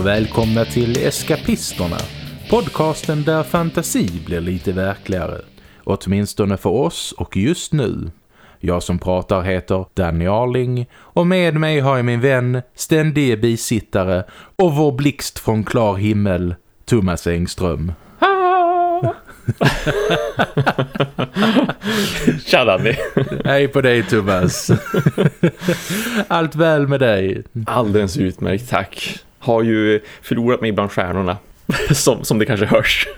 Och välkomna till Eskapisterna. Podcasten där fantasi blir lite verkligare. Åtminstone för oss och just nu. Jag som pratar heter Danny Arling och med mig har jag min vän, ständige bisittare och vår blixt från klar himmel, Thomas Engström. Tja Danny. Hej på dig Thomas. Allt väl med dig? Alldeles utmärkt, tack. Har ju förlorat mig bland stjärnorna. Som, som det kanske hörs.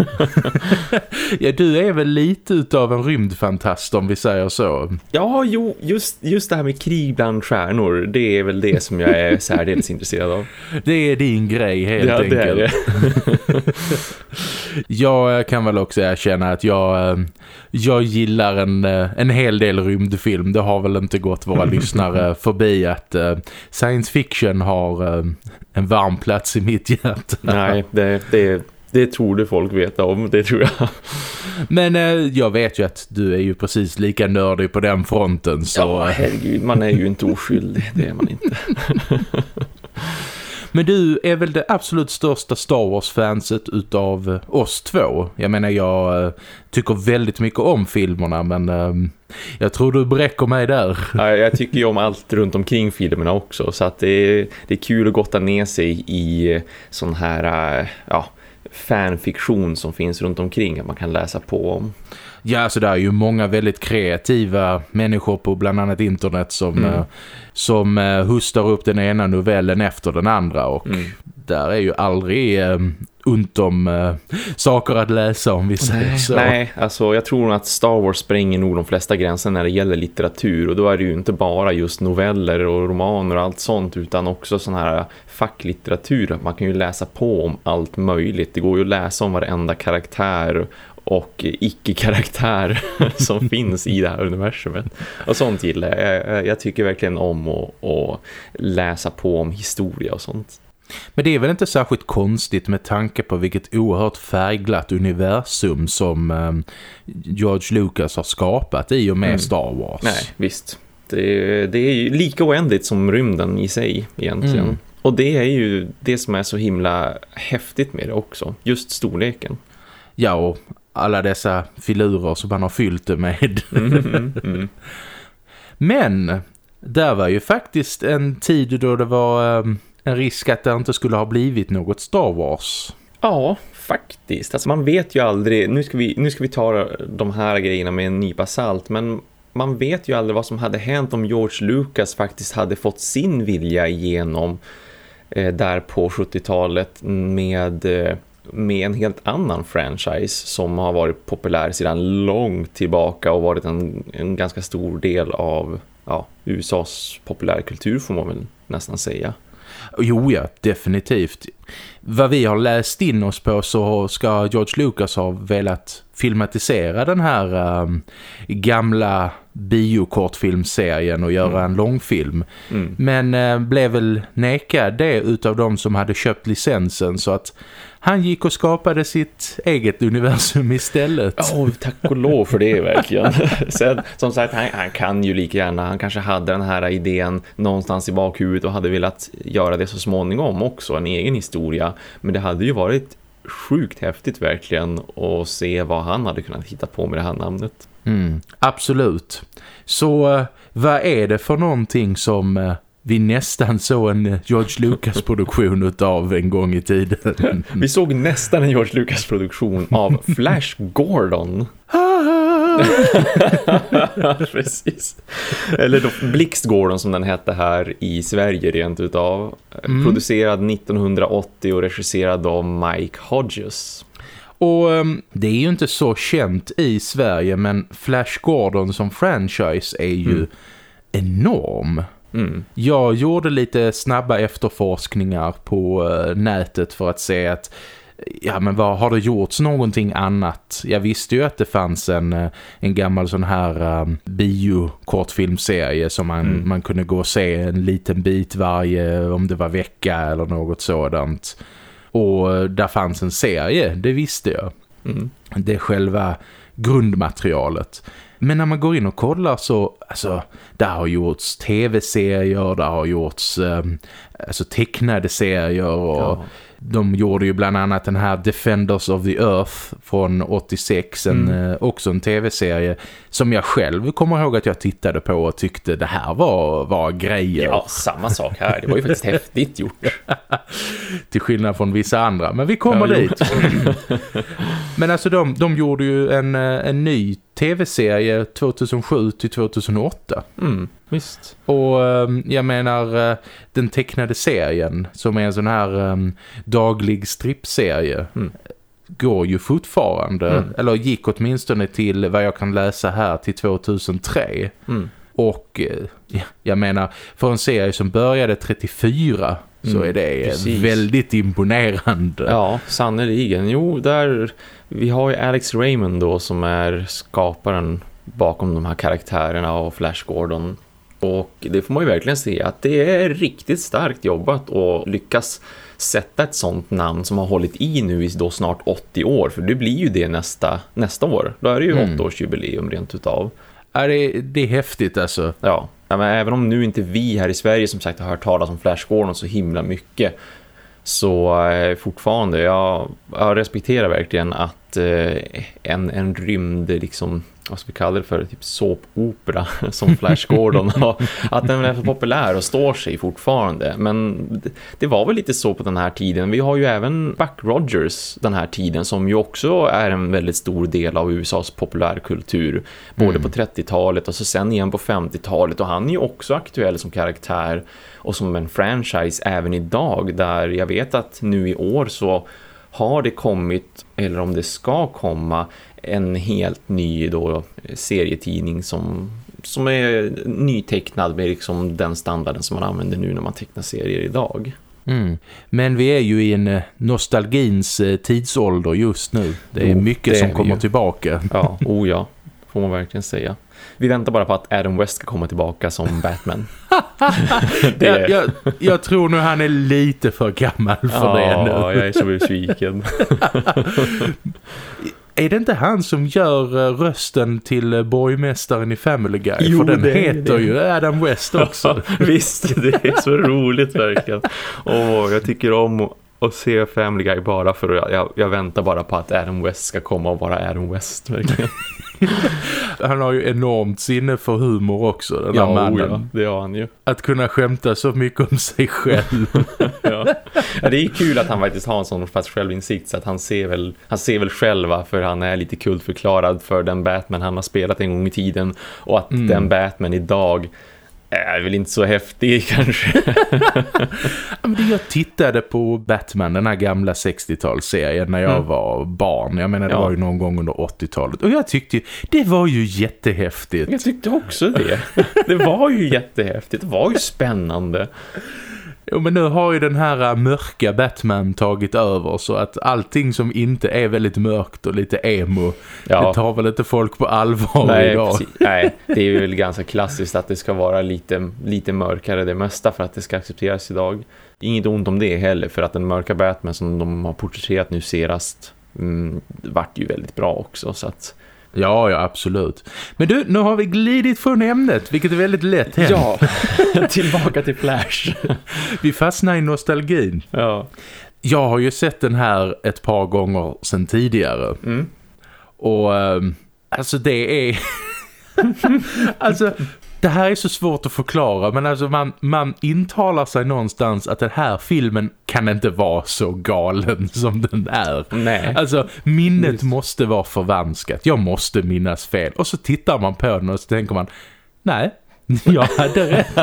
ja, du är väl lite utav en rymdfantast om vi säger så. Ja, jo, just, just det här med krig bland stjärnor, det är väl det som jag är särdeles intresserad av. Det är din grej helt ja, enkelt. Det är det. jag kan väl också erkänna att jag, eh, jag gillar en, eh, en hel del rymdfilm. Det har väl inte gått våra lyssnare förbi att uh, science fiction har en varm plats i mitt hjärta. Nej, det, det, det tror du folk veta om, det tror jag. Men eh, jag vet ju att du är ju precis lika nördig på den fronten. Så... Ja, herregud, man är ju inte oskyldig, det är man inte. Men du är väl det absolut största Star Wars-fanset utav eh, oss två. Jag menar, jag eh, tycker väldigt mycket om filmerna, men eh, jag tror du bräcker mig där. Ja, jag tycker ju om allt runt omkring filmerna också, så att det är, det är kul att gotta ner sig i sån här, ja fanfiktion som finns runt omkring att man kan läsa på om. Ja, alltså det är ju många väldigt kreativa människor på bland annat internet som, mm. eh, som eh, hustar upp den ena novellen efter den andra och mm. där är ju aldrig eh, ont om eh, saker att läsa om vi säger nej, så. Nej, alltså jag tror att Star Wars spränger nog de flesta gränser när det gäller litteratur och då är det ju inte bara just noveller och romaner och allt sånt utan också sån här facklitteratur. Man kan ju läsa på om allt möjligt. Det går ju att läsa om varenda karaktär och icke-karaktär som finns i det här universumet. Och sånt gillar jag. Jag tycker verkligen om att, att läsa på om historia och sånt. Men det är väl inte särskilt konstigt med tanke på vilket oerhört färgglatt universum som um, George Lucas har skapat i och med mm. Star Wars. Nej, visst. Det, det är ju lika oändligt som rymden i sig egentligen. Mm. Och det är ju det som är så himla häftigt med det också. Just storleken. Ja, och alla dessa filurer som man har fyllt det med. Mm, mm, mm. Men där var ju faktiskt en tid då det var um, en risk att det inte skulle ha blivit något Star Wars. Ja, faktiskt. Alltså man vet ju aldrig, nu ska vi, nu ska vi ta de här grejerna med en nypa salt, men man vet ju aldrig vad som hade hänt om George Lucas faktiskt hade fått sin vilja igenom eh, där på 70-talet med... Eh, med en helt annan franchise som har varit populär sedan långt tillbaka och varit en, en ganska stor del av ja, USAs populärkultur får man väl nästan säga. Jo ja, definitivt. Vad vi har läst in oss på så ska George Lucas ha velat filmatisera den här um, gamla biokortfilmserien och göra mm. en långfilm. Mm. Men uh, blev väl nekad det utav de som hade köpt licensen så att han gick och skapade sitt eget universum istället. Ja, oh, tack och lov för det verkligen. Sen, som sagt, han, han, kan ju lika gärna. Han kanske hade den här idén någonstans i bakhuvudet och hade velat göra det så småningom också. En egen historia. Men det hade ju varit sjukt häftigt verkligen att se vad han hade kunnat hitta på med det här namnet. Mm, absolut. Så eh, vad är det för någonting som eh, vi nästan såg en George Lucas-produktion av en gång i tiden. Vi såg nästan en George Lucas-produktion av Flash Gordon. Precis. Eller då Blixt Gordon som den hette här i Sverige rent utav. Mm. Producerad 1980 och regisserad av Mike Hodges. Och um, det är ju inte så känt i Sverige men Flash Gordon som franchise är ju mm. enorm. Mm. Jag gjorde lite snabba efterforskningar på uh, nätet för att se att ja men vad har det gjorts någonting annat? Jag visste ju att det fanns en, eh, en gammal sån här um, bio-kortfilmserie som man, mm. man kunde gå och se en liten bit varje, om det var vecka eller något sådant. Och där fanns en serie, det visste jag. Mm. Det själva grundmaterialet. Men när man går in och kollar så, alltså, det har gjorts tv-serier, det har gjorts eh, alltså tecknade serier och ja. de gjorde ju bland annat den här Defenders of the Earth från 86, en, mm. eh, också en tv-serie som jag själv kommer ihåg att jag tittade på och tyckte det här var, var grejer. Ja, samma sak här. Det var ju faktiskt häftigt gjort. Till skillnad från vissa andra, men vi kommer ja, dit. men alltså de, de gjorde ju en, eh, en ny tv-serie 2007 till 2008. Mm, visst. Och ehm, jag menar eh, den tecknade serien som är en sån här um, daglig strippserie mm. går ju fortfarande, mm. eller gick åtminstone till vad jag kan läsa här till 2003. Mm. Och eh, jag menar, för en serie som började 34 så mm, är det precis. väldigt imponerande. Ja, sannoliken. Jo, där vi har ju Alex Raymond då som är skaparen bakom de här karaktärerna och Flash Gordon. Och det får man ju verkligen se att det är riktigt starkt jobbat och lyckas sätta ett sånt namn som har hållit i nu i då snart 80 år. För det blir ju det nästa, nästa år. Då är det ju mm. 8-årsjubileum rent utav. Ja, det, det är häftigt alltså. Ja, men även om nu inte vi här i Sverige som sagt har hört talas om Flash Gordon så himla mycket så eh, fortfarande, jag, jag respekterar verkligen att eh, en, en rymd liksom vad ska vi kalla det för, typ såpopera som Flash Gordon att den är så populär och står sig fortfarande. Men det var väl lite så på den här tiden. Vi har ju även Buck Rogers den här tiden som ju också är en väldigt stor del av USAs populärkultur. Både mm. på 30-talet och så sen igen på 50-talet och han är ju också aktuell som karaktär och som en franchise även idag där jag vet att nu i år så har det kommit eller om det ska komma en helt ny då, serietidning som, som är nytecknad med liksom den standarden som man använder nu när man tecknar serier idag. Mm. Men vi är ju i en eh, nostalgins eh, tidsålder just nu. Det är mycket det som kommer ju. tillbaka. Ja, oh ja, får man verkligen säga. Vi väntar bara på att Adam West ska komma tillbaka som Batman. det... jag, jag, jag, tror nu han är lite för gammal för ja, det nu. Ja, jag är så besviken. Är det inte han som gör eh, rösten till eh, borgmästaren i Family Guy? Jo, För den det, heter det. ju Adam West också. Visst, det är så roligt verkligen. Och jag tycker om att se Family Guy bara för att jag, jag väntar bara på att Adam West ska komma och vara Adam West verkligen. han har ju enormt sinne för humor också, den ja, här mannen. Ja, det har han ju. Att kunna skämta så mycket om sig själv. ja. Ja. det är kul att han faktiskt har en sån fast självinsikt så att han ser väl, han ser väl själv för han är lite kultförklarad för den Batman han har spelat en gång i tiden och att mm. den Batman idag är väl inte så häftig kanske. jag tittade på Batman, den här gamla 60-talsserien när jag mm. var barn. Jag menar det ja. var ju någon gång under 80-talet. Och jag tyckte det var ju jättehäftigt. Jag tyckte också det. Det var ju jättehäftigt. Det var ju spännande. Jo, men nu har ju den här äh, mörka Batman tagit över så att allting som inte är väldigt mörkt och lite emo ja. det tar väl inte folk på allvar Nej, idag. Precis. Nej, det är ju ganska klassiskt att det ska vara lite, lite mörkare det mesta för att det ska accepteras idag. Inget ont om det heller för att den mörka Batman som de har porträtterat nu serast mm, vart ju väldigt bra också så att Ja, ja, absolut. Men du, nu har vi glidit från ämnet, vilket är väldigt lätt hänt. Ja, tillbaka till Flash. vi fastnar i nostalgin. Ja. Jag har ju sett den här ett par gånger sedan tidigare. Mm. Och um, alltså det är... alltså det här är så svårt att förklara men alltså man, man intalar sig någonstans att den här filmen kan inte vara så galen som den är. Nej. Alltså minnet Just. måste vara förvanskat. Jag måste minnas fel. Och så tittar man på den och så tänker man nej, jag hade rätt.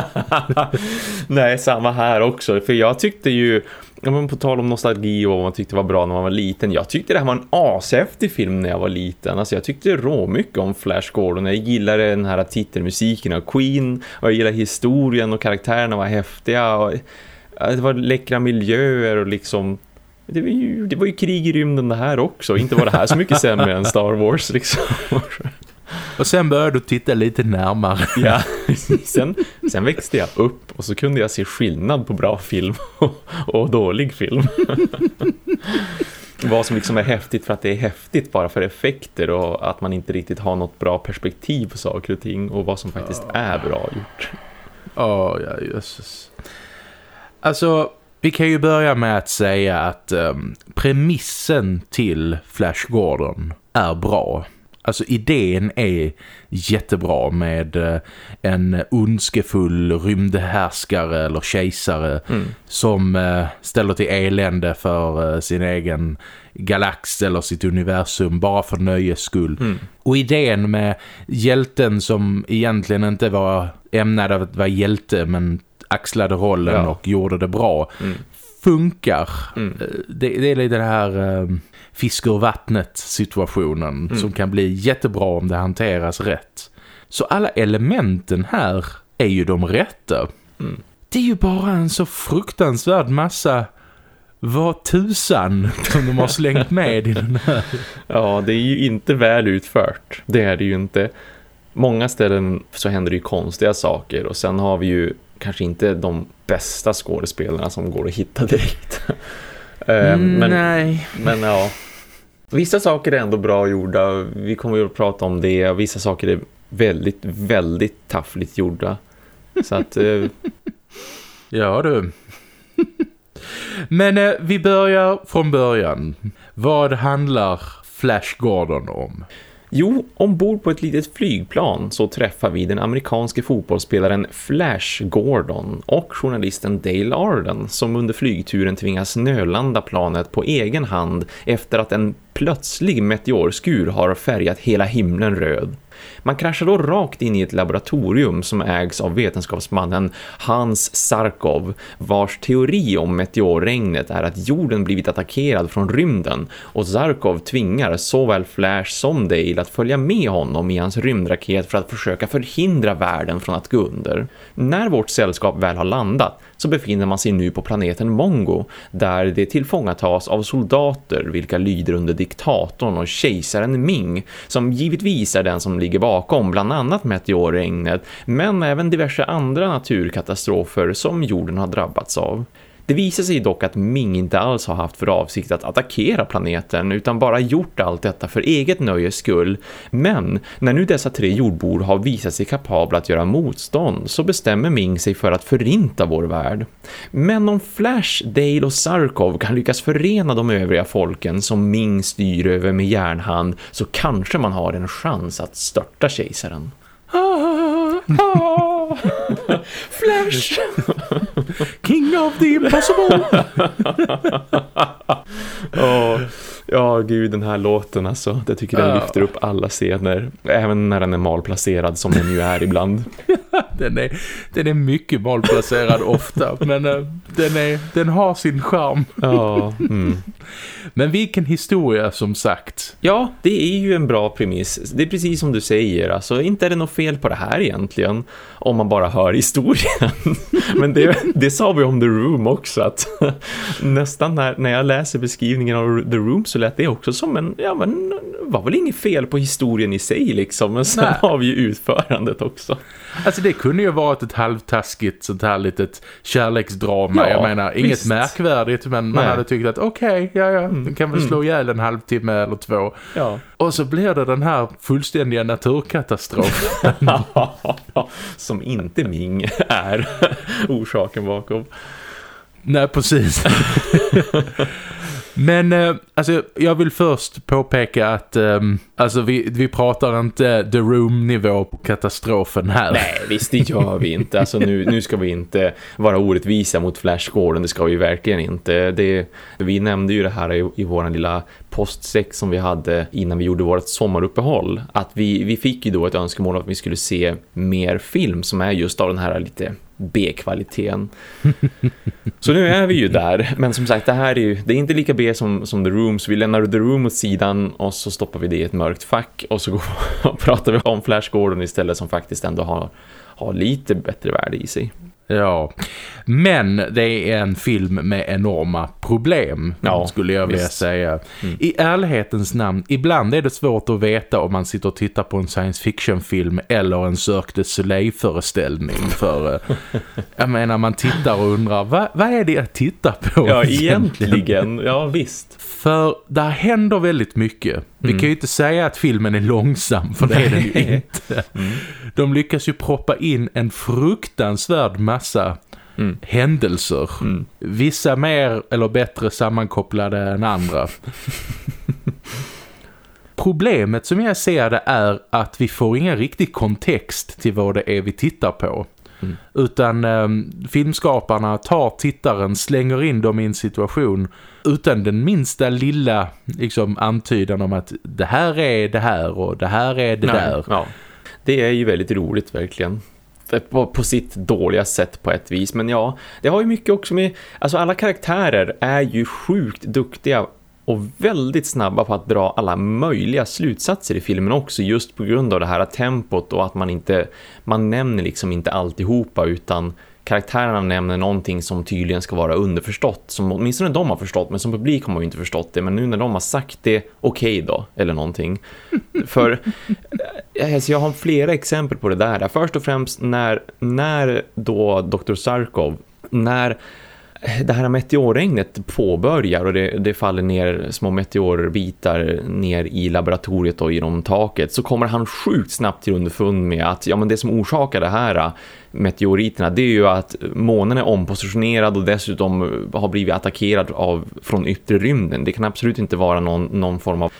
Nej, samma här också. För jag tyckte ju, på tal om nostalgi och vad man tyckte var bra när man var liten. Jag tyckte det här var en ashäftig film när jag var liten. Alltså jag tyckte rå mycket om Flash Gordon. Jag gillade den här titelmusiken av Queen. Och jag gillade historien och karaktärerna var häftiga. Och det var läckra miljöer och liksom... Det var, ju, det var ju krig i rymden det här också. Inte var det här så mycket sämre än Star Wars liksom. Och sen började du titta lite närmare. Ja, sen, sen växte jag upp och så kunde jag se skillnad på bra film och, och dålig film. vad som liksom är häftigt för att det är häftigt bara för effekter och att man inte riktigt har något bra perspektiv på saker och ting och vad som faktiskt är bra gjort. Ja, oh, ja, jösses. Alltså, vi kan ju börja med att säga att um, premissen till Flash Gordon är bra. Alltså idén är jättebra med uh, en ondskefull rymdhärskare eller kejsare mm. som uh, ställer till elände för uh, sin egen galax eller sitt universum bara för nöjes skull. Mm. Och idén med hjälten som egentligen inte var ämnad att vara hjälte men axlade rollen ja. och gjorde det bra mm. funkar. Mm. Eh, det, det, är lite det här fisk ur vattnet situationen mm. som kan bli jättebra om det hanteras rätt. Så alla elementen här är ju de rätta. Mm. Det är ju bara en så fruktansvärd massa vad tusan som de har slängt med i den här. Ja, det är ju inte väl utfört. Det är det ju inte. Många ställen så händer det ju konstiga saker och sen har vi ju kanske inte de bästa skådespelarna som går att hitta direkt. Men, Nej. Men ja, vissa saker är ändå bra gjorda. Vi kommer ju att prata om det. Vissa saker är väldigt, väldigt taffligt gjorda. Så att... Eh... ja du. Men eh, vi börjar från början. Vad handlar Flash Gordon om? Jo, ombord på ett litet flygplan så träffar vi den amerikanske fotbollsspelaren Flash Gordon och journalisten Dale Arden som under flygturen tvingas nölanda planet på egen hand efter att en plötslig meteorskur har färgat hela himlen röd. Man kraschar då rakt in i ett laboratorium som ägs av vetenskapsmannen Hans Sarkov vars teori om meteorregnet är att jorden blivit attackerad från rymden och Sarkov tvingar såväl Flash som Dale att följa med honom i hans rymdraket för att försöka förhindra världen från att gå under. När vårt sällskap väl har landat så befinner man sig nu på planeten Mongo där det tillfångatas av soldater vilka lyder under diktatorn och kejsaren Ming som givetvis är den som ligger bakom bakom bland annat meteorregnet men även diverse andra naturkatastrofer som jorden har drabbats av. Det visar sig dock att Ming inte alls har haft för avsikt att attackera planeten utan bara gjort allt detta för eget nöjes skull. Men när nu dessa tre jordbor har visat sig kapabla att göra motstånd så bestämmer Ming sig för att förinta vår värld. Men om Flash, Dale och Sarkov kan lyckas förena de övriga folken som Ming styr över med järnhand så kanske man har en chans att störta kejsaren. Flash! King of the impossible! oh, ja, gud, den här låten alltså. Jag tycker den lyfter upp alla scener. Även när den är malplacerad som den ju är ibland. den, är, den är mycket malplacerad ofta. Men uh, den, är, den har sin charm. ja, mm. Men vilken historia som sagt. Ja, det är ju en bra premiss. Det är precis som du säger. Alltså, inte är det något fel på det här egentligen. Om man bara hör historien. Men det, det sa vi om The Room också. Att nästan när, när jag läser beskrivningen av The Room så lät det också som en... Ja, men var väl inget fel på historien i sig liksom. Men sen Nej. har vi ju utförandet också. Alltså det kunde ju varit ett halvtaskigt sånt här litet kärleksdrama. Ja, jag menar, inget visst. märkvärdigt men man hade tyckt att okej, okay, ja ja, mm. kan väl slå ihjäl en halvtimme eller två. Ja. Och så blir det den här fullständiga naturkatastrofen. Som inte Ming är orsaken bakom. Nej, precis. Men eh, alltså, jag vill först påpeka att eh, alltså, vi, vi pratar inte The Room-nivå på katastrofen här. Nej, visst det gör vi inte. Alltså, nu, nu ska vi inte vara orättvisa mot Flash Gordon, det ska vi verkligen inte. Det, vi nämnde ju det här i, i vår lilla postsex som vi hade innan vi gjorde vårt sommaruppehåll. Att vi, vi fick ju då ett önskemål att vi skulle se mer film som är just av den här lite B-kvaliteten. så nu är vi ju där. Men som sagt, det här är ju det är inte lika B som, som The Room. Så vi lämnar The Room åt sidan och så stoppar vi det i ett mörkt fack. Och så går, och pratar vi om Flash Gordon istället som faktiskt ändå har, har lite bättre värde i sig. Ja, Men det är en film med enorma problem, ja, skulle jag vilja säga. Mm. I ärlighetens namn, ibland är det svårt att veta om man sitter och tittar på en science fiction-film eller en Cirque du Soleil-föreställning. För, eh, jag menar, man tittar och undrar, vad, vad är det jag tittar på? Ja, egentligen. Ja, visst. För där händer väldigt mycket. Mm. Vi kan ju inte säga att filmen är långsam, för det är den ju inte. Mm. De lyckas ju proppa in en fruktansvärd massa mm. händelser. Mm. Vissa mer eller bättre sammankopplade än andra. Problemet som jag ser det är att vi får ingen riktig kontext till vad det är vi tittar på. Mm. Utan eh, filmskaparna tar tittaren, slänger in dem i en situation utan den minsta lilla liksom, antydan om att det här är det här och det här är det Nej, där. Ja. Det är ju väldigt roligt verkligen. På, på, sitt dåliga sätt på ett vis. Men ja, det har ju mycket också med... Alltså alla karaktärer är ju sjukt duktiga och väldigt snabba på att dra alla möjliga slutsatser i filmen också just på grund av det här tempot och att man inte man nämner liksom inte alltihopa utan karaktärerna nämner någonting som tydligen ska vara underförstått som åtminstone de har förstått men som publik har man ju inte förstått det men nu när de har sagt det okej okay då eller någonting för alltså jag har flera exempel på det där först och främst när, när då Dr. Sarkov när det här meteorregnet påbörjar och det, det, faller ner små meteorbitar ner i laboratoriet och genom taket så kommer han sjukt snabbt till underfund med att ja, men det som orsakar det här äh, meteoriterna det är ju att månen är ompositionerad och dessutom äh, har blivit attackerad av, från yttre rymden. Det kan absolut inte vara någon, någon form av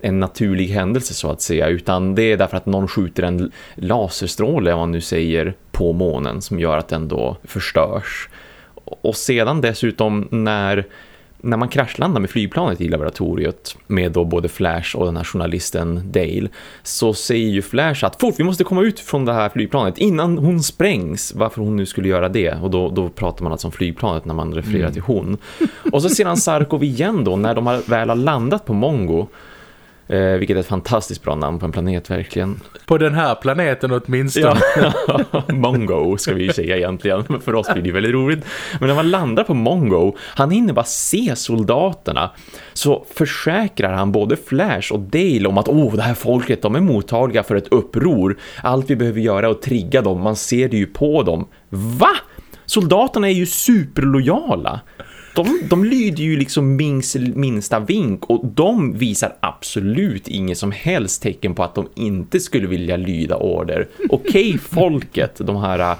en naturlig händelse så att säga utan det är därför att någon skjuter en laserstråle om man nu säger på månen som gör att den då förstörs och sedan dessutom när när man kraschlandar med flygplanet i laboratoriet med då både Flash och den här journalisten Dale så säger ju Flash att fort vi måste komma ut från det här flygplanet innan hon sprängs. Varför hon nu skulle göra det. Och då, då pratar man alltså om flygplanet när man refererar mm. till hon. Och så ser han Sarkov igen då när de har väl har landat på Mongo Eh, vilket är ett fantastiskt bra namn på en planet verkligen. På den här planeten åtminstone. Ja. Mongo ska vi säga egentligen. Men för oss blir det väldigt roligt. Men när man landar på Mongo, han hinner bara se soldaterna. Så försäkrar han både Flash och Dale om att åh, det här folket, de är mottagliga för ett uppror. Allt vi behöver göra är att trigga dem. Man ser det ju på dem. Va? Soldaterna är ju superlojala de, de lyder ju liksom minst, minsta vink och de visar absolut inget som helst tecken på att de inte skulle vilja lyda order. Okej okay, folket, de här äh,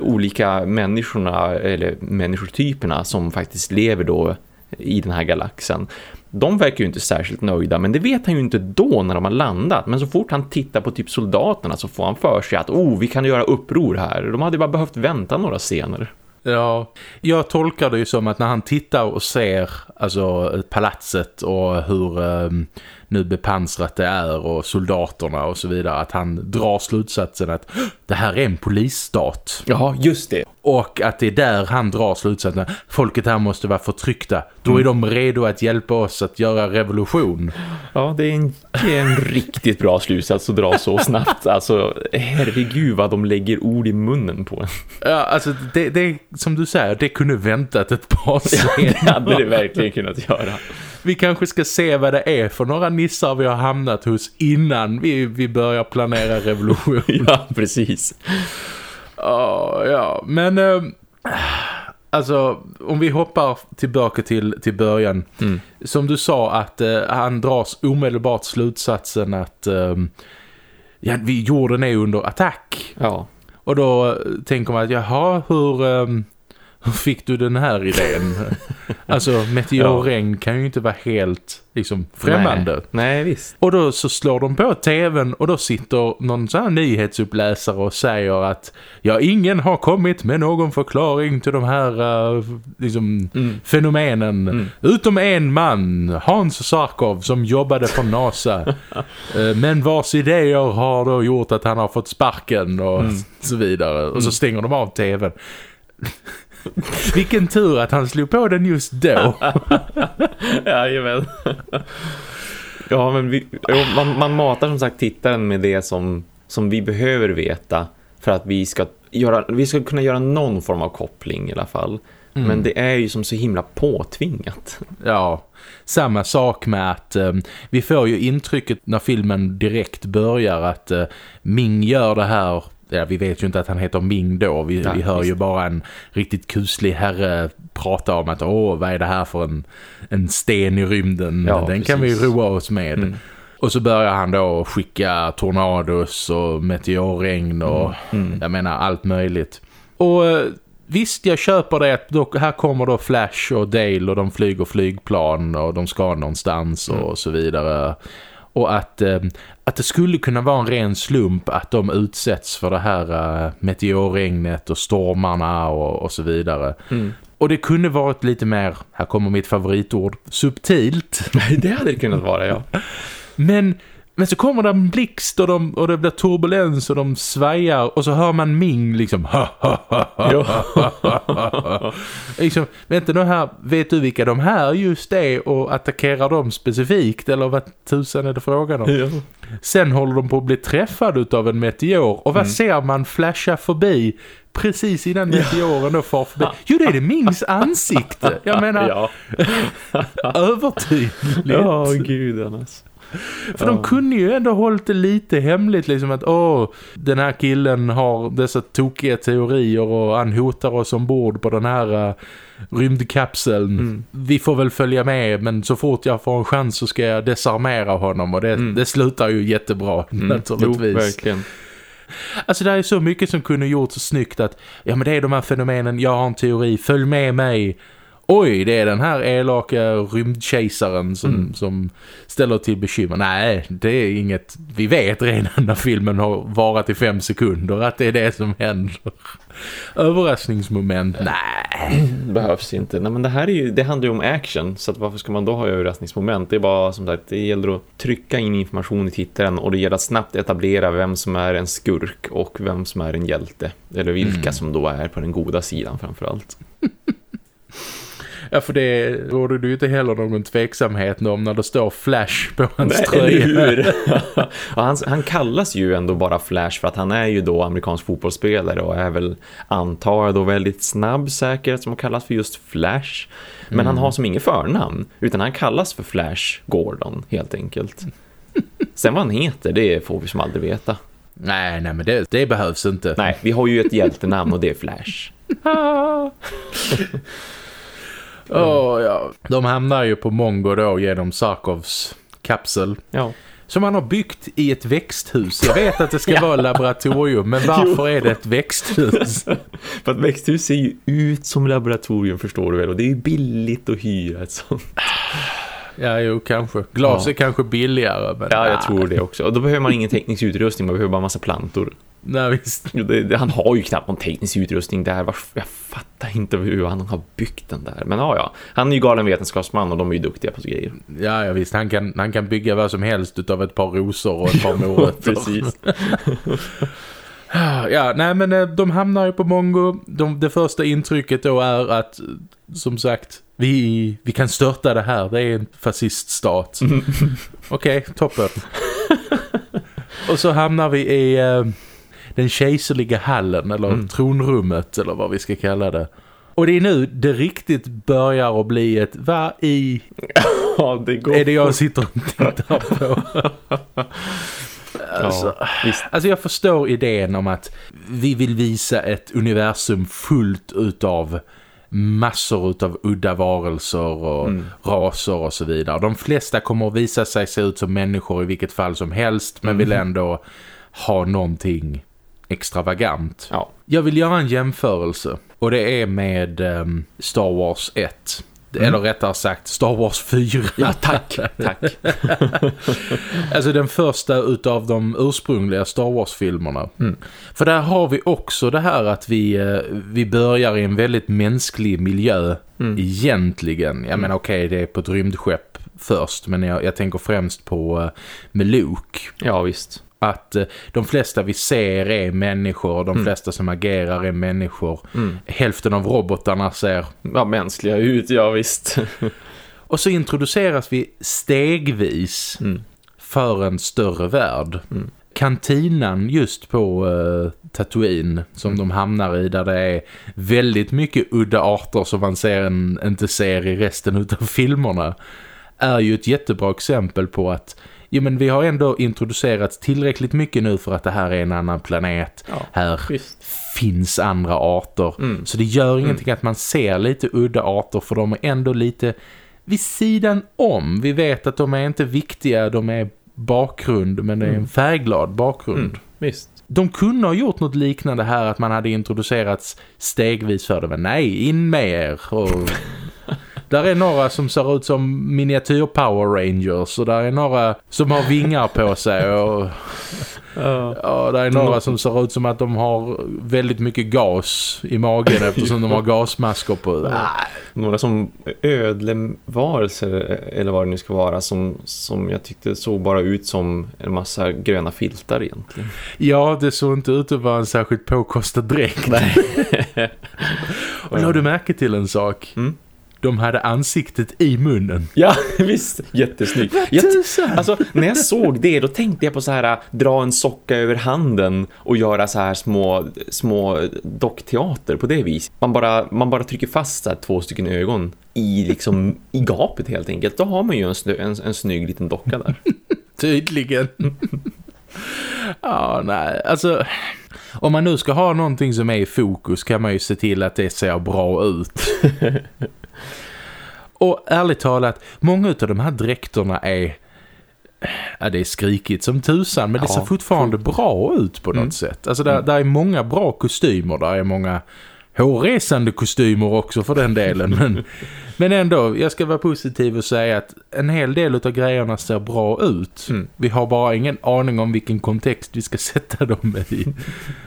olika människorna eller människotyperna som faktiskt lever då i den här galaxen. De verkar ju inte särskilt nöjda men det vet han ju inte då när de har landat. Men så fort han tittar på typ soldaterna så får han för sig att oh, vi kan göra uppror här. De hade bara behövt vänta några scener. Ja, jag tolkar det ju som att när han tittar och ser alltså palatset och hur um, nu bepansrat det är och soldaterna och så vidare att han drar slutsatsen att det här är en polisstat. Ja, just det. Och att det är där han drar slutsatsen folket här måste vara förtryckta. Då är mm. de redo att hjälpa oss att göra revolution. Ja, det är en, en riktigt bra slutsats att dra så snabbt. Alltså, herregud vad de lägger ord i munnen på. Ja, alltså det, det som du säger, det kunde väntat ett par scener. Ja, det hade det verkligen kunnat göra vi kanske ska se vad det är för några nissar vi har hamnat hos innan vi, vi börjar planera revolution. ja, precis. Oh, ja, men... Uh, alltså, om vi hoppar tillbaka till, till början. Mm. Som du sa att uh, han dras omedelbart slutsatsen att uh, ja, vi, jorden är under attack. Ja. Och då tänker man att jaha, hur... Um, hur fick du den här idén? alltså meteorregn ja. kan ju inte vara helt liksom främmande. Nej. Nej, visst. Och då så slår de på tvn och då sitter någon sån här nyhetsuppläsare och säger att ja, ingen har kommit med någon förklaring till de här uh, liksom, mm. fenomenen. Mm. Utom en man, Hans Sarkov, som jobbade på NASA. uh, men vars idéer har då gjort att han har fått sparken och mm. så vidare. Och så mm. stänger de av tvn. Vilken tur att han slog på den just då. Jajamän. Ja, men vi, man, man matar som sagt tittaren med det som, som vi behöver veta för att vi ska göra, vi ska kunna göra någon form av koppling i alla fall. Mm. Men det är ju som så himla påtvingat. Ja, samma sak med att eh, vi får ju intrycket när filmen direkt börjar att eh, Ming gör det här ja, vi vet ju inte att han heter Ming då. Vi, ja, vi hör visst. ju bara en riktigt kuslig herre prata om att åh, vad är det här för en, en sten i rymden? Ja, Den precis. kan vi roa oss med. Mm. Och så börjar han då skicka tornados och meteorregn och mm. Mm. jag menar allt möjligt. Och eh, visst, jag köper det att då, här kommer då Flash och Dale och de flyger flygplan och de ska någonstans och mm. så vidare. Och att, eh, att det skulle kunna vara en ren slump att de utsätts för det här uh, meteorregnet och stormarna och, och så vidare. Mm. Och det kunde varit lite mer, här kommer mitt favoritord, subtilt. det hade det kunnat vara, ja. Men men så kommer det en blixt och, de, och det blir turbulens och de svajar och så hör man Ming liksom liksom, vänta nu här, vet du vilka de här just är och attackerar dem specifikt eller vad tusan är det frågan om? Ja. Sen håller de på att bli träffade av en meteor och vad mm. ser man flasha förbi precis innan meteoren då far förbi? Jo, det är det Mings ansikte. Jag menar, ja. övertydligt. Ja, gud annars. För de kunde ju ändå hållit det lite hemligt liksom att åh, den här killen har dessa tokiga teorier och han hotar oss ombord på den här uh, rymdkapseln. Mm. Vi får väl följa med men så fort jag får en chans så ska jag desarmera honom och det, mm. det slutar ju jättebra mm. naturligtvis. Jo, verkligen. Alltså det är så mycket som kunde gjort så snyggt att ja men det är de här fenomenen, jag har en teori, följ med mig oj det är den här elaka rymdkejsaren som, mm. som ställer till bekymmer. Nej, det är inget, vi vet redan när filmen har varit i fem sekunder att det är det som händer. Överraskningsmoment, nej. Behövs inte. Nej, men det här är ju, det handlar ju om action så att varför ska man då ha överraskningsmoment? Det är bara som sagt, det gäller att trycka in information i tittaren och det gäller att snabbt etablera vem som är en skurk och vem som är en hjälte. Eller vilka mm. som då är på den goda sidan framförallt. Ja, för det råder du inte heller någon tveksamhet om när det står Flash på hans Nej, tröja. Han, han kallas ju ändå bara Flash för att han är ju då amerikansk fotbollsspelare och är väl, antar jag då, väldigt snabb säkert som kallas för just Flash. Men mm. han har som ingen förnamn, utan han kallas för Flash Gordon helt enkelt. Sen vad han heter, det får vi som aldrig veta. Nej, nej men det, det behövs inte. Nej, vi har ju ett hjältenamn och det är Flash. Oh, ja. De hamnar ju på Mongo då genom Sarkovs kapsel. Ja. Som man har byggt i ett växthus. Jag vet att det ska ja. vara laboratorium, men varför är det ett växthus? För att växthus ser ju ut som laboratorium, förstår du väl? Och det är ju billigt att hyra ett sånt. Ja, jo, kanske. Glas ja. är kanske billigare. Men ja, jag tror det också. Och då behöver man ingen teknisk utrustning, man behöver bara massa plantor. Nej, visst. Det, det, han har ju knappt någon teknisk utrustning där. Jag fattar inte hur han har byggt den där. Men ja, ja. Han är ju galen vetenskapsman och de är ju duktiga på så grejer. Ja, ja visst. Han kan, han kan bygga vad som helst utav ett par rosor och ett par morötter. Precis. ja, nej men eh, de hamnar ju på Mongo. De, det första intrycket då är att, som sagt, vi, vi kan störta det här. Det är en fasciststat. Okej, okay, toppen. och så hamnar vi i... Uh, den kejserliga hallen eller mm. tronrummet eller vad vi ska kalla det. Och det är nu det riktigt börjar att bli ett vad i ja, det går är det jag sitter och tittar på. Alltså, ja, alltså jag förstår idén om att vi vill visa ett universum fullt utav massor utav udda varelser och mm. raser och så vidare. De flesta kommer att visa sig se ut som människor i vilket fall som helst men mm. vill ändå ha någonting extravagant. Ja. Jag vill göra en jämförelse och det är med um, Star Wars 1. Mm. Eller rättare sagt Star Wars 4. Ja, tack. tack. alltså den första utav de ursprungliga Star Wars-filmerna. Mm. För där har vi också det här att vi, uh, vi börjar i en väldigt mänsklig miljö mm. egentligen. Jag mm. menar okej, okay, det är på ett rymdskepp först. Men jag, jag tänker främst på uh, med Luke. Ja, visst att eh, de flesta vi ser är människor de mm. flesta som agerar är människor. Mm. Hälften av robotarna ser ja, mänskliga ut, ja visst. och så introduceras vi stegvis mm. för en större värld. Mm. kantinan just på uh, Tatooine som mm. de hamnar i där det är väldigt mycket udda arter som man ser en, inte ser i resten av filmerna är ju ett jättebra exempel på att jo, men vi har ändå introducerats tillräckligt mycket nu för att det här är en annan planet. Ja, här visst. finns andra arter. Mm. Så det gör mm. ingenting mm. att man ser lite udda arter för de är ändå lite vid sidan om. Vi vet att de är inte viktiga, de är bakgrund men det är en mm. färgglad bakgrund. Mm, visst. De kunde ha gjort något liknande här att man hade introducerats stegvis för det. Men nej, in med er och Där är några som ser ut som miniatyr Power Rangers och där är några som har vingar på sig och ja, där är några som ser ut som att de har väldigt mycket gas i magen eftersom de har gasmasker på. Några som ödlevarelser eller vad det nu ska vara som, som jag tyckte såg bara ut som en massa gröna filtar egentligen. Ja, det såg inte ut att vara en särskilt påkostad dräkt. Nej. och la du märke till en sak? Mm? De hade ansiktet i munnen. Ja, visst. Jättesnyggt. Jag, alltså, när jag såg det då tänkte jag på så här dra en socka över handen och göra så här små, små dockteater på det vis. Man bara, man bara trycker fast så här, två stycken ögon i, liksom, i gapet helt enkelt. Då har man ju en, en, en snygg liten docka där. Tydligen. ja, nej. Alltså, om man nu ska ha någonting som är i fokus kan man ju se till att det ser bra ut. Och ärligt talat, många av de här dräkterna är ja, det är skrikigt som tusan men ja, det ser fortfarande bra ut på något mm. sätt. Alltså där, mm. där är många bra kostymer, där är många hårresande kostymer också för den delen. Men, men ändå, jag ska vara positiv och säga att en hel del av grejerna ser bra ut. Mm. Vi har bara ingen aning om vilken kontext vi ska sätta dem i. Okej,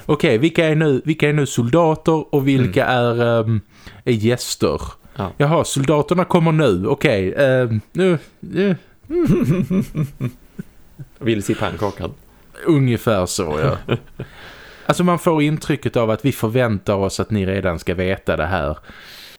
okay, vilka, är nu, vilka är nu soldater och vilka mm. är, um, är gäster? Ja. Jaha, soldaterna kommer nu. Okej, okay, uh, nu... nu. Vill se pannkakan. Ungefär så, ja. Alltså man får intrycket av att vi förväntar oss att ni redan ska veta det här.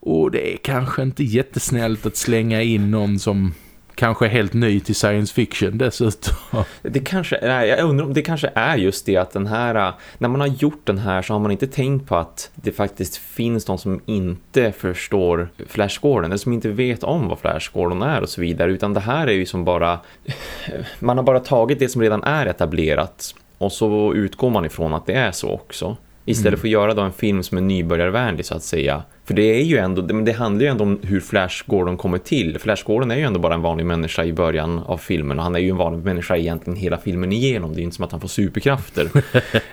Och det är kanske inte jättesnällt att slänga in någon som kanske är helt ny till science fiction dessutom. Det kanske, nej, jag undrar om det kanske är just det att den här, när man har gjort den här så har man inte tänkt på att det faktiskt finns någon som inte förstår Flash Gordon, eller som inte vet om vad Flash Gordon är och så vidare, utan det här är ju som bara, man har bara tagit det som redan är etablerat och så utgår man ifrån att det är så också. Istället mm. för att göra då en film som är nybörjarvänlig så att säga. För det är ju ändå, det handlar ju ändå om hur Flash Gordon kommer till. Flash Gordon är ju ändå bara en vanlig människa i början av filmen. Och han är ju en vanlig människa egentligen hela filmen igenom. Det är inte som att han får superkrafter.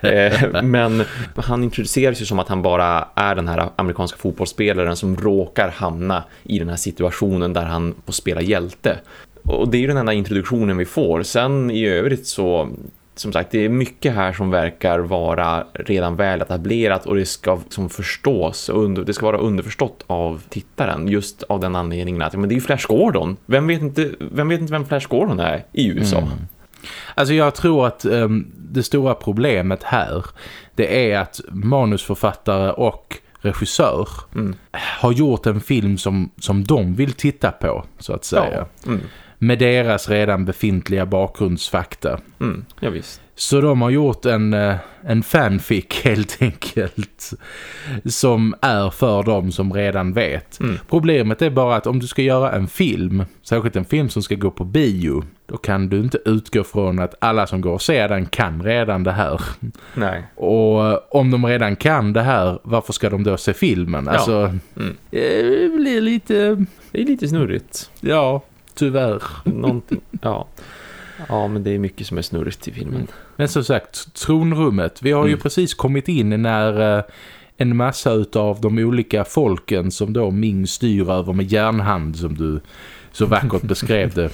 eh, men han introduceras ju som att han bara är den här amerikanska fotbollsspelaren som råkar hamna i den här situationen där han får spela hjälte. Och det är ju den enda introduktionen vi får. Sen i övrigt så som sagt, det är mycket här som verkar vara redan väl etablerat och det ska som förstås och det ska vara underförstått av tittaren just av den anledningen att men det är ju Flash Gordon. Vem vet inte vem, vet inte vem Flash Gordon är i USA? Mm. Alltså jag tror att um, det stora problemet här det är att manusförfattare och regissör mm. har gjort en film som, som de vill titta på så att säga. Ja. Mm med deras redan befintliga bakgrundsfakta. Mm, ja visst. Så de har gjort en, eh, en fanfic helt enkelt som är för dem som redan vet. Mm. Problemet är bara att om du ska göra en film, särskilt en film som ska gå på bio, då kan du inte utgå från att alla som går och ser den kan redan det här. Nej. Och eh, om de redan kan det här, varför ska de då se filmen? Ja. Alltså, mm. det blir lite... Det är lite snurrigt. Ja, Tyvärr. Någonting, ja. Ja, men det är mycket som är snurrigt i filmen. Men som sagt, tronrummet. Vi har mm. ju precis kommit in när eh, en massa av de olika folken som då Ming styr över med järnhand som du så vackert beskrev det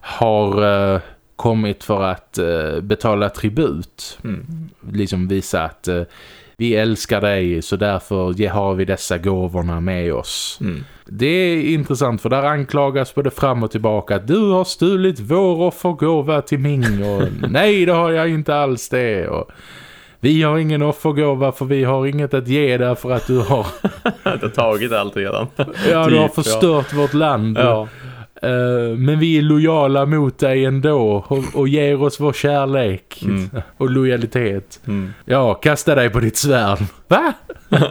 har uh, kommit för att uh, betala tribut. Mm. Liksom visa att vi älskar dig så därför har vi dessa gåvorna med oss. Mm. Det är intressant för där anklagas både fram och tillbaka att du har stulit vår offergåva till Ming och nej det har jag inte alls det och vi har ingen offergåva för vi har inget att ge därför att du har du har tagit allt redan. ja, du har typ, förstört ja. vårt land. Ja. Uh, men vi är lojala mot dig ändå och, och ger oss vår kärlek mm. och lojalitet. Mm. Ja, kasta dig på ditt svärd. Va?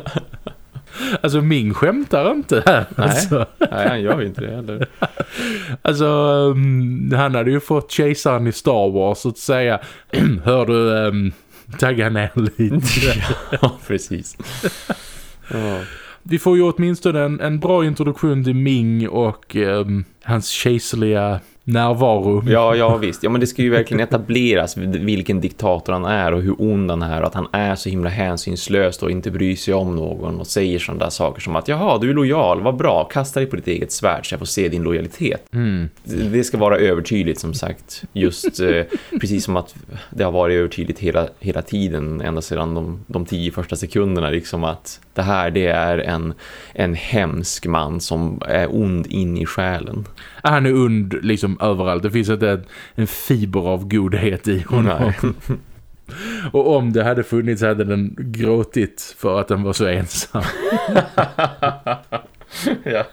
Alltså Ming skämtar inte här. Nej, alltså. Nej han gör inte det heller. Alltså um, han hade ju fått kejsaren i Star Wars att säga. Hör du, um, tagga ner lite. ja, precis. Oh. Vi får ju åtminstone en, en bra introduktion till Ming och eh, hans kejserliga närvaro. Ja, ja visst. Ja, men det ska ju verkligen etableras vilken diktator han är och hur ond han är att han är så himla hänsynslös och inte bryr sig om någon och säger sådana där saker som att jaha, du är lojal, vad bra, kasta dig på ditt eget svärd så jag får se din lojalitet. Mm. Det ska vara övertydligt som sagt, just eh, precis som att det har varit övertydligt hela, hela tiden, ända sedan de, de tio första sekunderna liksom att det här det är en, en hemsk man som är ond in i själen. Han är ond liksom överallt. Det finns inte en fiber av godhet i honom. Och om det hade funnits hade den gråtit för att den var så ensam. ja.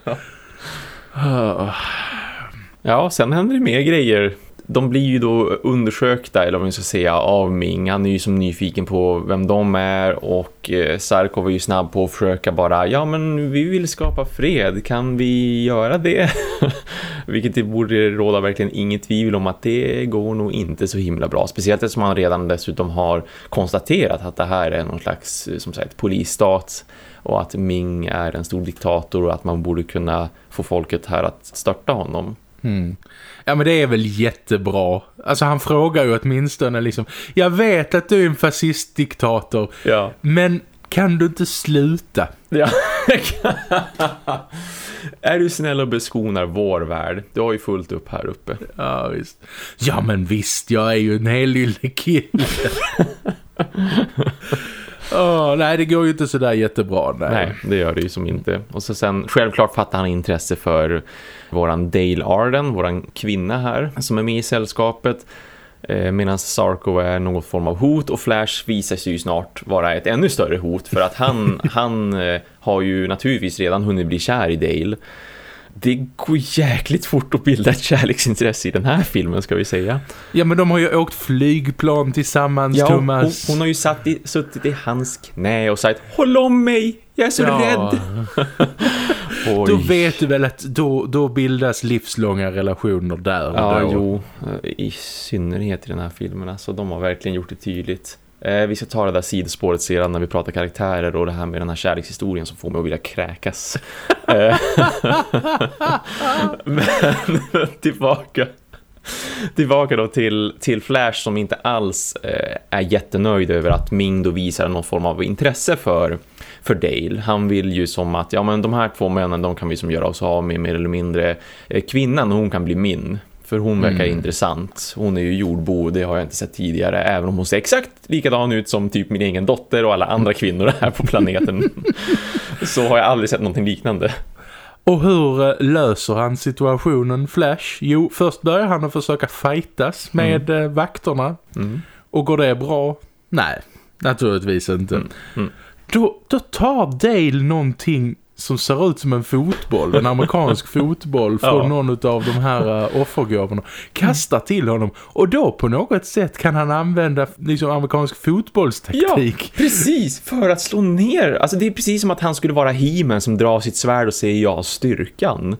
ja, sen händer det mer grejer de blir ju då undersökta eller vad man ska säga av Ming. Han är ju som nyfiken på vem de är och eh, Sarkov är ju snabb på att försöka bara ja men vi vill skapa fred, kan vi göra det? Vilket det borde råda verkligen inget tvivel om att det går nog inte så himla bra. Speciellt eftersom han redan dessutom har konstaterat att det här är någon slags eh, som sagt polisstat och att Ming är en stor diktator och att man borde kunna få folket här att störta honom. Mm. Ja men det är väl jättebra. Alltså han frågar ju åtminstone liksom Jag vet att du är en fascistdiktator ja. Men kan du inte sluta? Ja. är du snäll och beskonar vår värld? Du har ju fullt upp här uppe. Ja visst. Ja men visst, jag är ju en hel lille kille. Oh, nej, det går ju inte sådär jättebra. Nej. nej, det gör det ju som inte. Och så sen, självklart fattar han intresse för våran Dale Arden, våran kvinna här som är med i sällskapet. Eh, Medan Sarko är någon form av hot och Flash visar sig ju snart vara ett ännu större hot för att han, han eh, har ju naturligtvis redan hunnit bli kär i Dale det går jäkligt fort att bilda ett kärleksintresse i den här filmen ska vi säga. Ja men de har ju åkt flygplan tillsammans ja, Thomas. Hon, hon har ju satt i, suttit i hans knä och sagt Håll om mig, jag är så ja. rädd. då vet du väl att då, då bildas livslånga relationer där. Ja, då. jo. I synnerhet i den här filmen. Alltså, de har verkligen gjort det tydligt. Eh, vi ska ta det där sidospåret sedan när vi pratar karaktärer och det här med den här kärlekshistorien som får mig att vilja kräkas. Eh, men tillbaka tillbaka då till, till Flash som inte alls eh, är jättenöjd över att Ming då visar någon form av intresse för, för Dale. Han vill ju som att ja men de här två männen de kan vi som göra oss av med mer eller mindre eh, kvinnan och hon kan bli min. För hon verkar mm. intressant. Hon är ju jordbo, det har jag inte sett tidigare. Även om hon ser exakt likadan ut som typ min egen dotter och alla andra kvinnor här på planeten. så har jag aldrig sett någonting liknande. Och hur eh, löser han situationen Flash? Jo, först börjar han att försöka fightas med mm. Eh, vakterna. Mm. Och går det bra? Nej, naturligtvis inte. Mm. mm. Då, då tar Dale någonting som ser ut som en fotboll, en amerikansk fotboll från ja. någon av de här uh, offergåvorna kastar till honom och då på något sätt kan han använda liksom amerikansk fotbollstaktik. Ja, precis, för att slå ner. Alltså det är precis som att han skulle vara himen som drar sitt svärd och säger ja styrkan.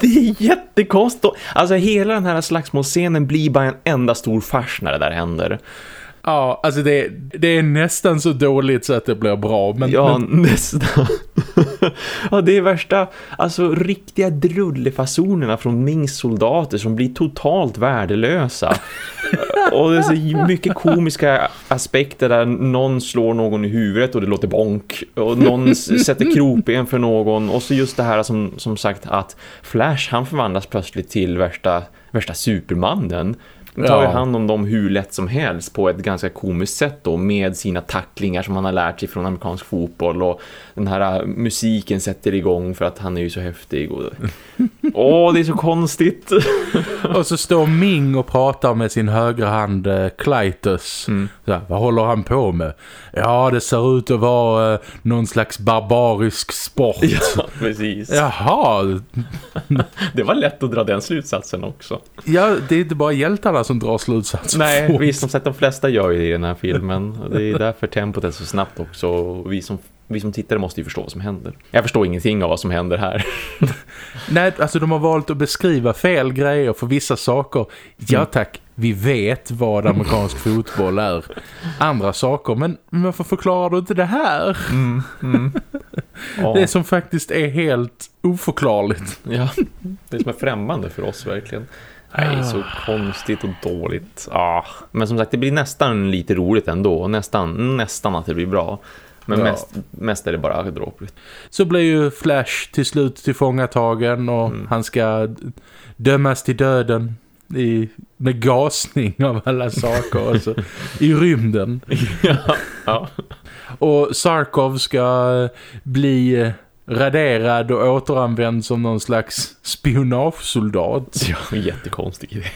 Det är jättekonstigt. Alltså hela den här slagsmålscenen blir bara en enda stor fars när det där händer. Ja, alltså det, det är nästan så dåligt så att det blir bra. Men, ja, men... nästan. ja, det är värsta, alltså riktiga drullefasonerna från Mings soldater som blir totalt värdelösa. och det är så mycket komiska aspekter där någon slår någon i huvudet och det låter bonk. Och någon sätter kroppen för någon. Och så just det här som, som sagt att Flash han förvandlas plötsligt till värsta, värsta supermannen tar ju hand om dem hur lätt som helst på ett ganska komiskt sätt då med sina tacklingar som han har lärt sig från amerikansk fotboll och den här musiken sätter igång för att han är ju så häftig och, Åh, det är så konstigt. och så står Ming och pratar med sin högra hand eh, Clytus. Mm. Här, vad håller han på med? Ja, det ser ut att vara eh, någon slags barbarisk sport. Ja, precis. Jaha. det var lätt att dra den slutsatsen också. Ja, det är inte bara hjältarna som drar slutsatser. Nej, vi som sagt de flesta gör ju det i den här filmen. Det är därför tempot är så snabbt också. Vi som vi som tittare måste ju förstå vad som händer. Jag förstår ingenting av vad som händer här. Nej, alltså de har valt att beskriva fel grejer för vissa saker. Ja mm. tack, vi vet vad amerikansk fotboll är. Andra saker, men varför förklarar du inte det här? Mm, mm. Oh. Det som faktiskt är helt oförklarligt. Ja, det som är främmande för oss verkligen. Nej, så konstigt och dåligt. Ah. Men som sagt, det blir nästan lite roligt ändå. Nästan, nästan att det blir bra. Men ja. mest, mest är det bara dråpligt. Så blir ju Flash till slut tillfångatagen och mm. han ska dömas till döden i, med gasning av alla saker alltså, i rymden. ja, ja. Och Sarkov ska bli raderad och återanvänd som någon slags spionagesoldat. Ja, jättekonstig idé.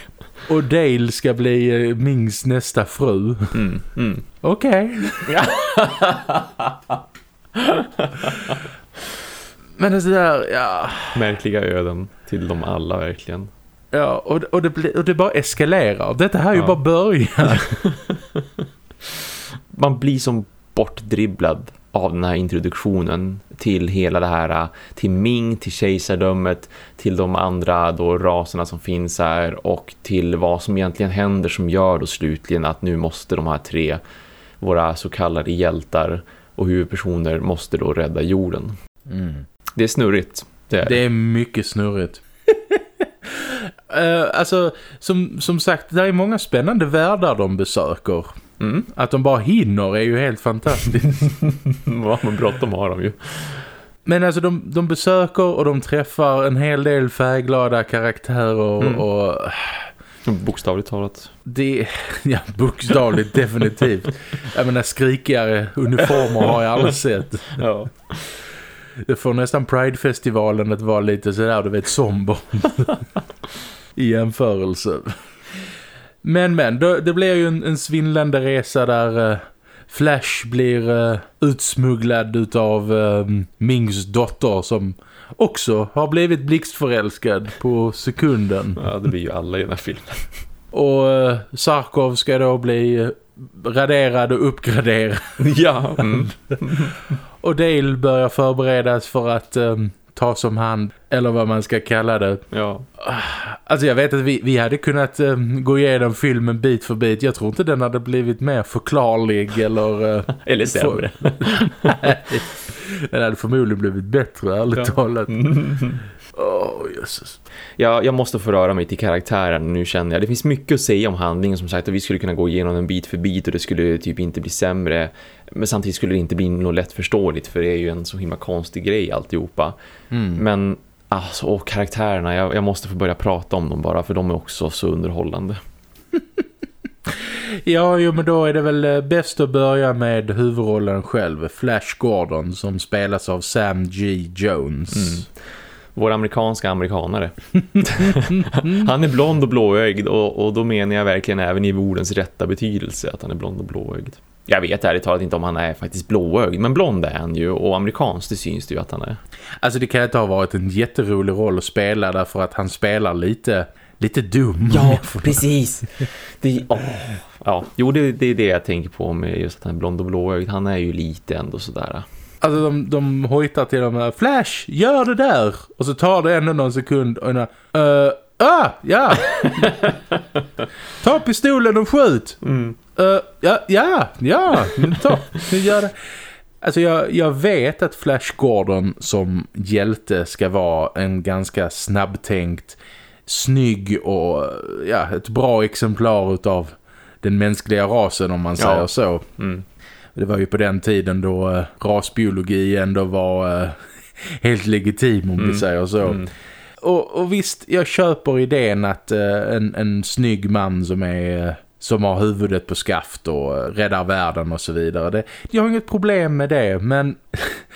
Och Dale ska bli eh, Mings nästa fru. Mm, mm. Okej. Okay. Men det där, ja... Märkliga öden till dem alla verkligen. Ja, och, och, det, och det bara eskalerar. Detta här är ja. ju bara början. Man blir som bortdribblad av den här introduktionen till hela det här, till Ming, till kejsardömet, till de andra då raserna som finns här och till vad som egentligen händer som gör då slutligen att nu måste de här tre, våra så kallade hjältar och huvudpersoner måste då rädda jorden. Mm. Det är snurrigt. Det är, det är mycket snurrigt. uh, alltså, som, som sagt, det är många spännande världar de besöker. Mm. Att de bara hinner är ju helt fantastiskt. Vad men bråttom har de ju. Men alltså de, de besöker och de träffar en hel del färgglada karaktärer mm. och... Bokstavligt talat. Det, ja, bokstavligt definitivt. Jag menar skrikigare uniformer har jag aldrig sett. Ja. Det får nästan Pride-festivalen att vara lite sådär, du vet, somber. I jämförelse. Men men, då, det blir ju en, en svindlande resa där uh, Flash blir uh, utsmugglad utav uh, Mings dotter som också har blivit blixtförälskad på sekunden. Ja, det blir ju alla i den här filmen. Och uh, Sarkov ska då bli raderad och uppgraderad. Ja. Mm. och Dale börjar förberedas för att um, tas om hand eller vad man ska kalla det. Ja. Alltså jag vet att vi, vi hade kunnat um, gå igenom filmen bit för bit. Jag tror inte den hade blivit mer förklarlig eller... Uh, eller sämre. den hade förmodligen blivit bättre, ärligt ja. talat. Oh, Jesus. Ja, jag måste få röra mig till karaktären nu känner jag. Det finns mycket att säga om handlingen som sagt och vi skulle kunna gå igenom den bit för bit och det skulle typ inte bli sämre. Men samtidigt skulle det inte bli något lättförståeligt för det är ju en så himla konstig grej alltihopa. Mm. Men alltså, och karaktärerna, jag, jag måste få börja prata om dem bara för de är också så underhållande. Ja, jo, men då är det väl eh, bäst att börja med huvudrollen själv, Flash Gordon, som spelas av Sam G. Jones. Mm vår amerikanska amerikanare. han är blond och blåögd och, och då menar jag verkligen även i ordens rätta betydelse att han är blond och blåögd. Jag vet ärligt talat inte om han är faktiskt blåögd, men blond är han ju och amerikanskt det syns det ju att han är. Alltså det kan inte ha varit en jätterolig roll att spela därför att han spelar lite lite dum. Ja, precis. Det, oh. Ja, jo det, det är det jag tänker på med just att han är blond och blåögd. Han är ju lite ändå sådär Alltså de, de hojtar till dem här, Flash, gör det där! Och så tar det ändå någon sekund och uh, ah, ja! ta pistolen och skjut! Mm. Uh, ja, ja, ja, ta, gör det. Alltså jag, jag vet att Flash Gordon som hjälte ska vara en ganska snabbtänkt, snygg och ja, ett bra exemplar utav den mänskliga rasen om man ja. säger så. Mm. Det var ju på den tiden då eh, rasbiologi ändå var eh, helt legitim om mm. vi säger så. Mm. Och, och, visst, jag köper idén att eh, en, en snygg man som är som har huvudet på skaft och räddar världen och så vidare. Det, jag har inget problem med det, men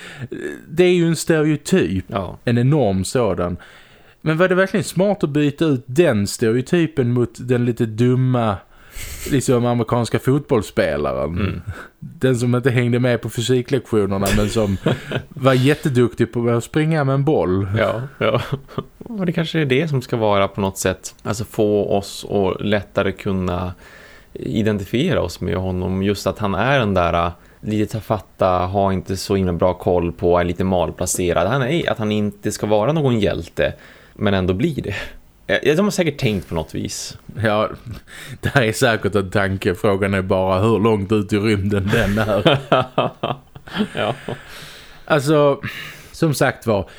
det är ju en stereotyp. Ja. En enorm sådan. Men var det verkligen smart att byta ut den stereotypen mot den lite dumma liksom amerikanska fotbollsspelaren. Mm. Den som inte hängde med på fysiklektionerna men som var jätteduktig på att springa med en boll. Ja, ja. Och det kanske är det som ska vara på något sätt. Alltså få oss att lättare kunna identifiera oss med honom. Just att han är den där lite tafatta, har inte så himla bra koll på, är lite malplacerad. Han är att han inte ska vara någon hjälte men ändå blir det. De har säkert tänkt på något vis. Ja, det här är säkert en tanke. Frågan är bara hur långt ut i rymden den är. ja. Alltså, som sagt var,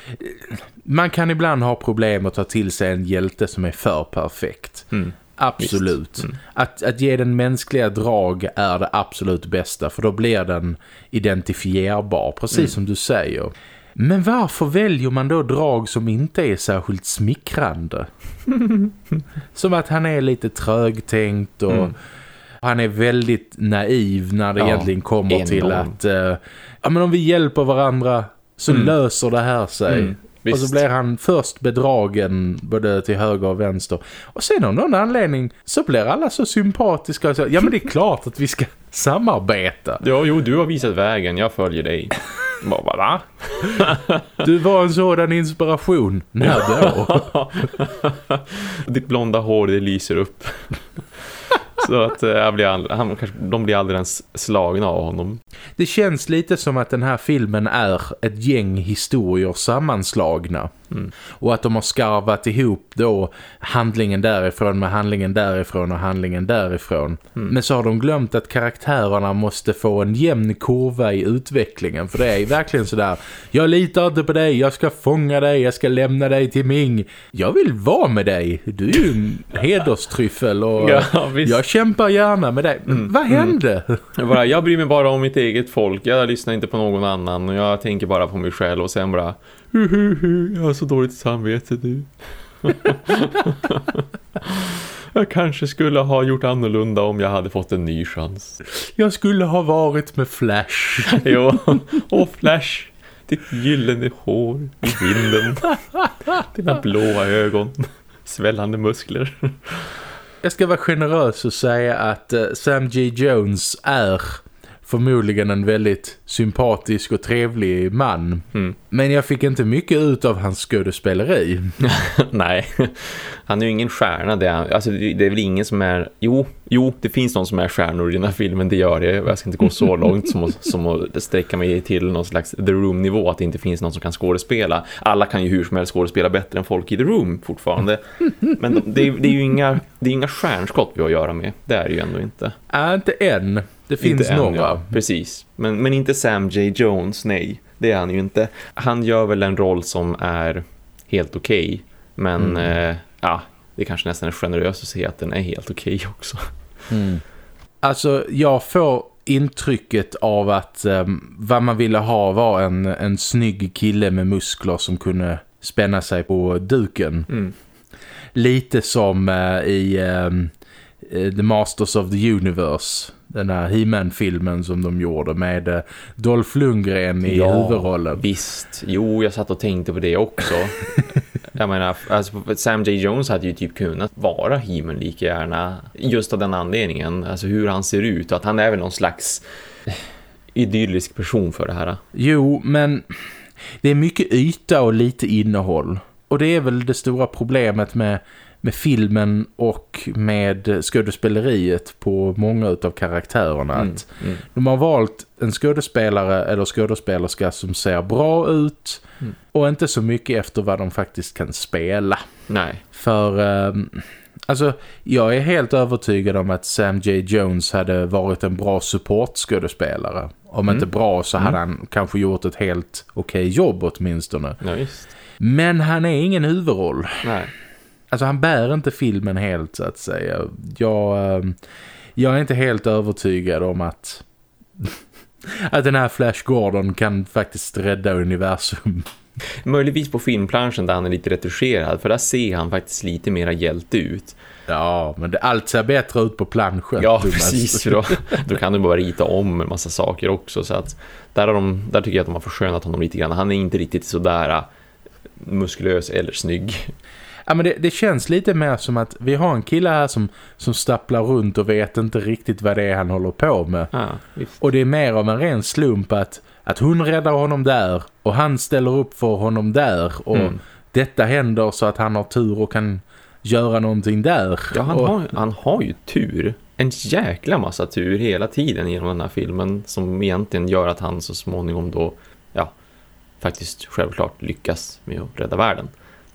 man kan ibland ha problem att ta till sig en hjälte som är för perfekt. Mm. Absolut. Mm. Att, att ge den mänskliga drag är det absolut bästa för då blir den identifierbar, precis mm. som du säger. Men varför väljer man då drag som inte är särskilt smickrande? som att han är lite trögtänkt och mm. han är väldigt naiv när det ja, egentligen kommer enorm. till att uh, ja, men om vi hjälper varandra så mm. löser det här sig. Mm. Och så blir han först bedragen både till höger och vänster. Och sen av någon anledning så blir alla så sympatiska. Och så, ja men det är klart att vi ska samarbeta. Ja, jo, du har visat vägen. Jag följer dig. Bara, va? Du var en sådan inspiration. När då? Ditt blonda hår, det lyser upp. Så att äh, blir all, han, kanske, de blir alldeles slagna av honom. Det känns lite som att den här filmen är ett gäng historier sammanslagna. Mm. Och att de har skarvat ihop då handlingen därifrån med handlingen därifrån och handlingen därifrån. Mm. Men så har de glömt att karaktärerna måste få en jämn kurva i utvecklingen. För det är verkligen sådär, jag litar inte på dig, jag ska fånga dig, jag ska lämna dig till Ming. Jag vill vara med dig, du är ju en hederstryffel och ja, jag kämpar gärna med dig. Mm. Vad mm. hände? Jag, bara, jag bryr mig bara om mitt eget folk, jag lyssnar inte på någon annan och jag tänker bara på mig själv och sen bara jag har så dåligt samvete nu. jag kanske skulle ha gjort annorlunda om jag hade fått en ny chans. Jag skulle ha varit med Flash. jo, och Flash. Ditt gyllene hår i vinden. Dina blåa ögon. Svällande muskler. Jag ska vara generös och säga att eh, Sam G. Jones är förmodligen en väldigt sympatisk och trevlig man. Mm. Men jag fick inte mycket ut av hans skådespeleri. Nej, han är ju ingen stjärna. Det är, alltså, det är väl ingen som är... Jo, jo, det finns någon som är stjärnor i den här filmen, det gör det. Jag ska inte gå så långt som att, som att sträcka mig till någon slags The Room-nivå, att det inte finns någon som kan skådespela. Alla kan ju hur som helst skådespela bättre än folk i The Room fortfarande. Men de, det, är, det, är ju inga, det är inga stjärnskott vi har att göra med. Det är det ju ändå inte. Äh, inte än. Det finns än, några. Ja, precis. Men, men inte Sam J. Jones, nej. Det är han ju inte. Han gör väl en roll som är helt okej. Okay, men mm. eh, ja, det är kanske nästan är generöst att säga att den är helt okej okay också. Mm. Alltså, jag får intrycket av att um, vad man ville ha var en, en snygg kille med muskler som kunde spänna sig på duken. Mm. Lite som uh, i um, The Masters of the Universe den här He-Man-filmen som de gjorde med eh, Dolph Lundgren i ja, huvudrollen. visst. Jo, jag satt och tänkte på det också. jag menar, alltså, Sam J. Jones hade ju typ kunnat vara He-Man lika gärna. Just av den anledningen. Alltså hur han ser ut. Och att han är väl någon slags idyllisk person för det här. Jo, men det är mycket yta och lite innehåll. Och det är väl det stora problemet med med filmen och med skådespeleriet på många av karaktärerna. Mm, att mm. De har valt en skådespelare eller skådespelerska som ser bra ut mm. och inte så mycket efter vad de faktiskt kan spela. Nej. För... Um, Alltså, jag är helt övertygad om att Sam J. Jones hade varit en bra supportskådespelare. Om mm. inte bra så hade mm. han kanske gjort ett helt okej okay jobb åtminstone. Ja, Men han är ingen huvudroll. Nej. Alltså han bär inte filmen helt så att säga. Jag, ehm, jag är inte helt övertygad om att att den här Flash Gordon kan faktiskt rädda universum. Möjligtvis på filmplanschen där han är lite retuscherad för där ser han faktiskt lite mera hjälte ut. Ja, men det, allt ser bättre ut på planschen. Ja, precis. Då, då kan du bara rita om en massa saker också. Så att där, har de, där tycker jag att de har förskönat honom lite grann. Han är inte riktigt sådär muskulös eller snygg. Ja, men det, det, känns lite mer som att vi har en kille här som, som stapplar runt och vet inte riktigt vad det är han håller på med. Ja, och det är mer av en ren slump att, att hon räddar honom där och han ställer upp för honom där och mm. detta händer så att han har tur och kan göra någonting där. Ja, han, och... har, han har ju tur. En jäkla massa tur hela tiden genom den här filmen som egentligen gör att han så småningom då, faktiskt självklart lyckas med att rädda världen.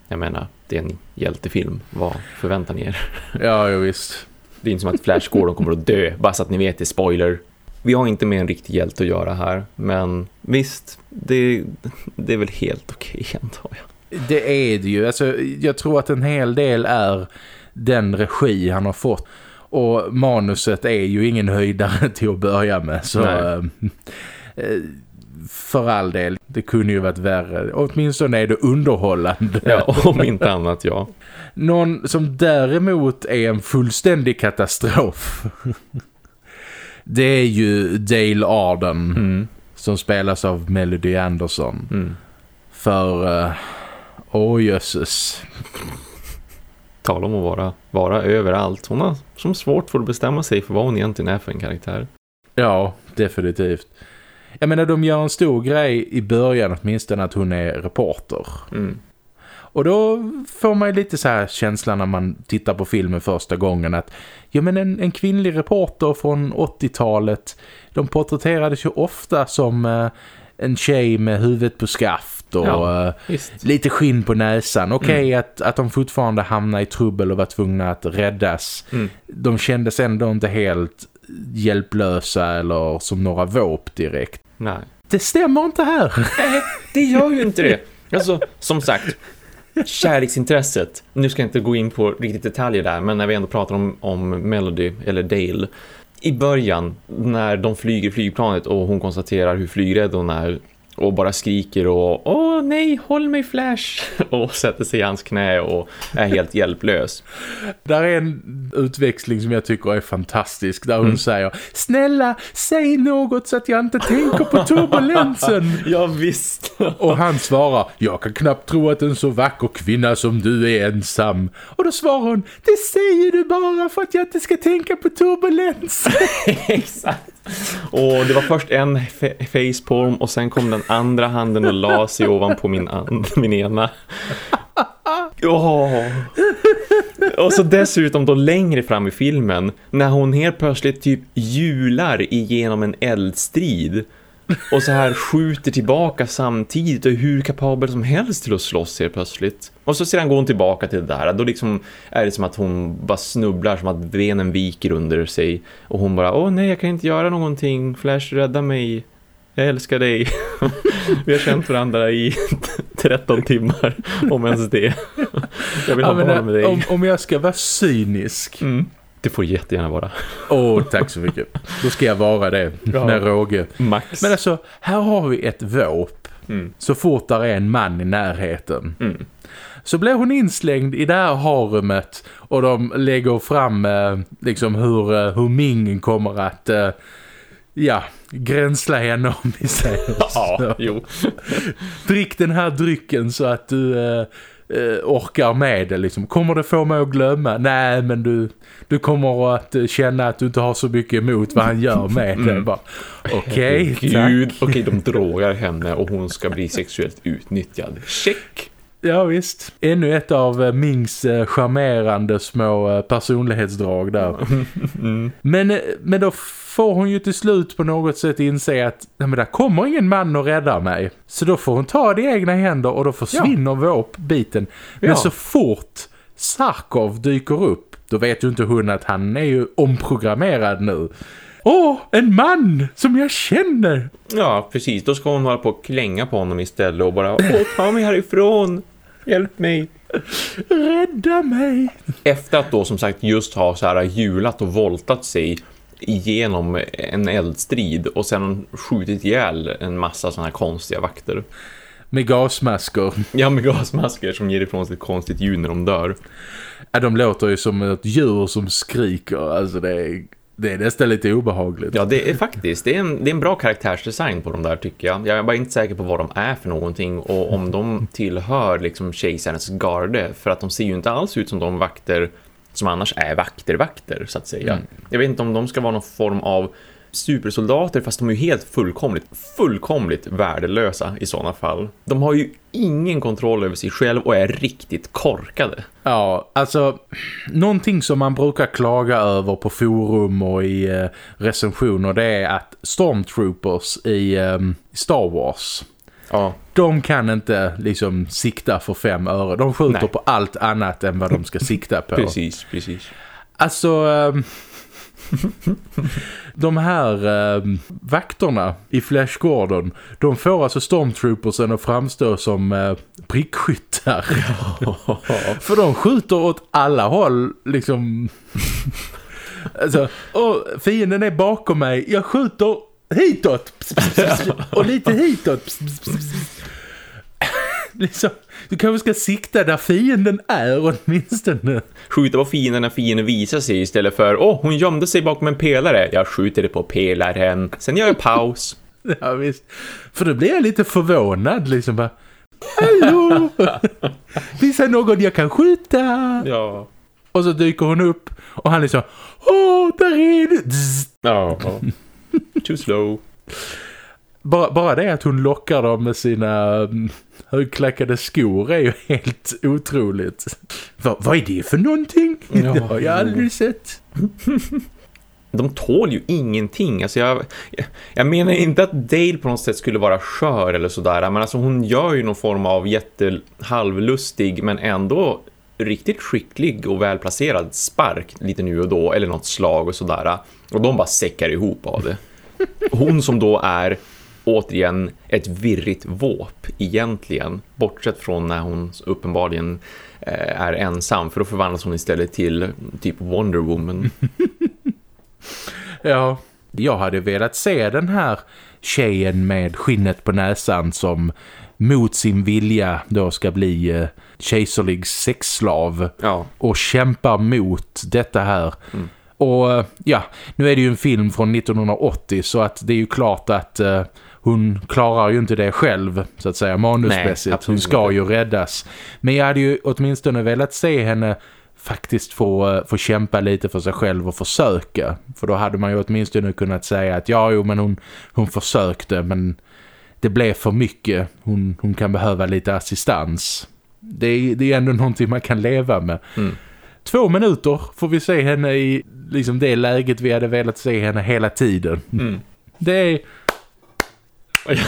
Jag menar, det är en hjältefilm. Vad förväntar ni er? Ja, ja visst. Det är inte som att Flash Gordon kommer att dö, bara så att ni vet det, spoiler. Vi har inte med en riktig hjälte att göra här, men visst, det, det är väl helt okej okay, antar jag. Det är det ju. Alltså, jag tror att en hel del är den regi han har fått. Och manuset är ju ingen höjdare till att börja med. Så äh, för all del, det kunde ju varit värre. Åtminstone är det underhållande. Ja, om inte annat, ja. Någon som däremot är en fullständig katastrof. det är ju Dale Arden. Mm. Som spelas av Melody Anderson. Mm. För, uh, åh oh, jösses. Tala om att vara, vara överallt. Hon har som svårt för att bestämma sig för vad hon egentligen är för en karaktär. Ja, definitivt. Jag menar, de gör en stor grej i början åtminstone att hon är reporter. Mm. Och då får man ju lite så här känslan när man tittar på filmen första gången att ja men en, en kvinnlig reporter från 80-talet de porträtterades ju ofta som eh, en tjej med huvudet på skaft och ja, eh, lite skinn på näsan. Okej okay, mm. att, att de fortfarande hamnar i trubbel och var tvungna att räddas. Mm. De kändes ändå inte helt hjälplösa eller som några våp direkt. Nej. Det stämmer inte här. Nej, det gör ju inte det. Alltså, som sagt, kärleksintresset. Nu ska jag inte gå in på riktigt detaljer där, men när vi ändå pratar om, om Melody eller Dale. I början, när de flyger flygplanet och hon konstaterar hur flygrädd hon är och bara skriker och åh nej, håll mig Flash och sätter sig i hans knä och är helt hjälplös. Där är en utväxling som jag tycker är fantastisk där hon mm. säger snälla, säg något så att jag inte tänker på turbulensen. ja visst. och han svarar, jag kan knappt tro att en så vacker kvinna som du är ensam. Och då svarar hon, det säger du bara för att jag inte ska tänka på turbulens. Exakt. Och det var först en facepalm och sen kom den andra handen och la sig ovanpå min, min ena. Oh. Och så dessutom då längre fram i filmen när hon helt plötsligt typ jular igenom en eldstrid och så här skjuter tillbaka samtidigt och hur kapabel som helst till att slåss helt plötsligt. Och så sedan går hon tillbaka till det där. Då liksom är det som att hon bara snubblar som att benen viker under sig. Och hon bara, åh nej jag kan inte göra någonting. Flash rädda mig. Jag älskar dig. Vi har känt varandra i 13 timmar om ens det. Jag vill ha ja, med dig. Om, om jag ska vara cynisk. Mm det får jättegärna vara. Åh, oh, tack så mycket. Då ska jag vara det ja. med råge. Max. Men alltså, här har vi ett våp. Mm. Så fort där är en man i närheten. Mm. Så blir hon inslängd i det här harumet och de lägger fram eh, liksom hur, eh, hur Ming kommer att eh, ja, gränsla henne om vi säger så. Ja, jo. Drick den här drycken så att du eh, eh, orkar med det liksom. Kommer det få mig att glömma? Nej, men du, du kommer att eh, känna att du inte har så mycket emot vad han gör med det. Mm. Okej, okay, tack. Okej, de drogar henne och hon ska bli sexuellt utnyttjad. Check! Ja visst. Ännu ett av eh, Mings charmerande små personlighetsdrag där. Mm. Men, men då får hon ju till slut på något sätt inse att nej, men där kommer ingen man att rädda mig. Så då får hon ta det i egna händer och då försvinner ja. våpbiten. Men ja. så fort Sarkov dyker upp, då vet ju inte hon att han är ju omprogrammerad nu. Åh, en man som jag känner! Ja, precis. Då ska hon hålla på och klänga på honom istället och bara Åh, ta mig härifrån! Hjälp mig! Rädda mig! Efter att då som sagt just ha så här hjulat och voltat sig igenom en eldstrid och sen skjutit ihjäl en massa sådana här konstiga vakter. Med gasmasker. Ja, med gasmasker som ger ifrån sig ett konstigt ljud när de dör. Ja, de låter ju som ett djur som skriker. Alltså det är Det är nästan lite obehagligt. Ja, det är faktiskt. Det är, en, det är en bra karaktärsdesign på de där tycker jag. Jag är bara inte säker på vad de är för någonting och om de tillhör liksom kejsarens garde. För att de ser ju inte alls ut som de vakter som annars är vakter-vakter så att säga. Mm. Jag vet inte om de ska vara någon form av supersoldater fast de är ju helt fullkomligt, fullkomligt värdelösa i sådana fall. De har ju ingen kontroll över sig själv och är riktigt korkade. Ja, alltså någonting som man brukar klaga över på forum och i eh, recensioner det är att Stormtroopers i eh, Star Wars Ja. De kan inte liksom sikta för fem öre. De skjuter Nej. på allt annat än vad de ska sikta på. precis, precis. Alltså... Eh, de här eh, vakterna i Flash Gordon de får alltså Stormtroopersen att framstå som eh, prickskyttar. För de skjuter åt alla håll liksom... alltså, och fienden är bakom mig. Jag skjuter hitåt. och lite hitåt. liksom, du kanske ska sikta där fienden är åtminstone. Skjuta på fienden när fienden visar sig istället för åh, oh, hon gömde sig bakom en pelare. Jag skjuter det på pelaren. Sen gör jag paus. ja, visst. För då blir jag lite förvånad liksom bara Hallå! Finns det någon jag kan skjuta? Ja. Och så dyker hon upp och han liksom Åh, där är du! Ja, ja. Too slow. Bara, bara det att hon lockar dem med sina mm, högklackade skor är ju helt otroligt. Va, vad är det för någonting? Ja, det har jag aldrig sett. De tål ju ingenting. Alltså jag, jag menar inte att Dale på något sätt skulle vara skör eller sådär. Men alltså hon gör ju någon form av jättehalvlustig men ändå riktigt skicklig och välplacerad spark lite nu och då. Eller något slag och sådär. Och de bara säckar ihop av det. Hon som då är återigen ett virrigt våp egentligen. Bortsett från när hon uppenbarligen eh, är ensam. För då förvandlas hon istället till typ Wonder Woman. ja, jag hade velat se den här tjejen med skinnet på näsan som mot sin vilja då ska bli eh, kejserlig sexslav ja. och kämpar mot detta här. Mm. Och eh, ja, nu är det ju en film från 1980 så att det är ju klart att uh, hon klarar ju inte det själv så att säga manusmässigt. Nej, hon ska ju räddas. Men jag hade ju åtminstone velat se henne faktiskt få, uh, få kämpa lite för sig själv och försöka. För då hade man ju åtminstone kunnat säga att ja, jo, men hon, hon försökte men det blev för mycket. Hon, hon kan behöva lite assistans. Det är, det är ändå någonting man kan leva med. Mm. Två minuter får vi se henne i liksom det läget vi hade velat se henne hela tiden. Mm. Det är...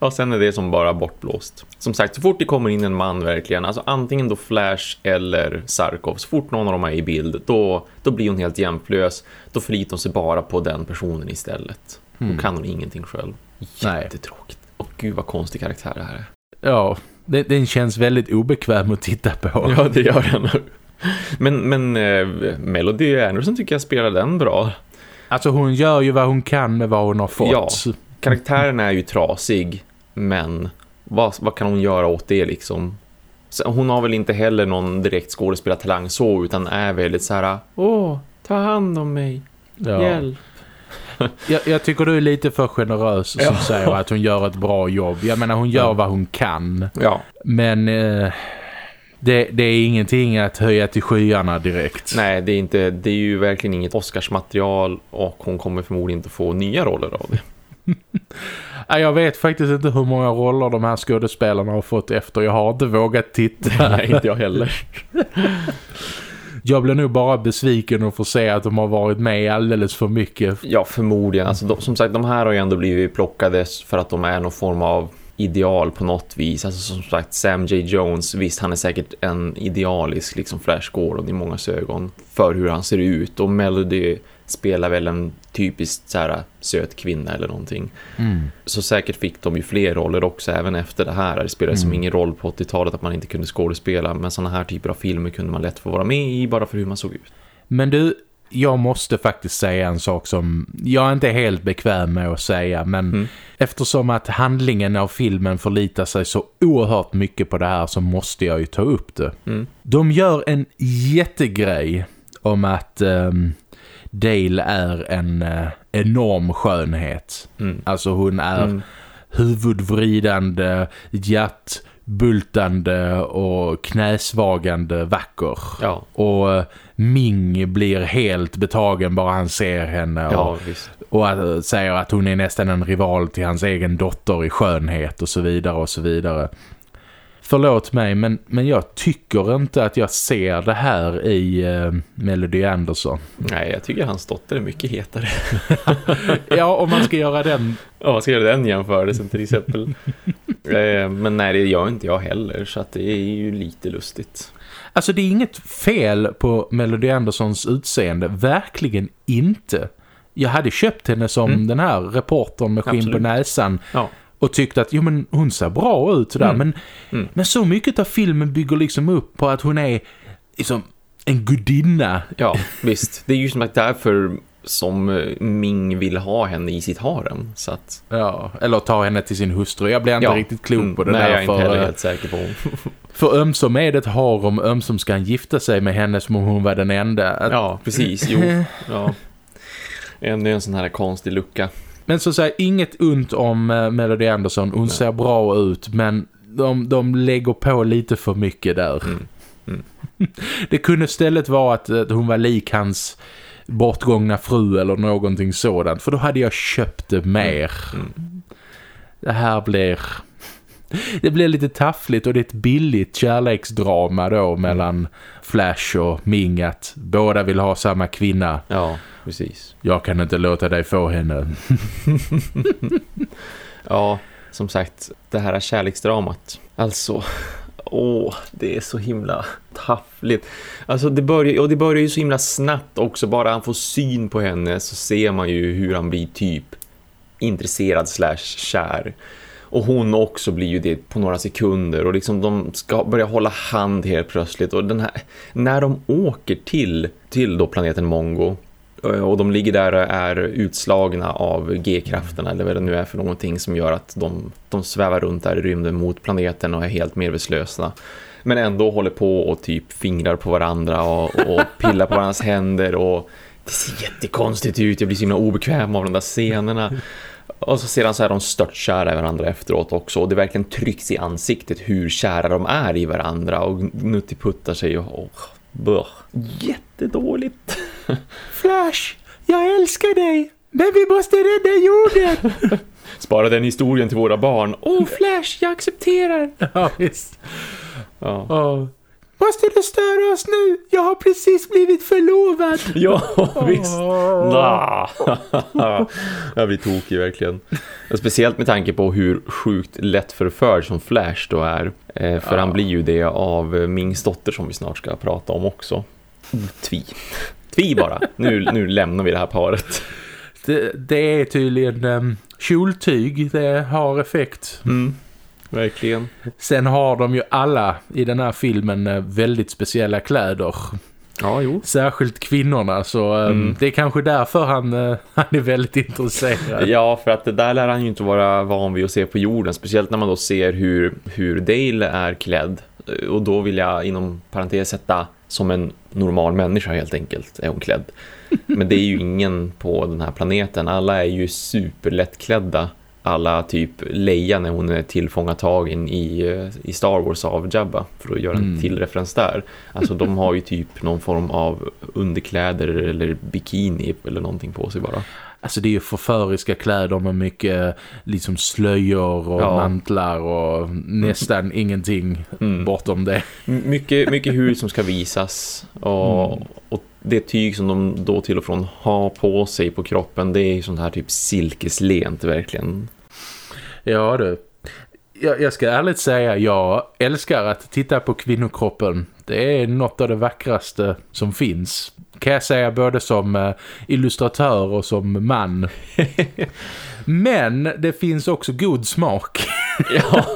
ja, sen är det som bara bortblåst. Som sagt, så fort det kommer in en man verkligen, alltså antingen då Flash eller Sarkov, så fort någon av dem är i bild, då, då blir hon helt jämplös. Då förlitar hon sig bara på den personen istället. Mm. Då kan hon ingenting själv. Jättetråkigt. Och gud vad konstig karaktär det här är. Ja, den, den känns väldigt obekväm att titta på. Ja, det gör den. Men, men eh, Melody Anderson tycker jag spelar den bra. Alltså hon gör ju vad hon kan med vad hon har fått. Ja, karaktären är ju trasig. Men vad, vad kan hon göra åt det liksom? hon har väl inte heller någon direkt skådespelartalang så utan är väldigt så här Åh, ta hand om mig. Ja. Hjälp. Jag, jag, tycker du är lite för generös som ja. säger att hon gör ett bra jobb. Jag menar hon gör vad hon kan. Ja. Men eh, det, det, är ingenting att höja till skyarna direkt. Nej, det är, inte, det är ju verkligen inget Oscarsmaterial och hon kommer förmodligen inte få nya roller av det. jag vet faktiskt inte hur många roller de här skådespelarna har fått efter. Jag har inte vågat titta. Nej, inte jag heller. jag blir nog bara besviken att få se att de har varit med alldeles för mycket. Ja, förmodligen. Alltså, de, som sagt, de här har ju ändå blivit plockade för att de är någon form av ideal på något vis. Alltså som sagt, Sam J. Jones, visst han är säkert en idealisk liksom Flash Gordon i många ögon för hur han ser ut. Och Melody spelar väl en typiskt så här, söt kvinna eller någonting. Mm. Så säkert fick de ju fler roller också även efter det här. Det spelade mm. som ingen roll på 80-talet att man inte kunde skådespela. Men sådana här typer av filmer kunde man lätt få vara med i bara för hur man såg ut. Men du, jag måste faktiskt säga en sak som jag inte är helt bekväm med att säga men mm. eftersom att handlingen av filmen förlitar sig så oerhört mycket på det här så måste jag ju ta upp det. Mm. De gör en jättegrej om att um, Dale är en uh, enorm skönhet. Mm. Alltså hon är mm. huvudvridande, hjärtbultande och knäsvagande vacker. Ja. Och uh, Ming blir helt betagen bara han ser henne och, ja, och att, säger att hon är nästan en rival till hans egen dotter i skönhet och så vidare och så vidare. Förlåt mig, men, men jag tycker inte att jag ser det här i uh, Melody Anderson. Nej, jag tycker hans dotter är mycket hetare. ja, om man ska göra den... Ja, man ska göra den jämförelsen till exempel. uh, men nej, det gör inte jag heller, så att det är ju lite lustigt. Alltså det är inget fel på Melody Andersons utseende, verkligen inte. Jag hade köpt henne som mm. den här reportern med skinn på näsan. Ja och tyckte att jo, men hon ser bra ut där. Mm. Men, mm. men så mycket av filmen bygger liksom upp på att hon är liksom en gudinna. Ja, visst. Det är ju som att därför som eh, Ming vill ha henne i sitt harem. Så att... Ja, eller ta henne till sin hustru. Jag blir inte ja. riktigt klok på det Nej, där. Nej, jag är inte heller helt säker på. för ömsom är det ett harem, ömsom ska han gifta sig med henne som om hon var den enda. Att... Ja, precis. Jo, ja. Ännu en sån här konstig lucka. Men så säger inget ont om uh, Melody Anderson. Hon Nej. ser bra ut men de, de lägger på lite för mycket där. Mm. Mm. det kunde istället vara att, att hon var lik hans bortgångna fru eller någonting sådant. För då hade jag köpt det mer. Mm. mm. Det här blir... Det blir lite taffligt och det är ett billigt kärleksdrama då mellan Flash och Ming att båda vill ha samma kvinna. Ja precis. Jag kan inte låta dig få henne. ja, som sagt, det här är kärleksdramat. Alltså, åh, det är så himla taffligt. Alltså det börjar, och det börjar ju så himla snabbt också. Bara han får syn på henne så ser man ju hur han blir typ intresserad slash kär. Och hon också blir ju det på några sekunder och liksom de ska börja hålla hand helt plötsligt och den här, när de åker till, till då planeten Mongo eh, och de ligger där och är utslagna av G-krafterna eller vad det nu är för någonting som gör att de, de svävar runt där i rymden mot planeten och är helt medvetslösa. Men ändå håller på och typ fingrar på varandra och, och pillar på varandras händer och det ser jättekonstigt ut. Jag blir så himla obekväm av de där scenerna. Och så sedan så är de störtkära i varandra efteråt också. Och det verkligen trycks i ansiktet hur kära de är i varandra. Och nuttiputtar sig och... och Jättedåligt. Flash, jag älskar dig. Men vi måste rädda jorden. Spara den historien till våra barn. Åh, oh, Flash, jag accepterar. Ja, visst. Ja. Oh. Måste du störa oss nu? Jag har precis blivit förlovad. Ja, visst. Nah. jag blir tokig verkligen. Speciellt med tanke på hur sjukt lätt förförd som Flash då är. Eh, för ja. han blir ju det av Mings dotter som vi snart ska prata om också. Tvi. Tvi bara. Nu, nu lämnar vi det här paret. Det, det är tydligen um, kjoltyg. Det har effekt. Mm. Verkligen. Sen har de ju alla i den här filmen eh, väldigt speciella kläder. Ja, jo. Särskilt kvinnorna, så um, mm. det är kanske därför han, uh, han är väldigt intresserad. Ja, för att det där lär han ju inte vara van vid att se på jorden. Speciellt när man då ser hur, hur Dale är klädd. Och då vill jag inom parentes sätta som en normal människa helt enkelt är hon klädd. Men det är ju ingen på den här planeten. Alla är ju superlättklädda. Alla typ Leia när hon är tillfångatagen i, eh, i Star Wars av Jabba för att göra en mm. till referens där. Alltså de har ju typ någon form av underkläder eller bikini eller någonting på sig bara. Alltså det är ju förföriska kläder med mycket liksom slöjor och ja. mantlar och nästan mm. ingenting mm. bortom det. Mycket, mycket hud som ska visas och, mm. och det tyg som de då till och från har på sig på kroppen det är sånt här typ silkeslent verkligen. Ja du. Jag, jag ska ärligt säga, jag älskar att titta på kvinnokroppen. Det är något av det vackraste som finns kan jag säga både som uh, illustratör och som man. Men det finns också god smak.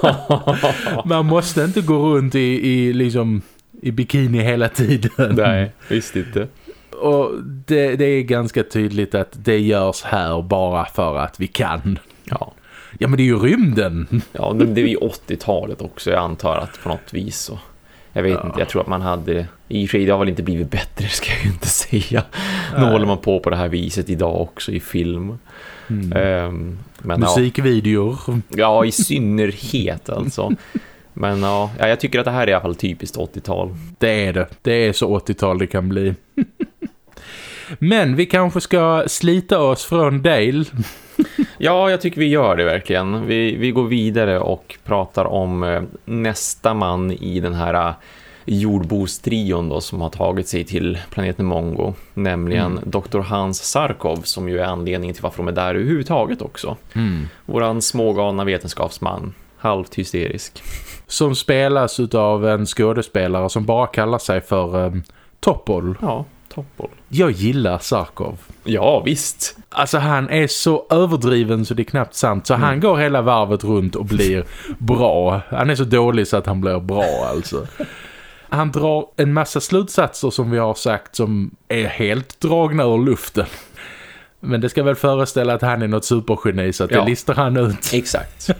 Man måste inte gå runt i, i, liksom, i bikini hela tiden. Nej, visst inte. Och det, det är ganska tydligt att det görs här bara för att vi kan. Ja. Ja, men det är ju rymden. Ja, det, det är ju 80-talet också. Jag antar att på något vis så Jag vet ja. inte, jag tror att man hade... I och för sig, det har väl inte blivit bättre, ska jag inte säga. Nej. Nu håller man på på det här viset idag också i film. Mm. Um, men, Musikvideor. Ja, ja, i synnerhet alltså. Men ja, jag tycker att det här är i alla fall typiskt 80-tal. Det är det. Det är så 80-tal det kan bli. Men vi kanske ska slita oss från Dale. ja, jag tycker vi gör det verkligen. Vi, vi går vidare och pratar om eh, nästa man i den här eh, jordbostrion då som har tagit sig till planeten Mongo. Nämligen mm. Dr. Hans Sarkov som ju är anledningen till varför de är där överhuvudtaget också. Mm. Våran smågalna vetenskapsman. Halvt hysterisk. Som spelas av en skådespelare som bara kallar sig för um, Topol. Ja, Topol. Jag gillar Sarkov. Ja, visst. Alltså han är så överdriven så det är knappt sant. Så mm. han går hela varvet runt och blir bra. Han är så dålig så att han blir bra alltså. Han drar en massa slutsatser som vi har sagt som är helt dragna ur luften. Men det ska väl föreställa att han är något supergeni så att ja. det listar han ut. Exakt.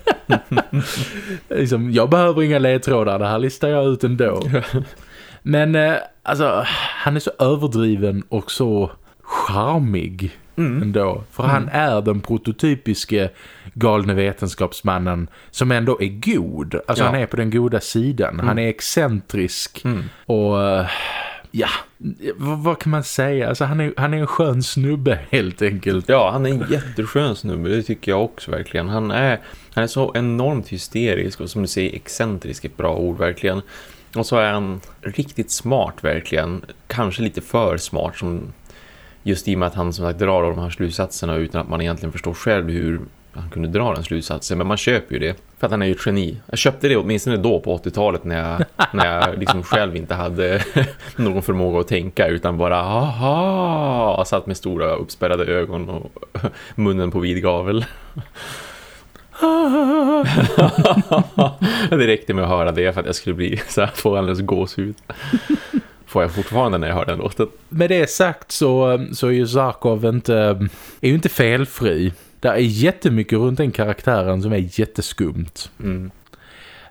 liksom, jag behöver inga ledtrådar, det här listar jag ut ändå. Men eh, alltså, han är så överdriven och så charmig mm. ändå. För mm. han är den prototypiske galne vetenskapsmannen som ändå är god. Alltså ja. han är på den goda sidan. Mm. Han är excentrisk mm. och... Ja, vad, vad, kan man säga? Alltså han är, han är en skön snubbe helt enkelt. Ja, han är en jätteskön snubbe, det tycker jag också verkligen. Han är, han är så enormt hysterisk och som du säger excentrisk, ett bra ord verkligen. Och så är han riktigt smart verkligen. Kanske lite för smart som just i och med att han som sagt drar de här slutsatserna utan att man egentligen förstår själv hur han kunde dra den slutsatsen. Men man köper ju det. För att han är ju ett geni. Jag köpte det åtminstone då på 80-talet när jag, när jag liksom själv inte hade någon förmåga att tänka utan bara aha, satt med stora uppspärrade ögon och munnen på vid gavel. det räckte med att höra det för att jag skulle bli så här, få alldeles gåshud. Får jag fortfarande när jag hör den låten. Med det sagt så, så är ju Zarkov inte, är ju inte felfri. Det är jättemycket runt den karaktären som är jätteskumt. Mm.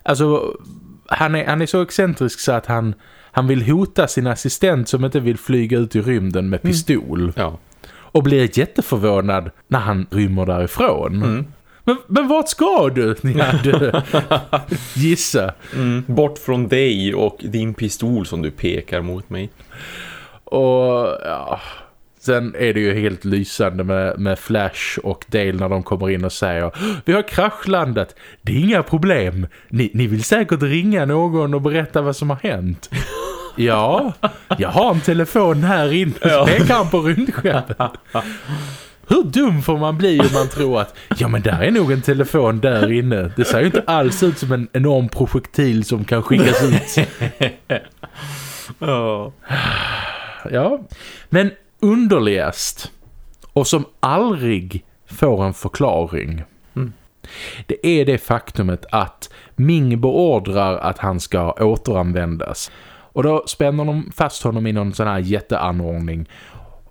Alltså, han är, han är så excentrisk så att han, han vill hota sin assistent som inte vill flyga ut i rymden med mm. pistol. Mm. Ja. Och blir jätteförvånad när han rymmer därifrån. Mm. Men, men vart ska du? Ja, du gissa. Mm, bort från dig och din pistol som du pekar mot mig. Och ja... Sen är det ju helt lysande med, med Flash och Dale när de kommer in och säger Vi har kraschlandat, det är inga problem. Ni, ni vill säkert ringa någon och berätta vad som har hänt. ja, jag har en telefon här inne och pekar han på rymdskeppet. Hur dum får man bli om man tror att ja men där är nog en telefon där inne. Det ser ju inte alls ut som en enorm projektil som kan skickas ut. oh. Ja, men underligast och som aldrig får en förklaring. Mm. Det är det faktumet att Ming beordrar att han ska återanvändas. Och då spänner de fast honom i någon sån här jätteanordning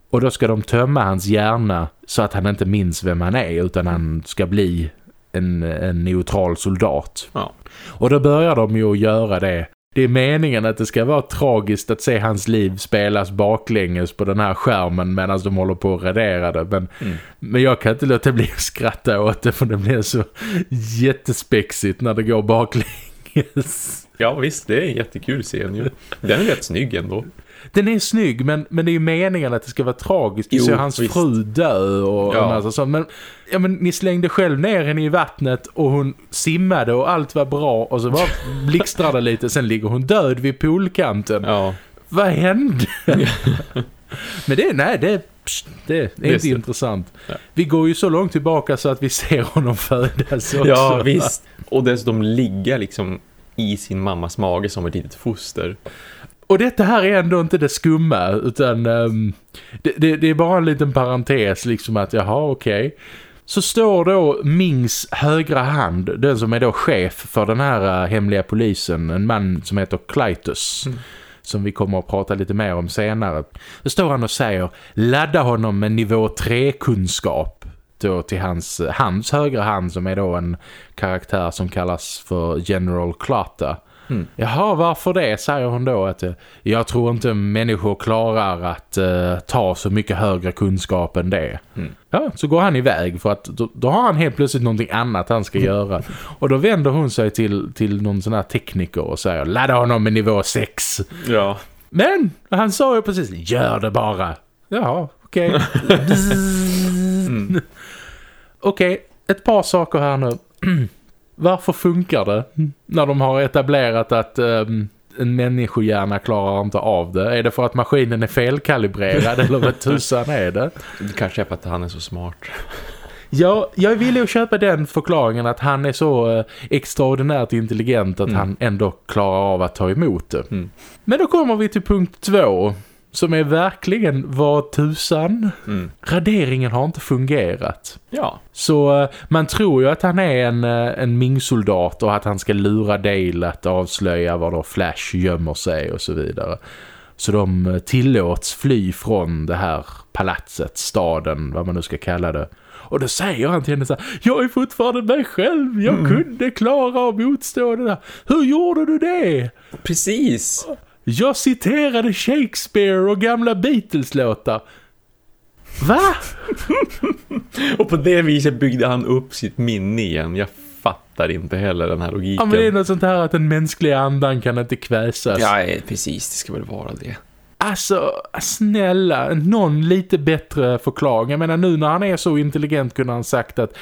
och då ska de tömma hans hjärna så att han inte minns vem han är utan han ska bli en, en neutral soldat. Ja. Och då börjar de ju att göra det. Det är meningen att det ska vara tragiskt att se hans liv spelas baklänges på den här skärmen medan de håller på att radera det. Men, mm. men jag kan inte låta bli att skratta åt det för det blir så jättespexigt när det går baklänges. Ja visst, det är en jättekul scen ju. Den är rätt snygg ändå den är snygg men, men det är ju meningen att det ska vara tragiskt. Vi ser hans visst. fru dö och, ja. och sånt. Men, ja, men ni slängde själv ner henne i vattnet och hon simmade och allt var bra och så bara blixtrade lite. Sen ligger hon död vid poolkanten. Ja. Vad hände? men det, nej, det, det, är det inte intressant. Ja. Vi går ju så långt tillbaka så att vi ser honom födas också. Ja, visst. Och dessutom ligga liksom i sin mammas mage som ett litet foster. Och detta här är ändå inte det skumma utan um, det, det, det, är bara en liten parentes liksom att jaha okej. Okay. Så står då Mings högra hand, den som är då chef för den här uh, hemliga polisen, en man som heter Clytus. Mm. Som vi kommer att prata lite mer om senare. Då står han och säger, ladda honom med nivå 3-kunskap. då till hans, hans högra hand som är då en karaktär som kallas för General Clata. Mm. Jaha, varför det? Säger hon då att jag tror inte människor klarar att uh, ta så mycket högre kunskap än det. Mm. Ja, så går han iväg för att då, då, har han helt plötsligt någonting annat han ska göra. Och då vänder hon sig till, till någon sån här tekniker och säger ladda honom med nivå 6. Ja. Men han sa ju precis, gör det bara. Jaha, okej. Okay. mm. Okej, okay, ett par saker här nu. Varför funkar det när de har etablerat att um, en människohjärna klarar inte av det? Är det för att maskinen är felkalibrerad eller vad tusan är det? Det kanske är för att han är så smart. Ja, jag vill ju köpa den förklaringen att han är så eh, extraordinärt intelligent att mm. han ändå klarar av att ta emot det. Mm. Men då kommer vi till punkt två som är verkligen vad tusan. Mm. Raderingen har inte fungerat. Ja. Så uh, man tror ju att han är en, uh, en Ming-soldat och att han ska lura Dale att avslöja var då Flash gömmer sig och så vidare. Så de uh, tillåts fly från det här palatset, staden, vad man nu ska kalla det. Och då säger han till henne så här, jag är fortfarande mig själv, jag mm. kunde klara av motstå det där. Hur gjorde du det? Precis. Jag citerade Shakespeare och gamla Beatles-låtar. Va? och på det viset byggde han upp sitt minne igen. Jag fattar inte heller den här logiken. Ja, men det är något sånt här att den mänskliga andan kan inte kväsas. Ja, precis. Det ska väl vara det. Alltså, snälla, någon lite bättre förklaring. Jag menar nu när han är så intelligent kunde han sagt att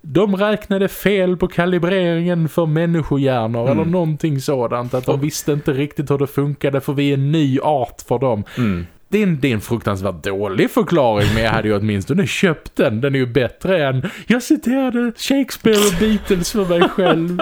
de räknade fel på kalibreringen för människohjärnor mm. eller någonting sådant. Att de visste inte riktigt hur det funkade för vi är en ny art för dem. Mm det är, en, det är en fruktansvärt dålig förklaring men jag hade ju åtminstone köpt den. Den är ju bättre än jag citerade Shakespeare och Beatles för mig själv.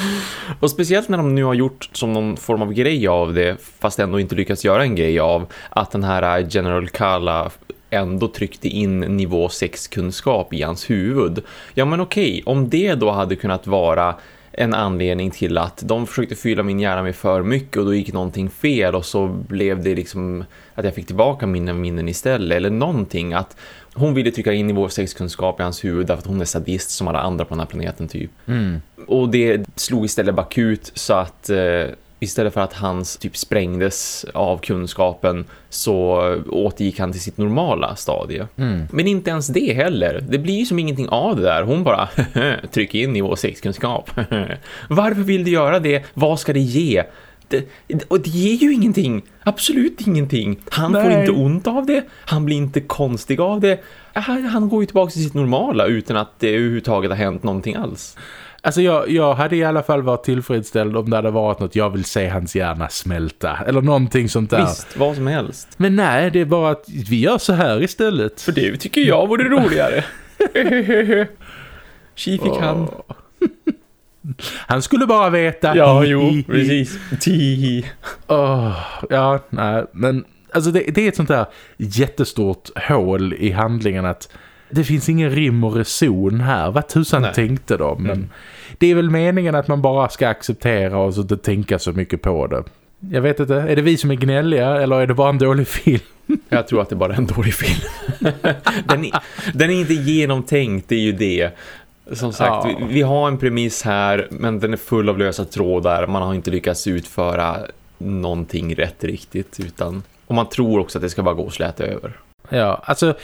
och speciellt när de nu har gjort som någon form av grej av det fast ändå inte lyckats göra en grej av att den här äh, General Kala ändå tryckte in nivå 6-kunskap i hans huvud. Ja men okej, om det då hade kunnat vara en anledning till att de försökte fylla min hjärna med för mycket och då gick någonting fel och så blev det liksom att jag fick tillbaka mina minnen istället eller någonting att hon ville trycka in i vår sexkunskap i hans huvud därför att hon är sadist som alla andra på den här planeten typ. Mm. Och det slog istället bakut så att eh, istället för att hans typ sprängdes av kunskapen så återgick han till sitt normala stadie. Mm. Men inte ens det heller. Det blir ju som ingenting av det där. Hon bara trycker in i vår sexkunskap. Varför vill du göra det? Vad ska det ge? Det, och det ger ju ingenting. Absolut ingenting. Han Nej. får inte ont av det. Han blir inte konstig av det. Han går ju tillbaka till sitt normala utan att det överhuvudtaget har hänt någonting alls. Alltså jag, jag hade i alla fall varit tillfredsställd om det hade varit något jag vill se hans hjärna smälta. Eller någonting sånt där. Visst, vad som helst. Men nej, det är bara att vi gör så här istället. För det tycker jag vore roligare. Tji fick oh. han. Han skulle bara veta. Ja, jo, precis. Ti. Oh, ja, nej, men alltså det, det, är ett sånt där jättestort hål i handlingen att det finns ingen rim och reson här. Vad tusan Nej. tänkte de? Men mm. det är väl meningen att man bara ska acceptera och så inte tänka så mycket på det. Jag vet inte, är det vi som är gnälliga eller är det bara en dålig film? Jag tror att det bara är en dålig film. den, är, den är inte genomtänkt, det är ju det. Som sagt, ja. vi, vi, har en premiss här men den är full av lösa trådar. Man har inte lyckats utföra någonting rätt riktigt utan och man tror också att det ska bara gå och släta över. Ja, alltså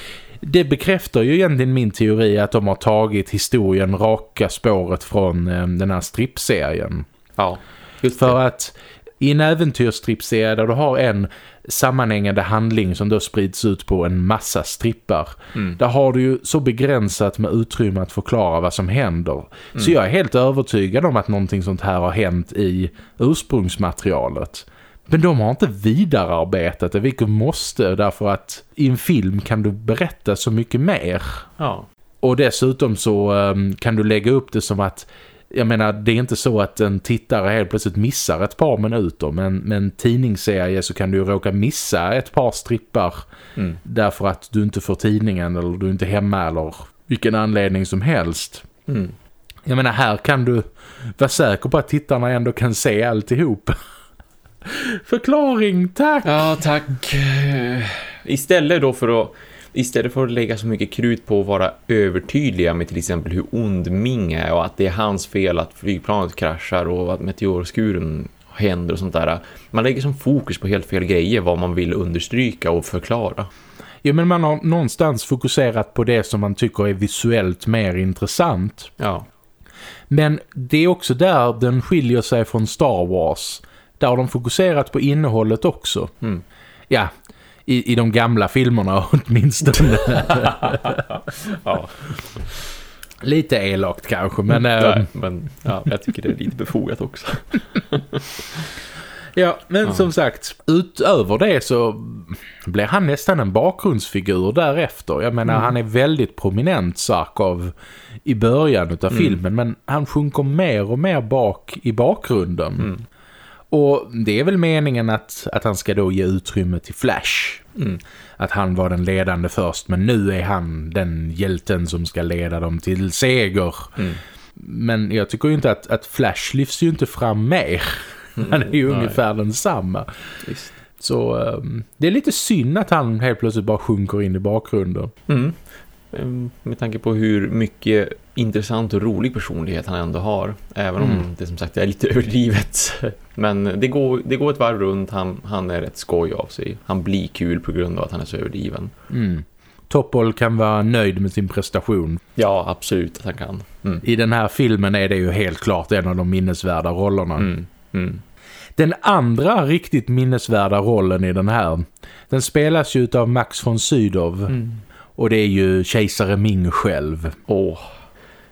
det bekräftar ju egentligen min teori att de har tagit historien raka spåret från eh, den här strippserien. Ja, just För det. att i en äventyrsstrippserie där du har en sammanhängande handling som då sprids ut på en massa strippar. Mm. Där har du ju så begränsat med utrymme att förklara vad som händer. Mm. Så jag är helt övertygad om att någonting sånt här har hänt i ursprungsmaterialet. Men de har inte vidarearbetat det, vilket måste därför att i en film kan du berätta så mycket mer. Ja. Och dessutom så um, kan du lägga upp det som att jag menar, det är inte så att en tittare helt plötsligt missar ett par minuter. Men med en tidningsserie så kan du råka missa ett par strippar. Mm. Därför att du inte får tidningen eller du är inte hemma eller vilken anledning som helst. Mm. Jag menar, här kan du vara säker på att tittarna ändå kan se alltihop. Förklaring, tack! Ja, tack. Istället då för att istället för att lägga så mycket krut på att vara övertydliga med till exempel hur ond Ming är och att det är hans fel att flygplanet kraschar och att meteorskuren händer och sånt där. Man lägger som fokus på helt fel grejer vad man vill understryka och förklara. Ja, men man har någonstans fokuserat på det som man tycker är visuellt mer intressant. Ja. Men det är också där den skiljer sig från Star Wars. Där har de fokuserat på innehållet också. Mm. Ja, i, i de gamla filmerna åtminstone. ja. Lite elakt kanske, men... Nej, äh, men ja, jag tycker det är lite befogat också. ja, men ja. som sagt, utöver det så blir han nästan en bakgrundsfigur därefter. Jag menar, mm. han är väldigt prominent Sarkov i början av mm. filmen, men han sjunker mer och mer bak i bakgrunden. Mm. Och det är väl meningen att, att han ska då ge utrymme till Flash. Mm. Att han var den ledande först, men nu är han den hjälten som ska leda dem till seger. Mm. Men jag tycker ju inte att, att Flash lyfts ju inte fram mer. Mm. Han är ju Nej. ungefär densamma. Visst. Så um, det är lite synd att han helt plötsligt bara sjunker in i bakgrunden. Mm. Ehm, med tanke på hur mycket intressant och rolig personlighet han ändå har. Även om mm. det som sagt är lite överdrivet. Men det går, det går ett varv runt. Han, han är rätt skoj av sig. Han blir kul på grund av att han är så överdriven. Mm. Toppol kan vara nöjd med sin prestation. Ja, absolut att han kan. Mm. I den här filmen är det ju helt klart en av de minnesvärda rollerna. Mm. Mm. Den andra riktigt minnesvärda rollen i den här, den spelas ju av Max von Sydow. Och det är ju kejsare Ming själv. Åh,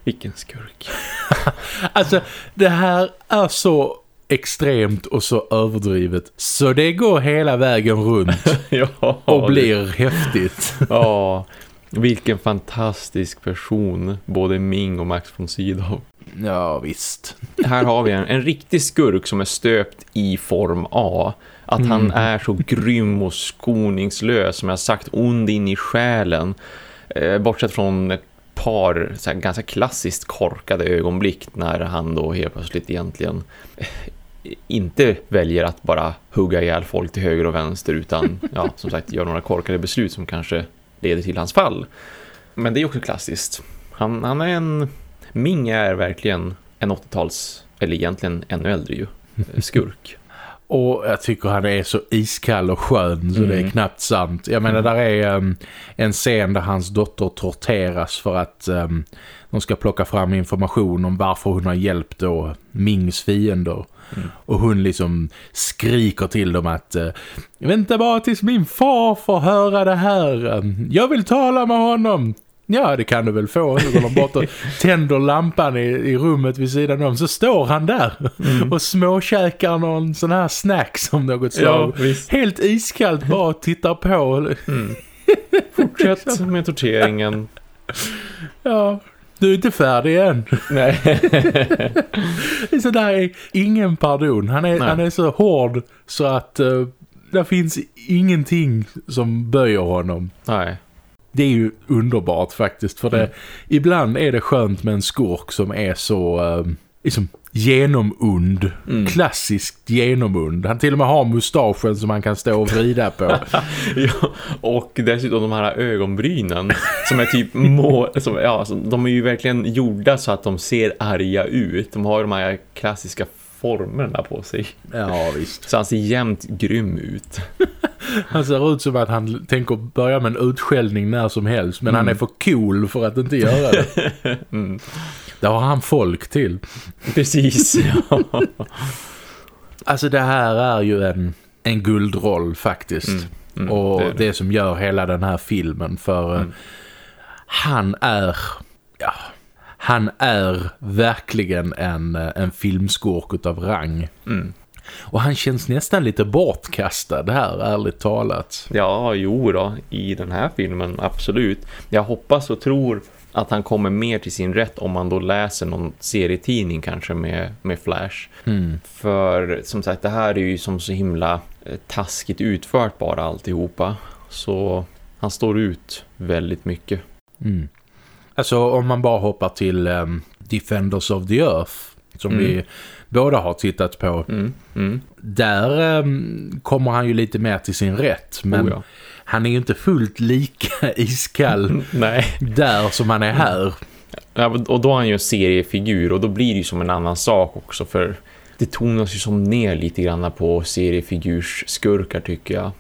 vilken skurk. alltså, det här är så extremt och så överdrivet. Så det går hela vägen runt ja, och blir det... häftigt. ja, vilken fantastisk person. Både Ming och Max von Sydow. Ja, visst. Här har vi en, en riktig skurk som är stöpt i form A. Att mm. han är så grym och skoningslös som jag sagt, ond in i själen. Eh, bortsett från ett par här, ganska klassiskt korkade ögonblick när han då helt plötsligt egentligen eh, inte väljer att bara hugga ihjäl folk till höger och vänster utan ja, som sagt gör några korkade beslut som kanske leder till hans fall. Men det är också klassiskt. Han, han är en... Ming är verkligen en 80-tals, eller egentligen ännu äldre ju, skurk. Och jag tycker han är så iskall och skön så mm. det är mm. knappt sant. Jag menar, där är um, en scen där hans dotter torteras för att um, de ska plocka fram information om varför hon har hjälpt då Mings fiender. Mm. Och hon liksom skriker till dem att uh, vänta bara tills min far får höra det här. Jag vill tala med honom. Ja, det kan du väl få. Så går de bort och tänder lampan i, i rummet vid sidan om. Så står han där mm. och småkäkar någon sån här snack som något slag. Ja, Helt iskallt bara tittar på. Mm. Fortsätt med torteringen. Ja, du är inte färdig än. Nej. så där är ingen pardon. Han är, han är så hård så att uh, det finns ingenting som böjer honom. Nej det är ju underbart faktiskt för det, mm. ibland är det skönt med en skurk som är så uh, liksom genomund, mm. klassiskt genomund. Han till och med har mustaschen som man kan stå och vrida på. ja, och dessutom de här ögonbrynen som är typ må, som, ja, de är ju verkligen gjorda så att de ser arga ut. De har de här klassiska formerna på sig. Ja, visst. Så han ser jämt grym ut. Han ser ut som att han tänker börja med en utskällning när som helst. Men mm. han är för cool för att inte göra det. mm. Där har han folk till. Precis, ja. alltså det här är ju en, en guldroll faktiskt. Mm. Mm. Och det, det. det, som gör hela den här filmen. För mm. han är... Ja, han är verkligen en, en filmskurk av rang. Mm. Och han känns nästan lite bortkastad här, ärligt talat. Ja, jo då, i den här filmen, absolut. Jag hoppas och tror att han kommer mer till sin rätt om man då läser någon serietidning kanske med, med Flash. Mm. För som sagt, det här är ju som så himla eh, taskigt utfört bara alltihopa. Så han står ut väldigt mycket. Mm. Alltså om man bara hoppar till um, Defenders of the Earth som mm. vi båda har tittat på. Mm. Mm. Där um, kommer han ju lite mer till sin rätt. Men oh ja. han är ju inte fullt lika iskall där som han är här. Ja, och då är han ju en seriefigur och då blir det ju som en annan sak också för det tonas ju som ner lite grann på seriefigurs skurkar tycker jag.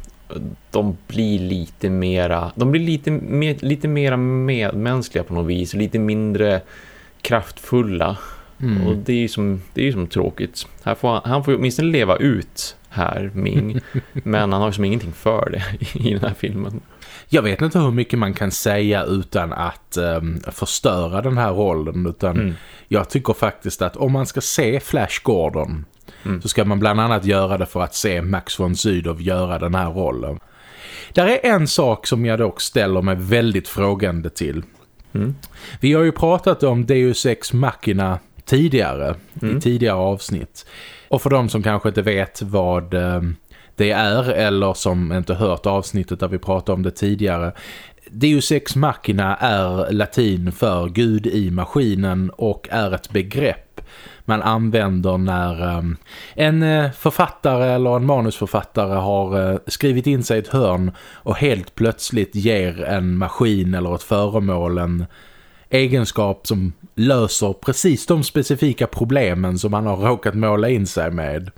De blir lite mera de blir lite, mer, lite mera medmänskliga på något vis, lite mindre kraftfulla. Mm. Och det är ju som, det är som tråkigt. Här får han, han får åtminstone leva ut här, Ming. men han har ju som ingenting för det i den här filmen. Jag vet inte hur mycket man kan säga utan att um, förstöra den här rollen. Utan mm. jag tycker faktiskt att om man ska se Flash Gordon mm. så ska man bland annat göra det för att se Max von Sydow göra den här rollen. Där är en sak som jag dock ställer mig väldigt frågande till. Mm. Vi har ju pratat om Deus Ex Machina tidigare, mm. i tidigare avsnitt. Och för de som kanske inte vet vad um, det är eller som inte hört avsnittet där vi pratade om det tidigare. Deus Ex Machina är latin för Gud i maskinen och är ett begrepp man använder när um, en uh, författare eller en manusförfattare har uh, skrivit in sig i ett hörn och helt plötsligt ger en maskin eller ett föremål en egenskap som löser precis de specifika problemen som man har råkat måla in sig med.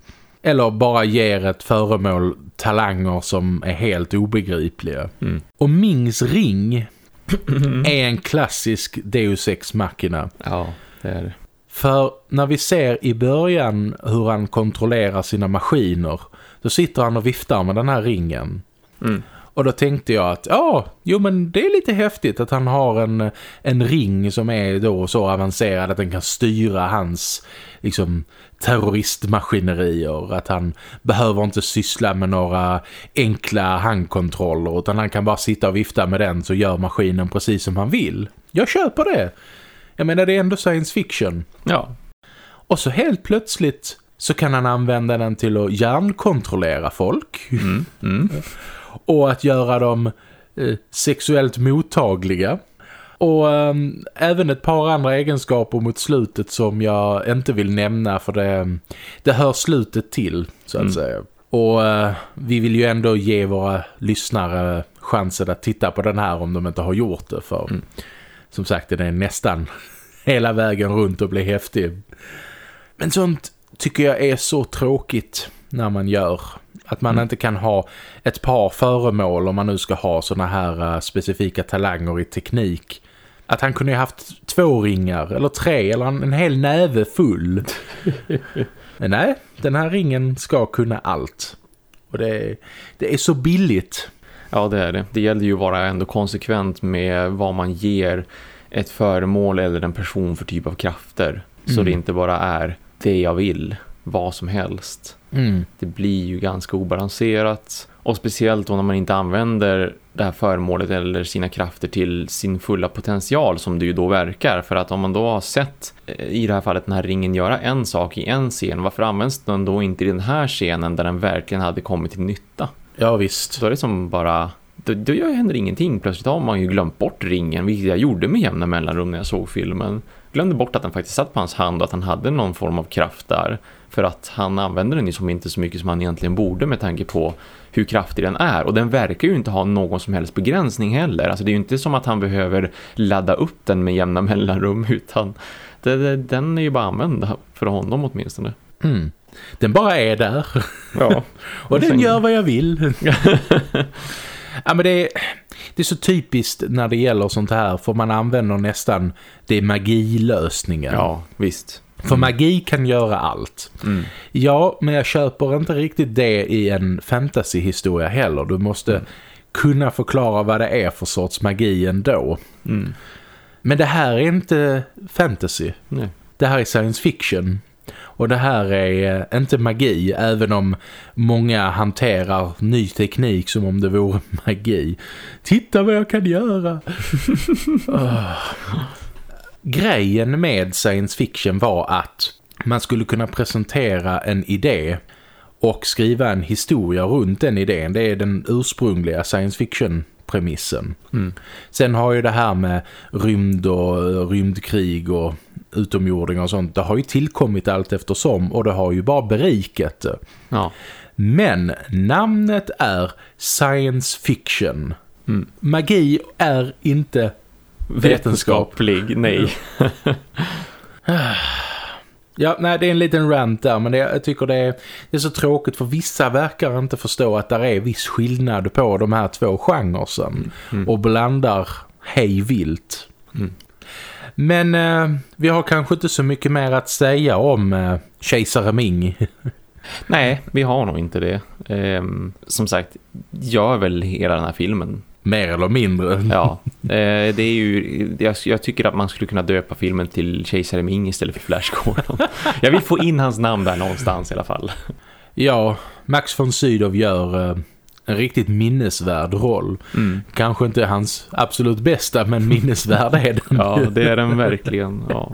Eller bara ger ett föremål talanger som är helt obegripliga. Mm. Och Mings ring är en klassisk Deus Ex Machina. Ja, det är det. För när vi ser i början hur han kontrollerar sina maskiner då sitter han och viftar med den här ringen. Mm. Och då tänkte jag att ja, jo men det är lite häftigt att han har en, en ring som är då så avancerad att den kan styra hans liksom terroristmaskinerier. Att han behöver inte syssla med några enkla handkontroller utan han kan bara sitta och vifta med den så gör maskinen precis som han vill. Jag köper det. Jag menar det är ändå science fiction. Ja. Och så helt plötsligt så kan han använda den till att hjärnkontrollera folk. Mm. Mm. och att göra dem eh, sexuellt mottagliga. Och um, även ett par andra egenskaper mot slutet som jag inte vill nämna för det, det hör slutet till så att mm. säga. Och uh, vi vill ju ändå ge våra lyssnare chansen att titta på den här om de inte har gjort det för mm. som sagt det är nästan hela vägen runt och bli häftig. Men sånt tycker jag är så tråkigt när man gör. Att man mm. inte kan ha ett par föremål om man nu ska ha såna här uh, specifika talanger i teknik. Att han kunde ha haft två ringar eller tre eller en, en hel näve full. Men nej, den här ringen ska kunna allt. Och det, det är så billigt. Ja, det är det. Det gäller ju att vara ändå konsekvent med vad man ger ett föremål eller en person för typ av krafter. Mm. Så det inte bara är det jag vill, vad som helst. Mm. Det blir ju ganska obalanserat. Och speciellt då när man inte använder det här föremålet eller sina krafter till sin fulla potential som det ju då verkar. För att om man då har sett eh, i det här fallet den här ringen göra en sak i en scen, varför används den då inte i den här scenen där den verkligen hade kommit till nytta? Ja visst. Då är det som bara då, då händer ingenting. Plötsligt har man ju glömt bort ringen, vilket jag gjorde med jämna mellanrum när jag såg filmen. Glömde bort att den faktiskt satt på hans hand och att han hade någon form av kraft där. För att han använder den ju som inte så mycket som han egentligen borde med tanke på hur kraftig den är. Och den verkar ju inte ha någon som helst begränsning heller. Alltså det är ju inte som att han behöver ladda upp den med jämna mellanrum utan det, det, den är ju bara använd för honom åtminstone. Mm. Den bara är där. Ja. och den gör vad jag vill. ja men det är, det är så typiskt när det gäller sånt här för man använder nästan det magilösningen. Ja, visst. För magi kan göra allt. Mm. Ja, men jag köper inte riktigt det i en fantasyhistoria heller. Du måste mm. kunna förklara vad det är för sorts magi ändå. Mm. Men det här är inte fantasy. Nej. Det här är science fiction. Och det här är eh, inte magi, även om många hanterar ny teknik som om det vore magi. Titta vad jag kan göra! oh. Grejen med science fiction var att man skulle kunna presentera en idé och skriva en historia runt den idén. Det är den ursprungliga science fiction premissen. Mm. Sen har ju det här med rymd och rymdkrig och utomjordingar och sånt, det har ju tillkommit allt eftersom och det har ju bara berikat det. Ja. Men namnet är science fiction. Mm. Magi är inte vetenskaplig. nej. Ja, nej, det är en liten rant där, men det, jag tycker det är, det är så tråkigt för vissa verkar inte förstå att det är viss skillnad på de här två genrersen mm. Mm. och blandar hej vilt. Mm. Men eh, vi har kanske inte så mycket mer att säga om eh, Kejsare Ming. Nej, vi har nog inte det. Eh, som sagt, jag är väl hela den här filmen Mer eller mindre. Ja, eh, det är ju, jag, jag, tycker att man skulle kunna döpa filmen till Kejsare Ming istället för Flash Gordon. jag vill få in hans namn där någonstans i alla fall. Ja, Max von Sydow gör eh, en riktigt minnesvärd roll. Mm. Kanske inte hans absolut bästa, men minnesvärd är den. ja, det är den verkligen, ja.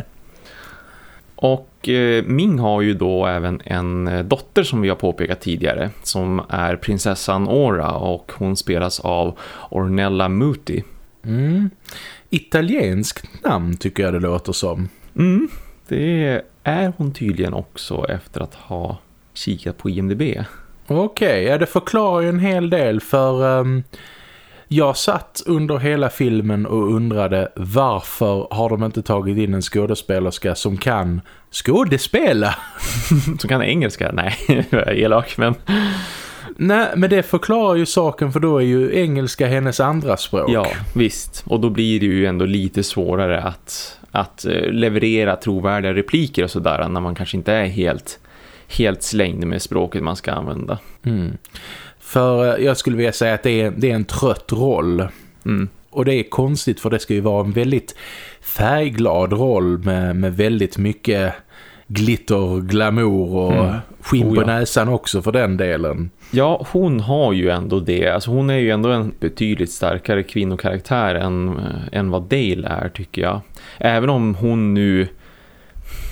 Och eh, Ming har ju då även en eh, dotter som vi har påpekat tidigare som är prinsessan Ora och hon spelas av Ornella Muti. Mm. Italienskt namn tycker jag det låter som. Mm, det är hon tydligen också efter att ha kikat på IMDb. Okej, okay, ja det förklarar ju en hel del för... Um jag satt under hela filmen och undrade varför har de inte tagit in en skådespelerska som kan skådespela? som kan engelska? Nej, jag är elak, men... Nej, men det förklarar ju saken för då är ju engelska hennes andra språk. Ja, visst. Och då blir det ju ändå lite svårare att, att eh, leverera trovärdiga repliker och sådär när man kanske inte är helt, helt slängd med språket man ska använda. Mm. För eh, jag skulle vilja säga att det är, det är en trött roll. Mm. Och det är konstigt för det ska ju vara en väldigt färgglad roll med, med väldigt mycket glitter, glamour och mm. skinn oh, på ja. näsan också för den delen. Ja, hon har ju ändå det. Alltså hon är ju ändå en betydligt starkare kvinnokaraktär än, äh, än vad Dale är tycker jag. Även om hon nu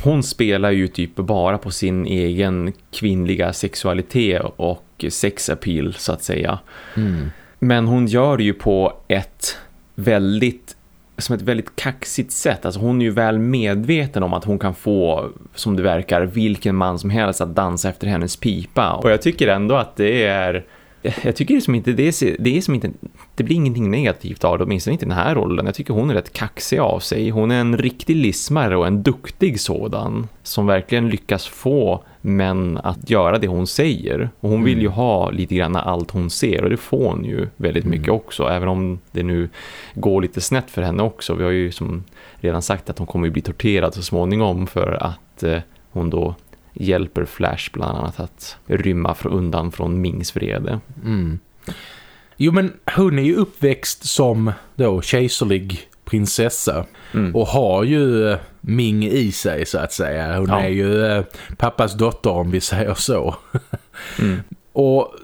hon spelar ju typ bara på sin egen kvinnliga sexualitet och sexappeal så att säga. Mm. Men hon gör det ju på ett väldigt som ett väldigt kaxigt sätt. Alltså hon är ju väl medveten om att hon kan få, som det verkar, vilken man som helst att dansa efter hennes pipa. Och jag tycker ändå att det är jag tycker det som inte det är, det är som inte det blir ingenting negativt av det, åtminstone inte den här rollen. Jag tycker hon är rätt kaxig av sig. Hon är en riktig lismare och en duktig sådan som verkligen lyckas få män att göra det hon säger. Och hon mm. vill ju ha lite grann allt hon ser och det får hon ju väldigt mycket mm. också. Även om det nu går lite snett för henne också. Vi har ju som redan sagt att hon kommer att bli torterad så småningom för att eh, hon då hjälper Flash bland annat att rymma undan från Mings vrede. Mm. Jo men hon är ju uppväxt som då kejserlig prinsessa mm. och har ju eh, Ming i sig så att säga. Hon ja. är ju eh, pappas dotter om vi säger så. Mm. Och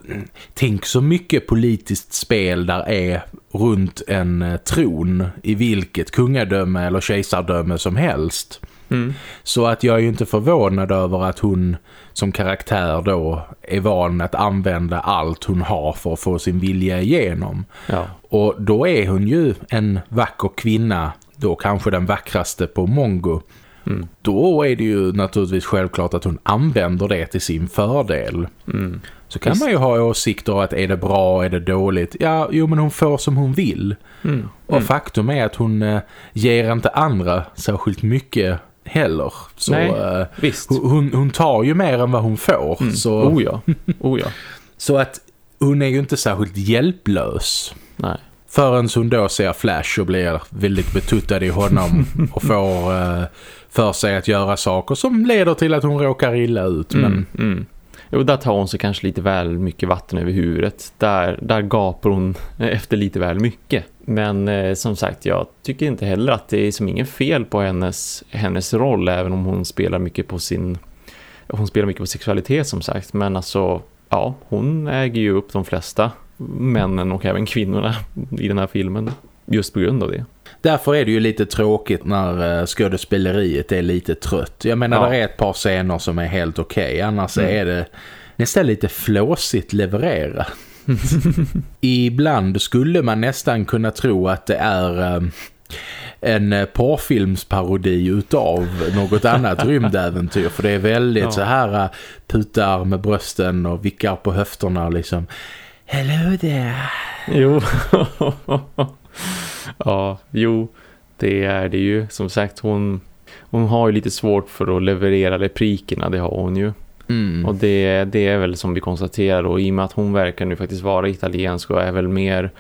tänk så mycket politiskt spel där är runt en eh, tron i vilket kungadöme eller kejsardöme som helst. Mm. Så att jag är ju inte förvånad över att hon som karaktär då är van att använda allt hon har för att få sin vilja igenom. Ja. Och då är hon ju en vacker kvinna, då kanske den vackraste på Mongo. Mm. Då är det ju naturligtvis självklart att hon använder det till sin fördel. Mm. Så kan man ju ha åsikter att är det bra, är det dåligt? Ja, jo men hon får som hon vill. Mm. Och mm. faktum är att hon eh, ger inte andra särskilt mycket heller. Så, Nej, uh, visst. Hon, hon tar ju mer än vad hon får. Mm. Så, oh ja. Oh ja. så att hon är ju inte särskilt hjälplös. Nej. Förrän hon då ser Flash och blir väldigt betuttad i honom och får uh, för sig att göra saker som leder till att hon råkar illa ut. Mm, men... Mm. Jo, där tar hon sig kanske lite väl mycket vatten över huvudet. Där, där gapar hon efter lite väl mycket. Men eh, som sagt, jag tycker inte heller att det är som ingen fel på hennes, hennes roll. Även om hon spelar mycket på sin... Hon spelar mycket på sexualitet som sagt. Men alltså, ja, hon äger ju upp de flesta männen och även kvinnorna i den här filmen. Just på grund av det. Därför är det ju lite tråkigt när uh, skådespeleriet är lite trött. Jag menar, ja. det är ett par scener som är helt okej. Okay. Annars mm. är det nästan lite flåsigt levererat. Ibland skulle man nästan kunna tro att det är... Uh, en eh, porrfilmsparodi utav något annat rymdäventyr. För det är väldigt ja. så här eh, putar med brösten och vickar på höfterna liksom. Hello there. Jo. ja, jo. Det är det ju. Som sagt, hon, hon har ju lite svårt för att leverera replikerna. Det har hon ju. Mm. Och det, det är väl som vi konstaterar och i och med att hon verkar nu faktiskt vara italiensk och är väl mer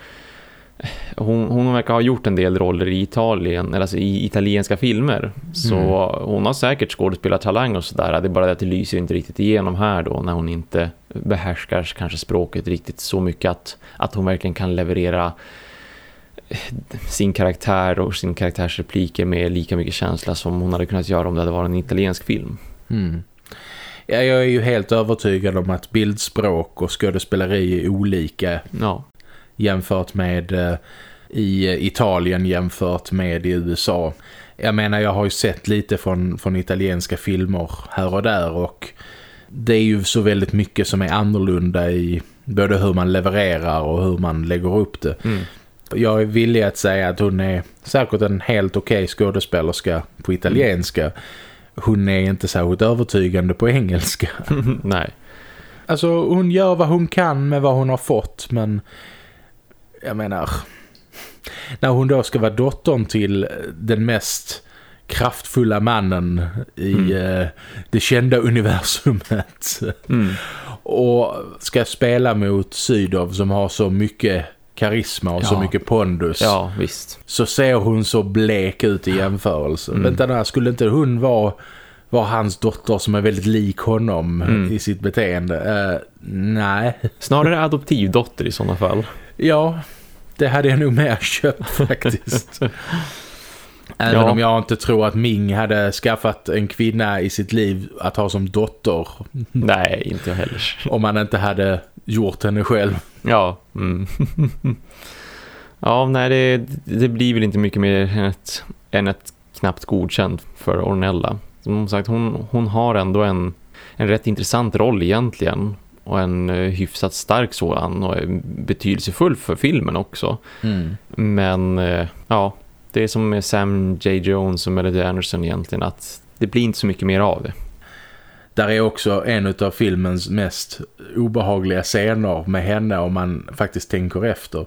hon, hon verkar ha gjort en del roller i Italien, eller alltså i italienska filmer. Så mm. hon har säkert skådespelartalang och sådär. Det är bara det att det lyser inte riktigt igenom här då när hon inte behärskar kanske språket riktigt så mycket att, att hon verkligen kan leverera sin karaktär och sin karaktärsrepliker med lika mycket känsla som hon hade kunnat göra om det hade varit en italiensk film. Mm. Ja, jag är ju helt övertygad om att bildspråk och skådespeleri är olika. Ja jämfört med eh, i Italien jämfört med i USA. Jag menar jag har ju sett lite från, från italienska filmer här och där och det är ju så väldigt mycket som är annorlunda i både hur man levererar och hur man lägger upp det. Mm. Jag är villig att säga att hon är säkert en helt okej okay skådespelerska på italienska. Hon är inte särskilt övertygande på engelska. Nej. Alltså hon gör vad hon kan med vad hon har fått men jag menar, när hon då ska vara dottern till den mest kraftfulla mannen i mm. eh, det kända universumet. Mm. Och ska spela mot Sydov som har så mycket karisma och ja. så mycket pondus. Ja, visst. Så ser hon så blek ut i jämförelse. Mm. Vänta där, skulle inte hon vara, vara hans dotter som är väldigt lik honom mm. i sitt beteende? Uh, nej. Snarare adoptivdotter i sådana fall. Ja, det hade jag nog mer köpt faktiskt. Även ja. om jag inte tror att Ming hade skaffat en kvinna i sitt liv att ha som dotter. Nej, inte jag heller. Om man inte hade gjort henne själv. Ja. Mm. ja, nej, det, det blir väl inte mycket mer än ett, än ett knappt godkänt för Ornella. Som sagt, hon, hon har ändå en, en rätt intressant roll egentligen och en eh, hyfsat stark sådan och betydelsefull för filmen också. Mm. Men eh, ja, det är som med Sam J. Jones och Melody Anderson egentligen att det blir inte så mycket mer av det. Där är också en av filmens mest obehagliga scener med henne om man faktiskt tänker efter.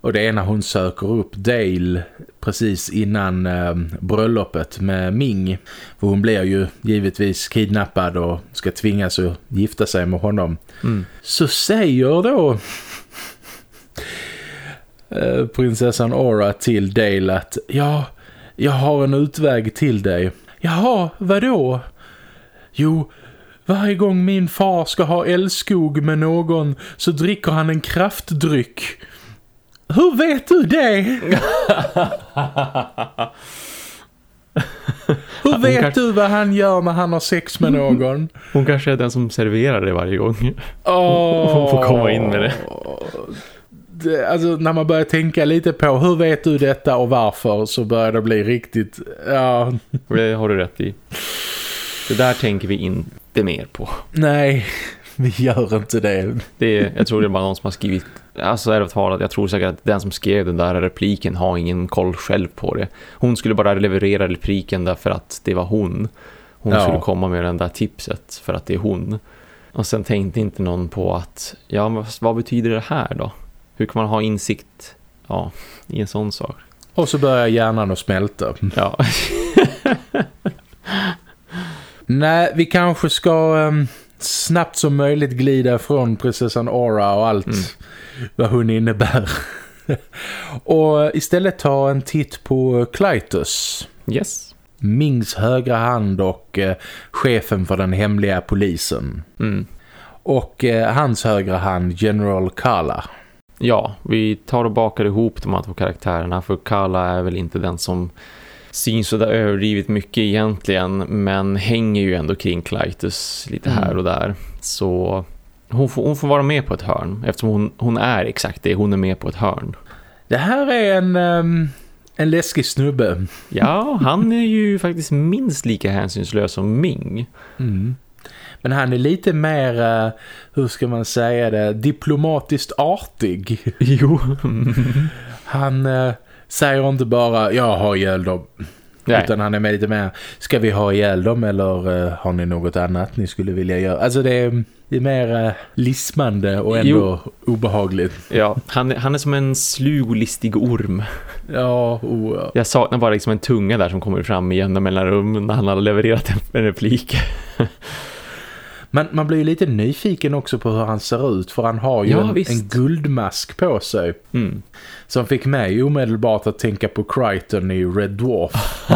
Och det är när hon söker upp Dale precis innan eh, bröllopet med Ming. För hon blir ju givetvis kidnappad och ska tvingas att gifta sig med honom. Mm. Så säger då eh, prinsessan Aura till Dale att ja, jag har en utväg till dig. Jaha, vadå? Jo, varje gång min far ska ha älskog med någon så dricker han en kraftdryck. Hur vet du det? Hur vet kanske... du vad han gör när han har sex med någon? Hon kanske är den som serverar det varje gång. Oh. Hon får komma in med det. det. Alltså när man börjar tänka lite på hur vet du detta och varför så börjar det bli riktigt... Ja. Det har du rätt i. Det där tänker vi inte mer på. Nej, vi gör inte det. det är, jag tror det är bara någon som har skrivit alltså är det talat, jag tror säkert att den som skrev den där repliken har ingen koll själv på det. Hon skulle bara leverera repliken därför att det var hon. Hon ja. skulle komma med den där tipset för att det är hon. Och sen tänkte inte någon på att, ja vad betyder det här då? Hur kan man ha insikt ja, i en sån sak? Och så börjar hjärnan att smälta. Ja. Nej, vi kanske ska um, snabbt som möjligt glida från prinsessan Aura och allt mm. vad hon innebär. och istället ta en titt på Clytus. Yes. Mings högra hand och eh, chefen för den hemliga polisen. Mm. Och eh, hans högra hand, General Kala. Ja, vi tar och bakar ihop de här två karaktärerna för Kala är väl inte den som syns sådär överdrivet mycket egentligen men hänger ju ändå kring Clytus lite här mm. och där. Så hon får, hon får vara med på ett hörn eftersom hon, hon är exakt det, hon är med på ett hörn. Det här är en, um, en läskig snubbe. Ja, han är ju faktiskt minst lika hänsynslös som Ming. Mm. Men han är lite mer, uh, hur ska man säga det, diplomatiskt artig. Jo. han... Uh, säger inte bara jag har ihjäl dem. Nej. Utan han är med lite mer, ska vi ha ihjäl dem eller uh, har ni något annat ni skulle vilja göra? Alltså det är, det är mer uh, lismande och ändå jo. obehagligt. Ja, han, han är som en slug och listig orm. Ja, oh, ja. Jag saknar bara liksom en tunga där som kommer fram i jämna mellanrum när han har levererat en replik. Men man blir ju lite nyfiken också på hur han ser ut för han har ju ja, en, en, guldmask på sig. Mm. Som fick mig omedelbart att tänka på Crichton i Red Dwarf.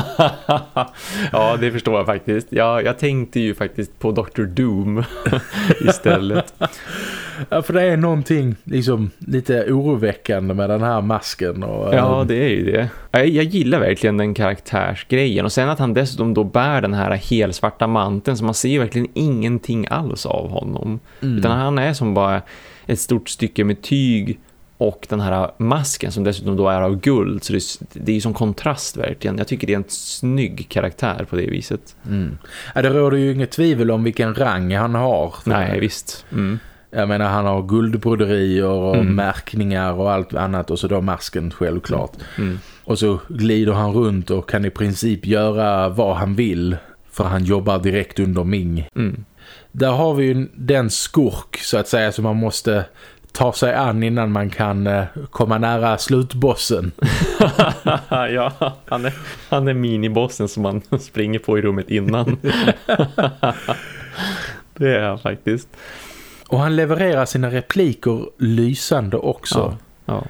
ja, det förstår jag faktiskt. Ja, jag tänkte ju faktiskt på Dr. Doom istället. Ja, för det är någonting liksom lite oroväckande med den här masken. Och, ja, det är ju det. Jag, jag gillar verkligen den karaktärsgrejen. Och sen att han dessutom då bär den här helsvarta manteln så man ser verkligen ingenting alls av honom. Mm. Utan han är som bara ett stort stycke med tyg och den här masken som dessutom då är av guld så det, det är ju som kontrast verkligen. Jag tycker det är en snygg karaktär på det viset. Mm. Ja, det råder ju inget tvivel om vilken rang han har. Nej, visst. Mm. Jag menar han har guldbroderier och mm. märkningar och allt annat och så då masken självklart. Mm. Och så glider han runt och kan i princip göra vad han vill för han jobbar direkt under Ming. Mm. Där har vi ju den skurk så att säga som man måste ta sig an innan man kan eh, komma nära slutbossen. ja, han är, han är minibossen som man springer på i rummet innan. det är han faktiskt. Och han levererar sina repliker lysande också. Ja, ja.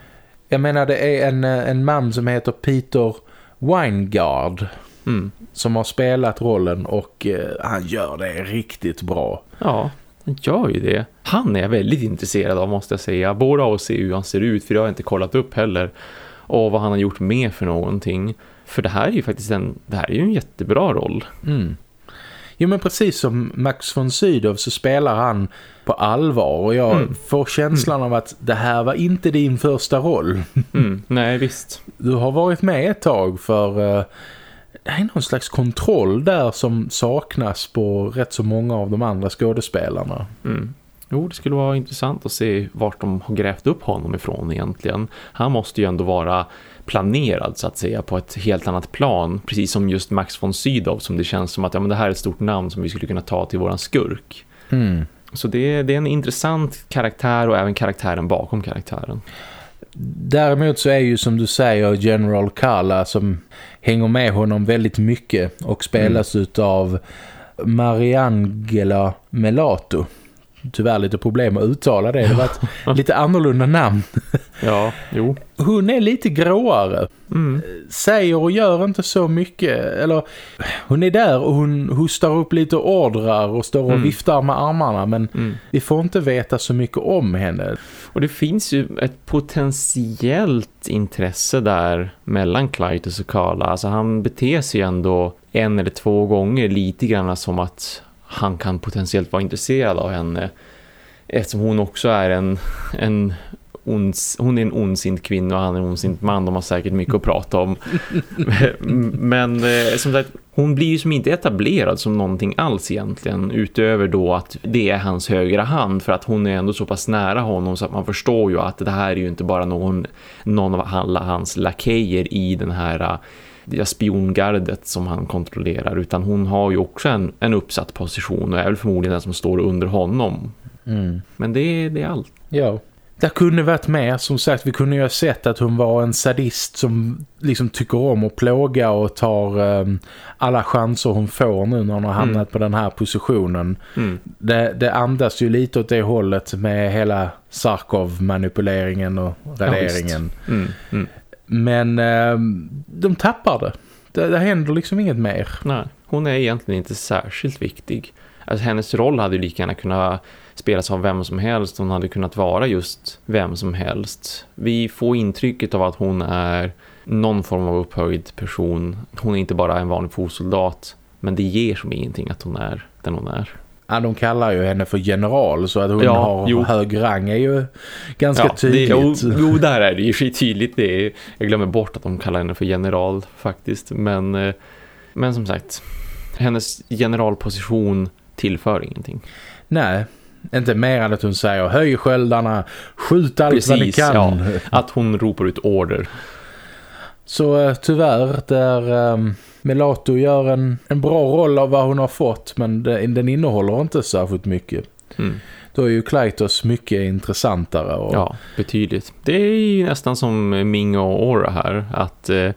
Jag menar det är en, eh, en man som heter Peter Weingard mm. som har spelat rollen och eh, han gör det riktigt bra. Ja, han gör ju det. Han är jag väldigt intresserad av måste jag säga. Både av att se hur han ser ut för det har jag inte kollat upp heller. Och vad han har gjort med för någonting. För det här är ju faktiskt en, det här är ju en jättebra roll. Mm. Jo men precis som Max von Sydow så spelar han på allvar och jag mm. får känslan mm. av att det här var inte din första roll. Mm. Nej visst. Du har varit med ett tag för uh, det är någon slags kontroll där som saknas på rätt så många av de andra skådespelarna. Mm. Jo, det skulle vara intressant att se vart de har grävt upp honom ifrån egentligen. Han måste ju ändå vara planerad så att säga på ett helt annat plan. Precis som just Max von Sydow som det känns som att ja, men det här är ett stort namn som vi skulle kunna ta till våran skurk. Mm. Så det, det är en intressant karaktär och även karaktären bakom karaktären. Däremot så är ju som du säger General Kala som hänger med honom väldigt mycket och spelas mm. av Mariangela Melato tyvärr lite problem att uttala det. Det var ett lite annorlunda namn. Ja, jo. Hon är lite gråare. Mm. Säger och gör inte så mycket. Eller hon är där och hon hostar upp lite ordrar och står och mm. viftar med armarna. Men mm. vi får inte veta så mycket om henne. Och det finns ju ett potentiellt intresse där mellan Clytus och Carla. Alltså han beter sig ändå en eller två gånger lite grann som att han kan potentiellt vara intresserad av henne eftersom hon också är en, en ons, hon är en ondsint kvinna och han är en ondsint man. De har säkert mycket att prata om. Men eh, som sagt, hon blir ju som inte etablerad som någonting alls egentligen. Utöver då att det är hans högra hand. För att hon är ändå så pass nära honom så att man förstår ju att det här är ju inte bara någon, någon av alla hans lakejer i den här det spiongardet som han kontrollerar utan hon har ju också en, en uppsatt position och är väl förmodligen den som står under honom. Mm. Men det, det är allt. Ja. Det kunde varit med, som sagt, vi kunde ju ha sett att hon var en sadist som liksom tycker om att plåga och tar um, alla chanser hon får nu när hon har hamnat mm. på den här positionen. Mm. Det, det, andas ju lite åt det hållet med hela Sarkov-manipuleringen och raderingen. Ja, mm. Men eh, de tappar det. det. Det händer liksom inget mer. Nej, hon är egentligen inte särskilt viktig. Alltså hennes roll hade ju lika gärna kunnat spelas av vem som helst. Hon hade kunnat vara just vem som helst. Vi får intrycket av att hon är någon form av upphöjd person. Hon är inte bara en vanlig fotsoldat. Men det ger som ingenting att hon är den hon är. Ja, de kallar ju henne för general så att hon ja, har jo. hög rang är ju ganska ja, tydligt. Det, jo, där är det ju tydligt. Det är, jag glömmer bort att de kallar henne för general faktiskt. Men, eh, men som sagt, hennes generalposition tillför ingenting. Nej, inte mer än att hon säger höj sköldarna, skjut allt Precis, vad ni kan. Ja, att hon ropar ut order. Så uh, tyvärr, där um, Melato gör en, en bra roll av vad hon har fått men den, den innehåller inte särskilt mycket. Mm. Då är ju Klytos mycket intressantare. Och... Ja, betydligt. Det är ju nästan som Ming och Aura här. Att eh,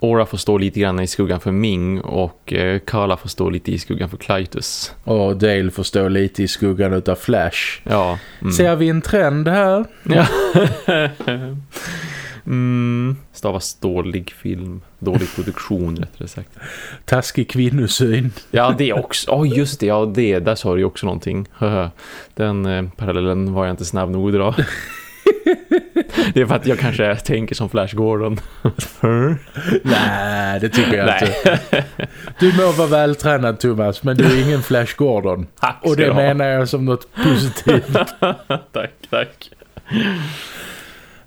Aura får stå lite grann i skuggan för Ming och eh, Kala får stå lite i skuggan för Klytus. Och Dale får stå lite i skuggan utav Flash. Ja. Mm. Ser vi en trend här? Ja. mm, stavas dålig film. Dålig produktion rättare sagt. Taskig kvinnosyn. Ja, det också. Oh, just det. Ja, det. Där sa du också någonting. Den eh, parallellen var jag inte snabb nog dra. Det är för att jag kanske tänker som Flash Gordon. Nej, det tycker jag inte. Du må vara vältränad Thomas, men du är ingen Flash Gordon. Och det menar jag som något positivt. tack, tack.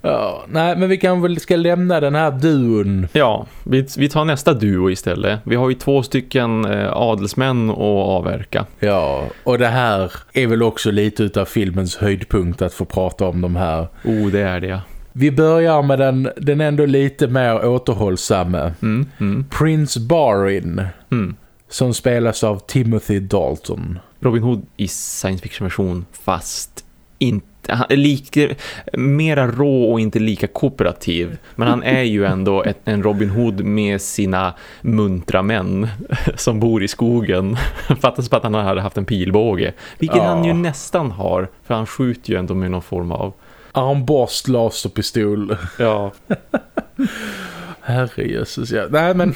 Ja, nej, men vi kan väl ska lämna den här duon. Ja, vi, vi tar nästa duo istället. Vi har ju två stycken eh, adelsmän att avverka. Ja, och det här är väl också lite utav filmens höjdpunkt att få prata om de här. Oh, det är det. Vi börjar med den, den ändå lite mer återhållsamme. Mm, mm. Prince Barin. Mm. Som spelas av Timothy Dalton. Robin Hood i science fiction version fast inte lika, mera rå och inte lika kooperativ. Men han är ju ändå ett, en Robin Hood med sina muntra män som bor i skogen. Fattas på att han hade haft en pilbåge. Vilket ja. han ju nästan har. För han skjuter ju ändå med någon form av... Armborst, laserpistol. Ja. Herrejösses, ja. Nej men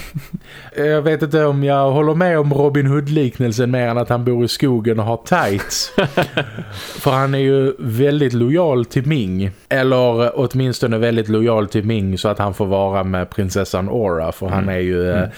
jag vet inte om jag håller med om Robin Hood-liknelsen mer än att han bor i skogen och har tights. För han är ju väldigt lojal till Ming. Eller åtminstone väldigt lojal till Ming så att han får vara med prinsessan Aura. För mm. han är ju... Mm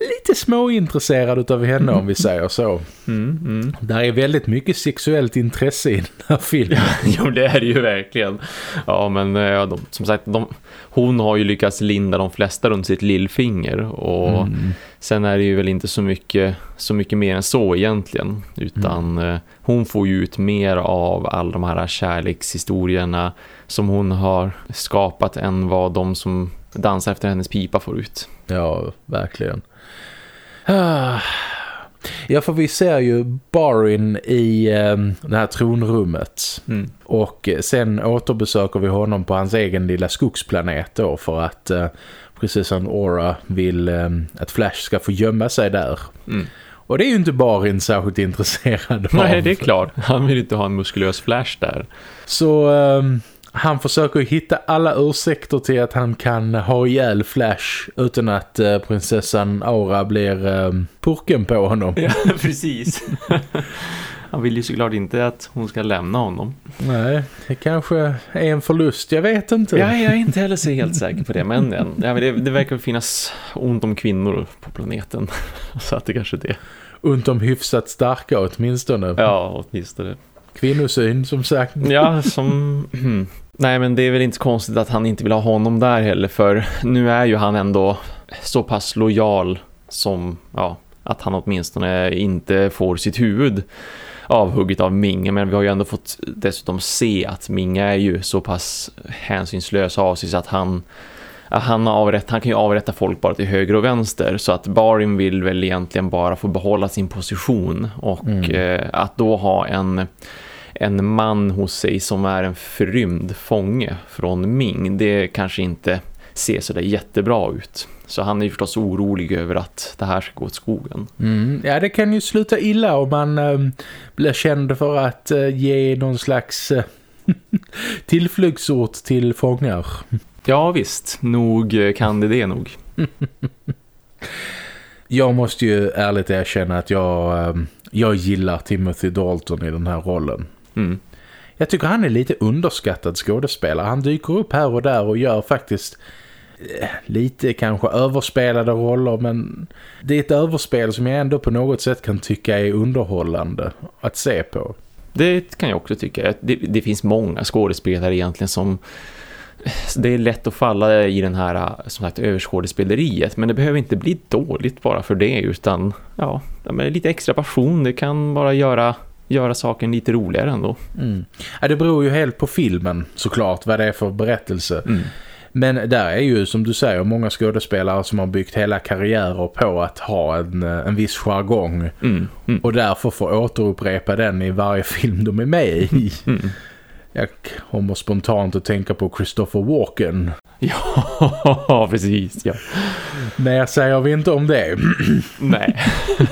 lite småintresserad av henne om vi säger så. Mm, mm. Där är väldigt mycket sexuellt intresse i den här filmen. jo, det är det ju verkligen. Ja, men ja, de, som sagt, de, hon har ju lyckats linda de flesta runt sitt lillfinger och mm. sen är det ju väl inte så mycket, så mycket mer än så egentligen. Utan mm. eh, hon får ju ut mer av alla de här kärlekshistorierna som hon har skapat än vad de som dansar efter hennes pipa får ut. Ja, verkligen. Ja, för vi ser ju Barin i eh, det här tronrummet. Mm. Och sen återbesöker vi honom på hans egen lilla skogsplanet då för att eh, prinsessan Aura vill eh, att Flash ska få gömma sig där. Mm. Och det är ju inte Barin särskilt intresserad av. Nej, det är klart. Han vill inte ha en muskulös Flash där. Så... Eh, han försöker hitta alla ursäkter till att han kan ha ihjäl Flash utan att eh, prinsessan Aura blir eh, purken på honom. Ja, precis. Han vill ju såklart inte att hon ska lämna honom. Nej, det kanske är en förlust, jag vet inte. Ja, jag är inte heller så helt säker på det, men, ja, men det, det verkar finnas ont om kvinnor på planeten. Så att det kanske är det. Ont om hyfsat starka åtminstone. Ja, åtminstone. Kvinnosyn som sagt. Ja, som... Nej men det är väl inte konstigt att han inte vill ha honom där heller för nu är ju han ändå så pass lojal som ja, att han åtminstone inte får sitt huvud avhugget av Minga Men vi har ju ändå fått dessutom se att Minga är ju så pass hänsynslös av sig så att han, han, avrätt, han kan ju avrätta folk bara till höger och vänster. Så att Barin vill väl egentligen bara få behålla sin position. Och mm. eh, att då ha en en man hos sig som är en förrymd fånge från Ming. Det kanske inte ser så där jättebra ut. Så han är ju förstås orolig över att det här ska gå åt skogen. Mm, ja, det kan ju sluta illa om man äh, blir känd för att äh, ge någon slags äh, tillflyktsort till fångar. Ja visst, nog kan det det nog. jag måste ju ärligt erkänna att jag, jag gillar Timothy Dalton i den här rollen. Mm. Jag tycker han är lite underskattad skådespelare. Han dyker upp här och där och gör faktiskt eh, lite kanske överspelade roller men det är ett överspel som jag ändå på något sätt kan tycka är underhållande att se på. Det kan jag också tycka. Det, det finns många skådespelare egentligen som det är lätt att falla i den här som sagt överskådespeleriet men det behöver inte bli dåligt bara för det utan ja, lite extra passion det kan bara göra göra saken lite roligare ändå. Mm. Ja, det beror ju helt på filmen såklart vad det är för berättelse. Mm. Men där är ju som du säger många skådespelare som har byggt hela karriärer på att ha en, eh, en viss jargong. Mm. Mm. Och därför får återupprepa den i varje film de är med i. Jag kommer spontant att tänka på Christopher Walken. Ja, precis. Ja. Mer säger vi inte om det. Nej.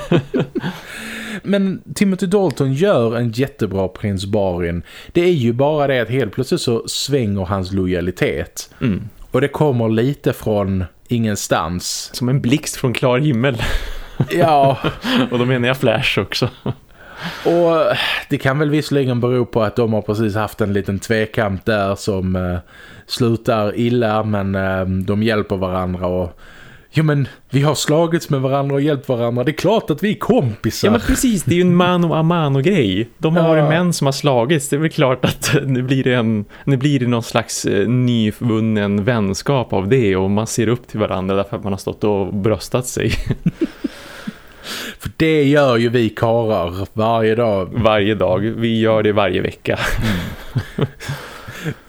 Men Timothy Dalton gör en jättebra prins Barin. Det är ju bara det att helt plötsligt så svänger hans lojalitet. Mm. Och det kommer lite från ingenstans. Som en blixt från klar himmel. Ja. och då menar jag Flash också. Och det kan väl visserligen bero på att de har precis haft en liten tvekamp där som eh, slutar illa men eh, de hjälper varandra och Ja men vi har slagits med varandra och hjälpt varandra. Det är klart att vi är kompisar. Ja men precis, det är ju en mano a mano grej. De har ja. varit män som har slagits. Det är väl klart att nu blir det, en, nu blir det någon slags eh, nyvunnen vänskap av det. Och man ser upp till varandra därför att man har stått och bröstat sig. För det gör ju vi karar varje dag. Varje dag. Vi gör det varje vecka. Mm.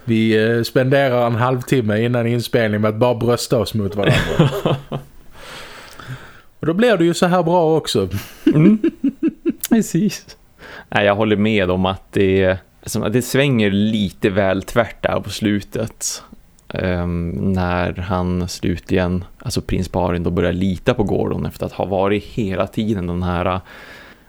Vi eh, spenderar en halvtimme innan inspelning med att bara brösta oss mot varandra. Och då blir det ju så här bra också. mm. Precis. Nej, jag håller med om att det, det svänger lite väl tvärt där på slutet. Ehm, när han slutligen, alltså prins Barin då börjar lita på Gordon efter att ha varit hela tiden den här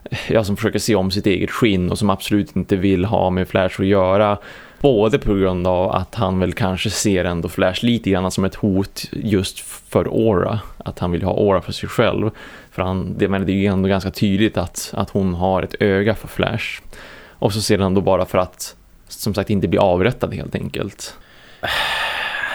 eh, ja, som försöker se om sitt eget skinn och som absolut inte vill ha med Flash att göra Både på grund av att han väl kanske ser ändå Flash lite grann som ett hot just för Aura. Att han vill ha Aura för sig själv. För han, det, men det är ju ändå ganska tydligt att, att hon har ett öga för Flash. Och så ser han då bara för att som sagt inte bli avrättad helt enkelt.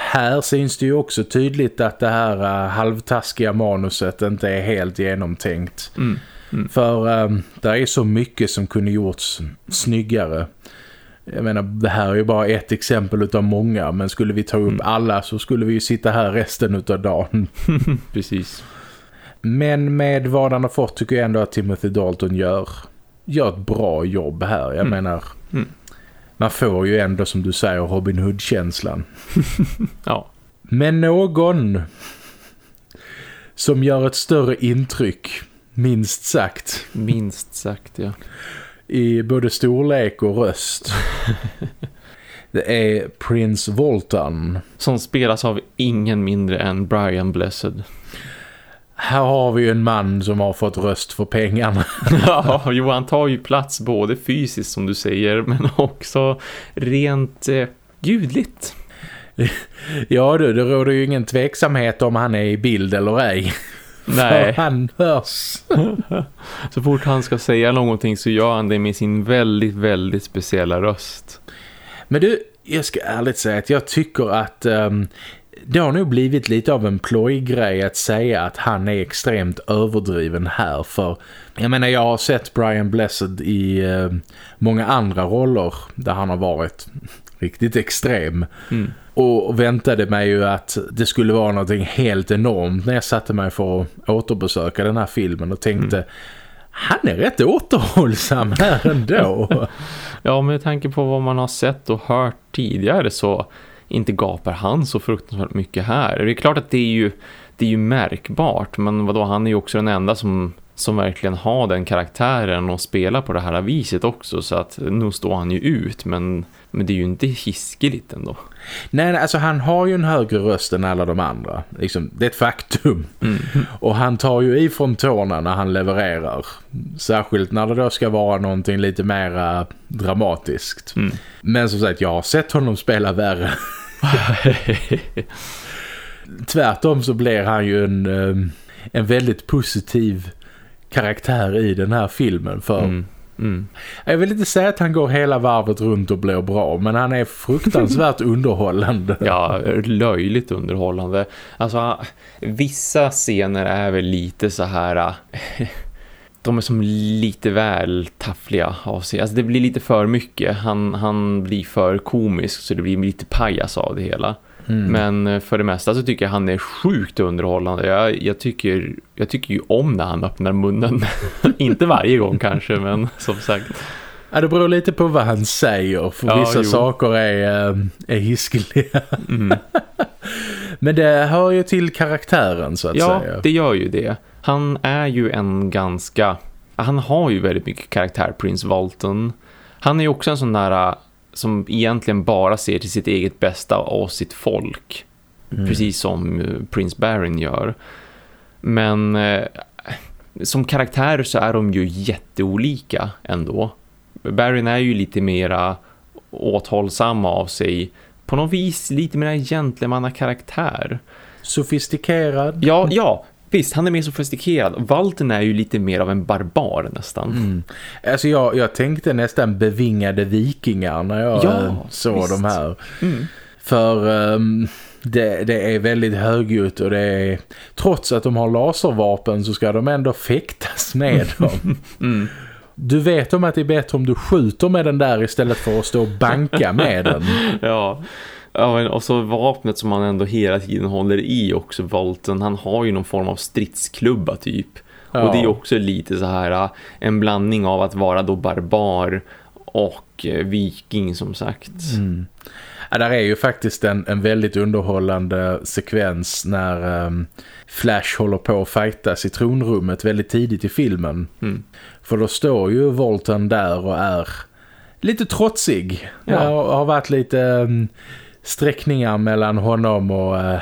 Här syns det ju också tydligt att det här uh, halvtaskiga manuset inte är helt genomtänkt. Mm. Mm. För um, det är så mycket som kunde gjorts snyggare. Jag menar, det här är ju bara ett exempel av många. Men skulle vi ta upp mm. alla så skulle vi ju sitta här resten av dagen. Precis. Men med vad han har fått tycker jag ändå att Timothy Dalton gör, gör ett bra jobb här. Jag mm. menar, mm. Man får ju ändå som du säger Robin Hood-känslan. ja. Men någon som gör ett större intryck, minst sagt. Minst sagt, ja i både storlek och röst. Det är Prince Voltan. Som spelas av ingen mindre än Brian Blessed. Här har vi en man som har fått röst för pengarna. ja, jo, han tar ju plats både fysiskt som du säger men också rent eh, ljudligt. Ja du, det råder ju ingen tveksamhet om han är i bild eller ej. Nej. För han hörs. så fort han ska säga någonting så gör han det med sin väldigt, väldigt speciella röst. Men du, jag ska ärligt säga att jag tycker att um, det har nog blivit lite av en plojgrej att säga att han är extremt överdriven här. För jag menar, jag har sett Brian Blessed i uh, många andra roller där han har varit riktigt extrem. Mm. Och väntade mig ju att det skulle vara någonting helt enormt när jag satte mig för att återbesöka den här filmen och tänkte mm. han är rätt återhållsam här ändå. ja, med tanke på vad man har sett och hört tidigare så inte gapar han så fruktansvärt mycket här. Det är klart att det är ju, det är ju märkbart men vadå, han är ju också den enda som som verkligen har den karaktären och spelar på det här viset också så att nu står han ju ut men, men det är ju inte hiskeligt ändå. Nej, alltså han har ju en högre röst än alla de andra. Liksom, det är ett faktum. Mm. Och han tar ju ifrån tårna när han levererar. Särskilt när det då ska vara någonting lite mer dramatiskt. Mm. Men som sagt, jag har sett honom spela värre. Tvärtom så blir han ju en, eh, en väldigt positiv karaktär i den här filmen för mm. Mm. Jag vill inte säga att han går hela varvet runt och blir bra men han är fruktansvärt underhållande. Ja, löjligt underhållande. Alltså, vissa scener är väl lite så här... De är som lite väl taffliga av sig. Alltså det blir lite för mycket. Han, han blir för komisk så det blir lite pajas av det hela. Mm. Men eh, för det mesta så tycker jag han är sjukt underhållande. Jag, jag, tycker, jag tycker ju om när han öppnar munnen. Inte varje gång kanske, men som sagt. Ja, det beror lite på vad han säger. För ja, vissa jo. saker är, eh, är hiskeliga. Mm. Men det hör ju till karaktären så att ja, säga. Ja, det gör ju det. Han är ju en ganska... Han har ju väldigt mycket karaktär, Prince Walton. Han är ju också en sån där som egentligen bara ser till sitt eget bästa och sitt folk. Mm. Precis som eh, Prince Baron gör. Men eh, som karaktärer så är de ju jätteolika ändå. Baron är ju lite mera åthållsamma av sig. På något vis lite mer gentlemanna karaktär. Sofistikerad. Ja, ja. Visst, han är mer sofistikerad. Walten är ju lite mer av en barbar nästan. Mm. Alltså jag, jag tänkte nästan bevingade vikingar när jag ja, eh, såg visst. de här. Mm. För um, det, det, är väldigt högljutt och det är, trots att de har laservapen så ska de ändå fäktas med dem. Mm. Du vet om att det är bättre om du skjuter med den där istället för att stå och banka med den. ja. Ja, och så vapnet som han ändå hela tiden håller i också, Volten, han har ju någon form av stridsklubba typ. Ja. Och det är också lite så här en blandning av att vara då barbar och eh, viking som sagt. Mm. Ja, där är ju faktiskt en, en väldigt underhållande sekvens när um, Flash håller på att fightas i tronrummet väldigt tidigt i filmen. Mm. För då står ju Volten där och är lite trotsig. Ja. Det har, varit lite um, sträckningar mellan honom och, uh,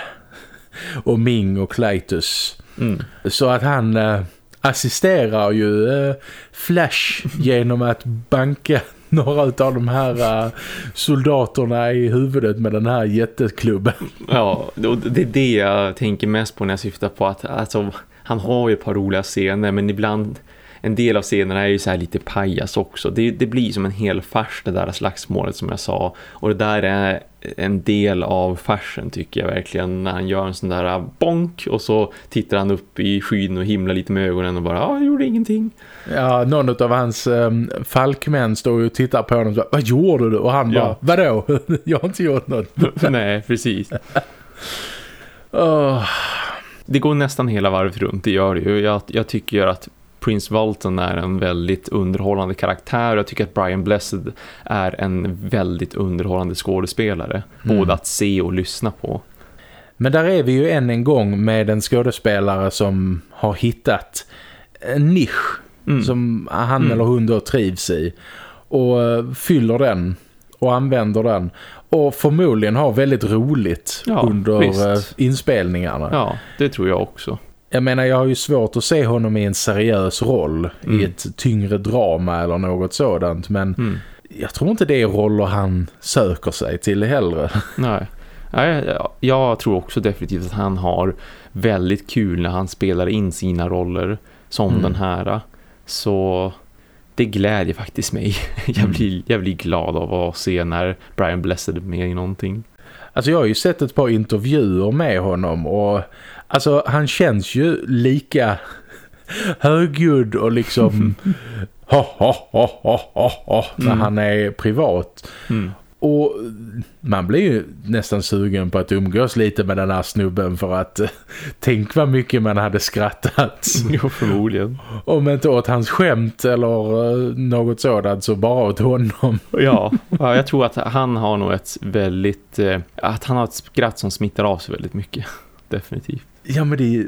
och Ming och Clytus. Mm. Så att han uh, assisterar ju uh, Flash genom att banka några av de här soldaterna i huvudet med den här jätteklubben. Ja, det är det jag tänker mest på när jag syftar på att alltså, han har ju ett par roliga scener men ibland en del av scenerna är ju så här lite pajas också. Det, det blir som en hel fars det där slagsmålet som jag sa. Och det där är en del av farsen tycker jag verkligen när han gör en sån där bonk och så tittar han upp i skyn och himlar lite med ögonen och bara, ja, jag gjorde ingenting. Ja, någon av hans um, falkmän står ju och tittar på honom och säger, vad gjorde du? Och han ja. bara, vadå? jag har inte gjort något. Nej, precis. oh. Det går nästan hela varvet runt, det gör det ju. Jag, jag tycker att Prince Walton är en väldigt underhållande karaktär. Jag tycker att Brian Blessed är en väldigt underhållande skådespelare. Mm. Både att se och lyssna på. Men där är vi ju än en gång med en skådespelare som har hittat en nisch mm. som han mm. eller hon då trivs i. Och eh, fyller den och använder den. Och förmodligen har väldigt roligt ja, under visst. Eh, inspelningarna. Ja, det tror jag också. Jag menar, jag har ju svårt att se honom i en seriös roll mm. i ett tyngre drama eller något sådant. Men mm. jag tror inte det är roller han söker sig till heller. Nej. Jag, jag tror också definitivt att han har väldigt kul när han spelar in sina roller som mm. den här. Så det glädjer faktiskt mig. Jag mm. blir, jag blir glad av att se när Brian Blessed är med i någonting. Alltså jag har ju sett ett par intervjuer med honom och Alltså han känns ju lika högljudd och liksom ha ha ha ha ha ha när mm. han är privat. Mm. Och man blir ju nästan sugen på att umgås lite med den här snubben för att tänk vad mycket man hade skrattat. Jo, förmodligen. Om inte åt hans skämt eller eh, något sådant så bara åt honom. Ja, jag tror att han har nog ett väldigt... Eh, att han har ett skratt som smittar av sig väldigt mycket. Definitivt. Ja men det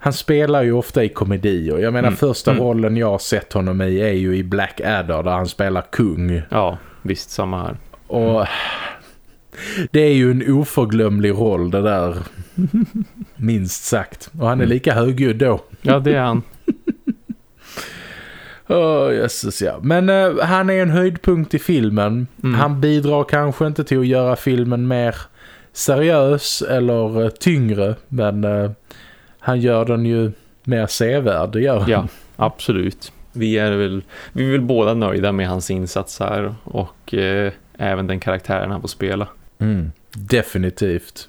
han spelar ju ofta i komedier. Jag menar mm. första mm. rollen jag har sett honom i är ju i Black Adder där han spelar kung. Ja, visst samma här. Och det är ju en oförglömlig roll det där. Minst sagt. Och han är mm. lika högljudd då. Ja, det är han. oh, Jesus, ja. Men uh, han är en höjdpunkt i filmen. Mm. Han bidrar kanske inte till att göra filmen mer seriös eller uh, tyngre. Men uh, han gör den ju mer sevärd, det gör han. Ja, absolut. Vi är väl, vi är väl båda nöjda med hans insats här och eh, även den karaktären han får spela. Mm, definitivt.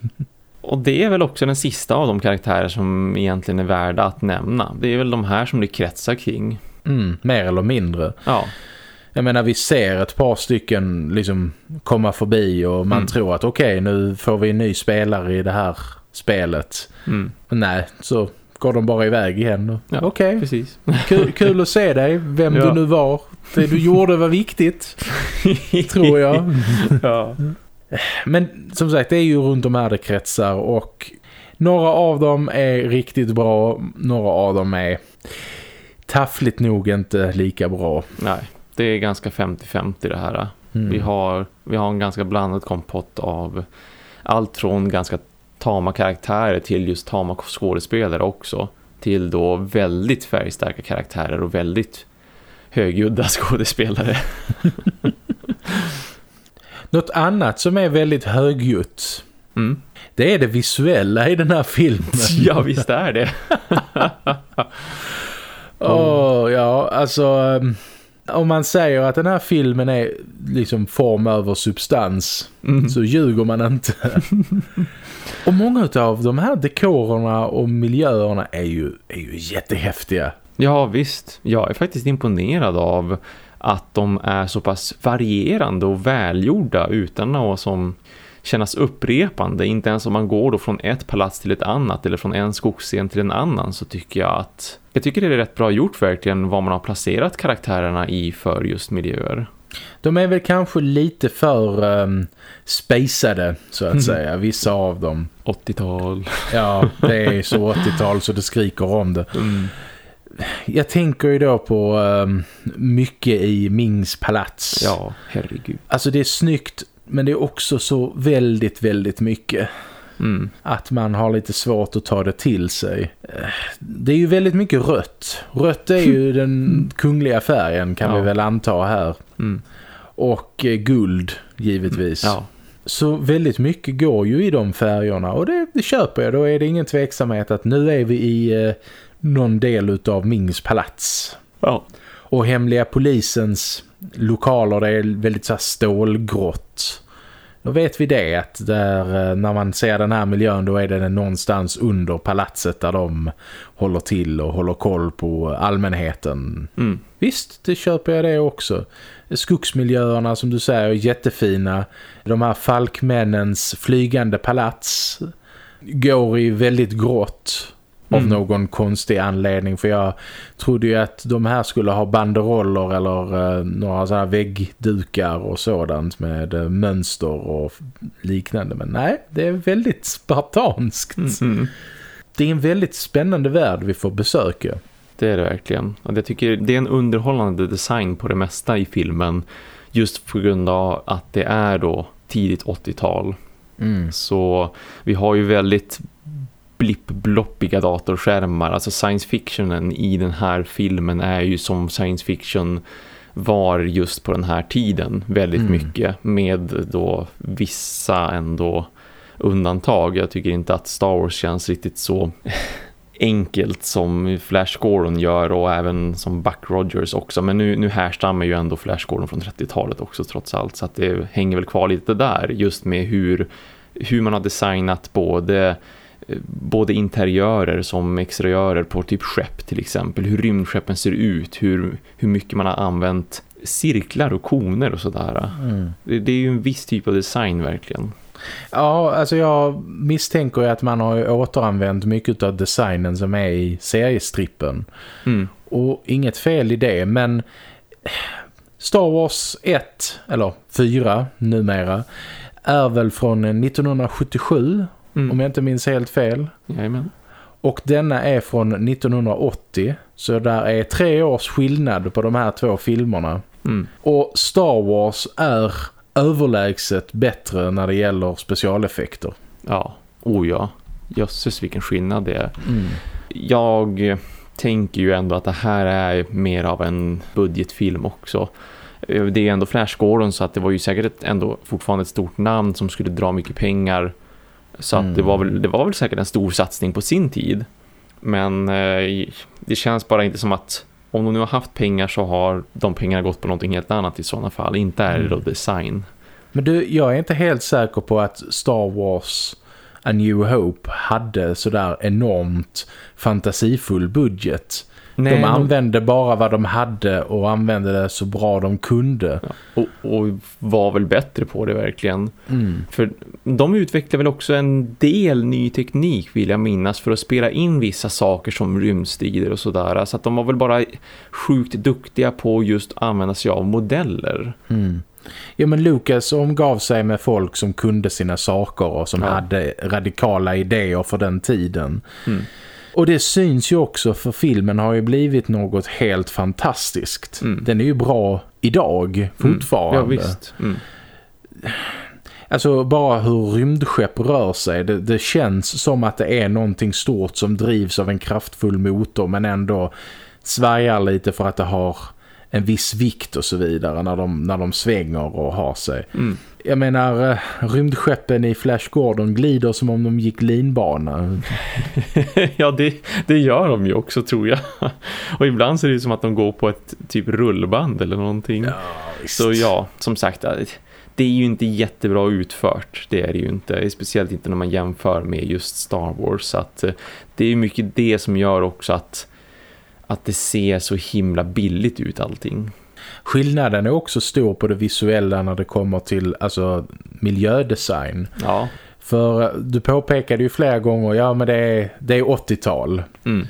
Och det är väl också den sista av de karaktärer som egentligen är värda att nämna. Det är väl de här som det kretsar kring. Mm, mer eller mindre. Ja. Jag menar vi ser ett par stycken liksom komma förbi och man mm. tror att okej okay, nu får vi en ny spelare i det här spelet. Mm. Nej, så går de bara iväg igen. Ja, Okej, okay. kul, kul, att se dig, vem ja. du nu var. Det du gjorde var viktigt, tror jag. ja. Men som sagt, det är ju runt de här det kretsar och några av dem är riktigt bra, några av dem är taffligt nog inte lika bra. Nej, det är ganska 50-50 det här. Mm. Vi, har, vi har en ganska blandad kompott av allt från ganska tama karaktärer till just tama skådespelare också. Till då väldigt färgstarka karaktärer och väldigt högljudda skådespelare. Något annat som är väldigt högljutt mm. det är det visuella i den här filmen. Ja, visst är det. Åh, oh, ja, alltså um, om man säger att den här filmen är liksom form över substans mm. så ljuger man inte. och många av de här dekorerna och miljöerna är ju, är ju jättehäftiga. Ja visst, jag är faktiskt imponerad av att de är så pass varierande och välgjorda utan att som kännas upprepande. Inte ens om man går då från ett palats till ett annat eller från en skogsscen till en annan så tycker jag att jag tycker det är rätt bra gjort verkligen vad man har placerat karaktärerna i för just miljöer. De är väl kanske lite för um, spacade så att mm. säga, vissa av dem. 80-tal. Ja, det är så 80-tal så det skriker om det. Mm. Jag tänker ju då på um, mycket i Mings palats. Ja, herregud. Alltså det är snyggt men det är också så väldigt, väldigt mycket. Mm. Att man har lite svårt att ta det till sig. Det är ju väldigt mycket rött. Rött är ju den kungliga färgen kan ja. vi väl anta här. Mm. Och eh, guld givetvis. Ja. Så väldigt mycket går ju i de färgerna och det, det köper jag. Då är det ingen tveksamhet att nu är vi i eh, någon del av Mings palats. Ja. Och hemliga polisens lokaler det är väldigt så stålgrått. Då vet vi det att där, eh, när man ser den här miljön då är det någonstans under palatset där de håller till och håller koll på allmänheten. Mm. Visst, det köper jag det också. Skogsmiljöerna som du säger är jättefina. De här falkmännens flygande palats går i väldigt grått av mm. någon konstig anledning för jag trodde ju att de här skulle ha banderoller eller eh, några sådana väggdukar och sådant med eh, mönster och liknande men nej, det är väldigt spartanskt. Mm. Det är en väldigt spännande värld vi får besöka. Det är det verkligen. Och jag tycker det är en underhållande design på det mesta i filmen just på grund av att det är då tidigt 80-tal. Mm. Så vi har ju väldigt blippbloppiga datorskärmar. Alltså science fictionen i den här filmen är ju som science fiction var just på den här tiden väldigt mm. mycket med då vissa ändå undantag. Jag tycker inte att Star Wars känns riktigt så enkelt som Flash Gordon gör och även som Buck Rogers också. Men nu, nu härstammar ju ändå Flash Gordon från 30-talet också trots allt. Så att det hänger väl kvar lite där just med hur, hur man har designat både både interiörer som exteriörer på typ skepp till exempel. Hur rymdskeppen ser ut, hur, hur mycket man har använt cirklar och koner och sådär. Mm. Det, det, är ju en viss typ av design verkligen. Ja, alltså jag misstänker att man har återanvänt mycket av designen som är i seriestrippen. Mm. Och inget fel i det, men Star Wars 1, eller 4 numera, är väl från 1977 Mm. Om jag inte minns helt fel. Jajamän. Och denna är från 1980. Så där är tre års skillnad på de här två filmerna. Mm. Och Star Wars är överlägset bättre när det gäller specialeffekter. Ja, oh ja. Jösses vilken skillnad det är. Mm. Jag tänker ju ändå att det här är mer av en budgetfilm också. Det är ändå Flash Gordon så att det var ju säkert ändå fortfarande ett stort namn som skulle dra mycket pengar så att det, var väl, mm. det var väl säkert en stor satsning på sin tid. Men eh, det känns bara inte som att om de nu har haft pengar så har de pengarna gått på någonting helt annat i sådana fall. Inte är det då mm. design. Men du, jag är inte helt säker på att Star Wars A New Hope hade sådär enormt fantasifull budget. Nej, de använde bara vad de hade och använde det så bra de kunde. Ja, och, och, var väl bättre på det verkligen. Mm. För de utvecklade väl också en del ny teknik vill jag minnas för att spela in vissa saker som rymdstrider och sådär. Så att de var väl bara sjukt duktiga på just att använda sig av modeller. Mm. Ja men Lucas omgav sig med folk som kunde sina saker och som ja. hade radikala idéer för den tiden. Mm. Och det syns ju också för filmen har ju blivit något helt fantastiskt. Mm. Den är ju bra idag fortfarande. Mm. Ja visst. Mm. Alltså bara hur rymdskepp rör sig. Det, det, känns som att det är någonting stort som drivs av en kraftfull motor men ändå svajar lite för att det har en viss vikt och så vidare när de, när de svänger och har sig. Mm. Jag menar, eh, rymdskeppen i Flash Gordon glider som om de gick linbana. ja, det, det gör de ju också tror jag. Och ibland ser det ut som att de går på ett typ rullband eller någonting. Ja, så ja, som sagt, eh, det är ju inte jättebra utfört. Det är det ju inte. Speciellt inte när man jämför med just Star Wars. Så att eh, det är mycket det som gör också att att det ser så himla billigt ut allting. Skillnaden är också stor på det visuella när det kommer till alltså, miljödesign. Ja. För eh, du påpekade ju flera gånger, ja men det är, det är 80-tal. Mm.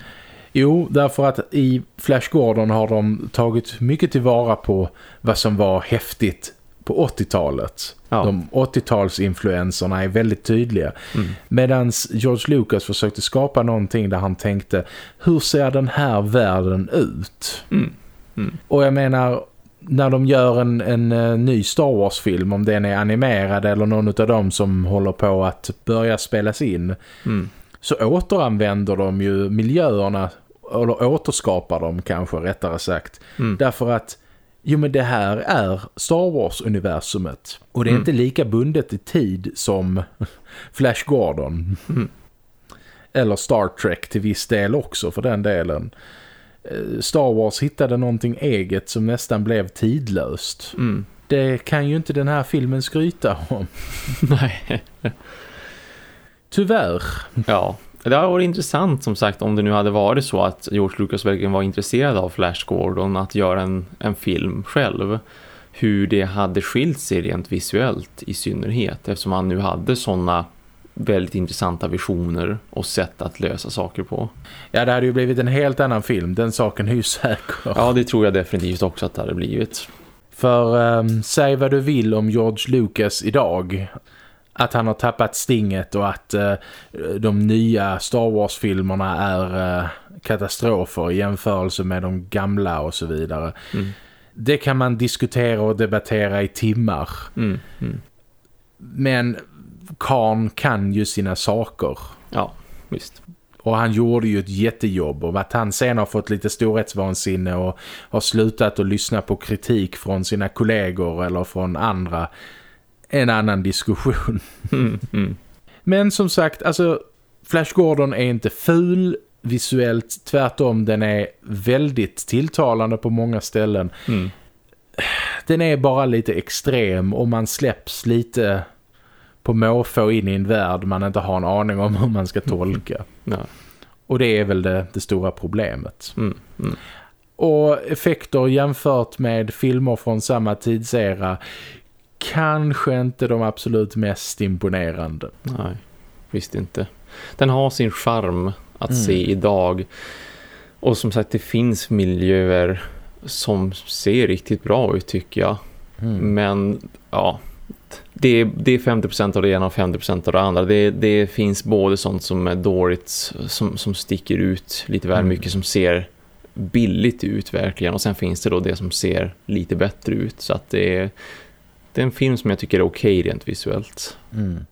Jo, därför att i Flash Gordon har de tagit mycket tillvara på vad som var häftigt på 80-talet. Ja. De 80-talsinfluenserna är väldigt tydliga. Mm. Medan George Lucas försökte skapa någonting där han tänkte hur ser den här världen ut? Mm. Mm. Och jag menar, när de gör en, en, en, eh, ny Star Wars-film, om den är animerad eller någon av dem som håller på att börja spelas in, mm. så återanvänder de ju miljöerna, eller återskapar dem kanske rättare sagt. Mm. Därför att Jo men det här är Star Wars-universumet. Och det är mm. inte lika bundet i tid som Flash Gordon. Mm. Eller Star Trek till viss del också för den delen. Eh, Star Wars hittade någonting eget som nästan blev tidlöst. Mm. Det kan ju inte den här filmen skryta om. Nej. Tyvärr. Ja, det hade varit intressant som sagt om det nu hade varit så att George Lucas verkligen var intresserad av Flash Gordon att göra en, en film själv. Hur det hade skilt sig rent visuellt i synnerhet eftersom han nu hade sådana väldigt intressanta visioner och sätt att lösa saker på. Ja, det hade ju blivit en helt annan film, den saken är ju säker. Ja, det tror jag definitivt också att det hade blivit. För um, säg vad du vill om George Lucas idag att han har tappat stinget och att uh, de nya Star Wars-filmerna är uh, katastrofer i jämförelse med de gamla och så vidare. Mm. Det kan man diskutera och debattera i timmar. Mm. Mm. Men Karn kan ju sina saker. Ja, visst. Och han gjorde ju ett jättejobb och att han sen har fått lite storhetsvansinne och har slutat att lyssna på kritik från sina kollegor eller från andra en annan diskussion. Mm, mm. Men som sagt, alltså Flash Gordon är inte ful visuellt. Tvärtom, den är väldigt tilltalande på många ställen. Mm. Den är bara lite extrem och man släpps lite på måfå in i en värld man inte har en aning om hur man ska tolka. Ja. Och det är väl det, det stora problemet. Mm. Och effekter jämfört med filmer från samma tidsera kanske inte de absolut mest imponerande. Nej, visst inte. Den har sin charm att mm. se idag. Och som sagt, det finns miljöer som ser riktigt bra ut tycker jag. Mm. Men ja, det är, det är 50% av det ena och 50% av det andra. Det, det finns både sånt som är dåligt, som, som sticker ut lite väl mm. mycket, som ser billigt ut verkligen. Och sen finns det då det som ser lite bättre ut. Så att det är, det är en film som jag tycker är okej rent visuellt. Mm.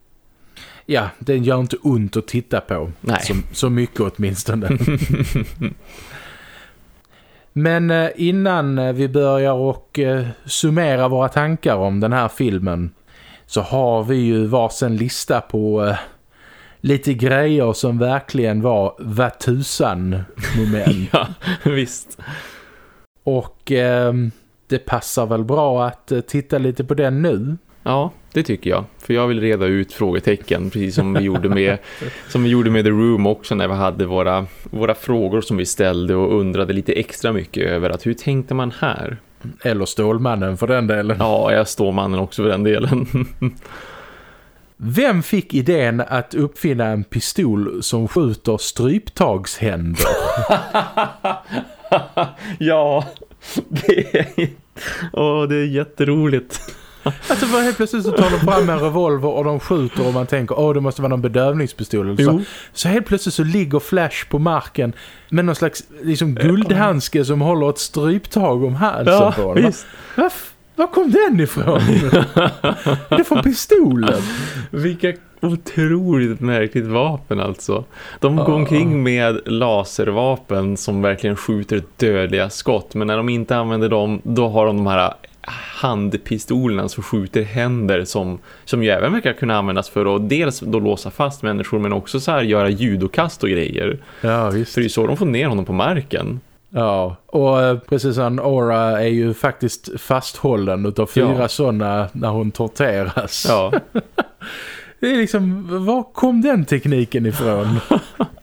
Ja, den gör inte ont att titta på. Nej. Så, så mycket åtminstone. Men eh, innan eh, vi börjar och eh, summera våra tankar om den här filmen så har vi ju varsin lista på lite grejer som verkligen var vad tusan moment. ja, visst. Och eh, det passar väl bra att eh, titta lite på den nu. Ja, det tycker jag. För jag vill reda ut frågetecken precis som vi gjorde med, som vi gjorde med The Room också när vi hade våra, våra frågor som vi ställde och undrade lite extra mycket över att hur tänkte man här? Eller Stålmannen för den delen. Ja, jag Stålmannen också för den delen. Vem fick idén att uppfinna en pistol som skjuter stryptagshänder? ja, det är, oh, det är jätteroligt. Alltså för helt plötsligt så tar de fram en revolver och de skjuter och man tänker, åh det måste vara någon bedövningspistol. Så, så helt plötsligt så ligger Flash på marken med någon slags liksom, guldhandske som håller ett stryptag om halsen Ja, på honom. var kom den ifrån? är det från pistolen? Vilka otroligt märkligt vapen alltså. De går Ja. omkring med laservapen som verkligen skjuter dödliga skott. Men när de inte använder dem, då har de de här handpistolerna som skjuter händer som, som ju även verkar kunna användas för att dels då låsa fast människor men också så här göra judokast och grejer. Ja, visst. För det är så de får ner honom på marken. Ja, och eh, precis som Aura är ju faktiskt fasthållen utav fyra Ja. sådana när hon torteras. Ja, Det är liksom, var kom den tekniken ifrån?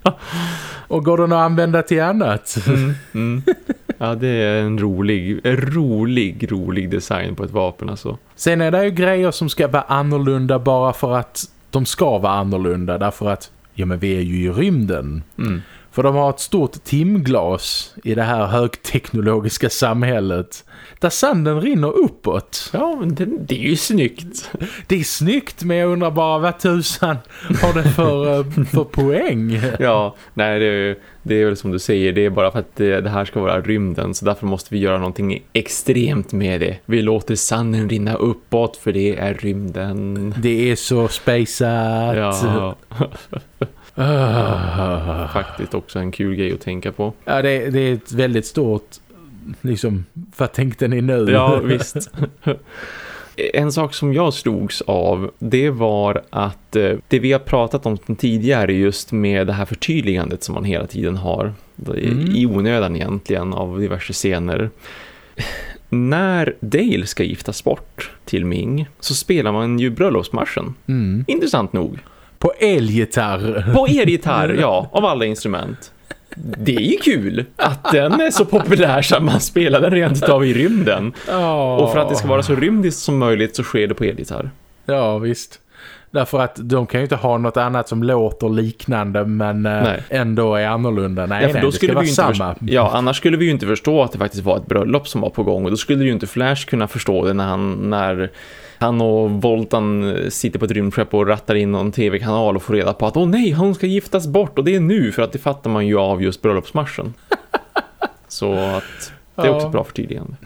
och går den att använda till annat? mm, mm. ja det är en rolig, en rolig, rolig design på ett vapen alltså. Sen är det ju grejer som ska vara annorlunda bara för att de ska vara annorlunda. Därför att, ja men vi är ju i rymden. Mm. För de har ett stort timglas i det här högteknologiska samhället. Där sanden rinner uppåt. Ja, det, det är ju snyggt. Det är snyggt men jag undrar bara vad tusan har det för, eh, för poäng? Ja, nej det är, det är väl som du säger, det är bara för att det, det här ska vara rymden så därför måste vi göra någonting extremt med det. Vi låter sanden rinna uppåt för det är rymden. Det är så spaceat. Ja, Ah. faktiskt också en kul grej att tänka på. Ja, det, det är ett väldigt stort liksom, vad tänkte ni nu? Ja, visst. En sak som jag slogs av det var att eh, det vi har pratat om tidigare just med det här förtydligandet som man hela tiden har i- Mm. i onödan egentligen av diverse scener. När Dale ska giftas bort till Ming så spelar man ju bröllopsmarschen. Mm. Intressant nog. På elgitarr. På elgitarr, ja, av alla instrument. Det är ju kul att den är så populär så att man spelar den rent utav i rymden. Och för att det ska vara så rymdiskt som möjligt så sker det på elgitarr. Ja, visst. Därför att de kan ju inte ha något annat som låter liknande men eh, Nej. ändå är annorlunda. Nej, Ja, nej då det skulle ska vi vara samma. ja, annars skulle vi ju inte förstå att det faktiskt var ett bröllop som var på gång och då skulle ju inte Flash kunna förstå det när han, när han och Voltan sitter på ett rymdskepp och rattar in någon tv-kanal och får reda på att åh nej, hon ska giftas bort och det är nu för att det fattar man ju av just bröllopsmarschen. Så att det är Ja. också ett bra förtydligande.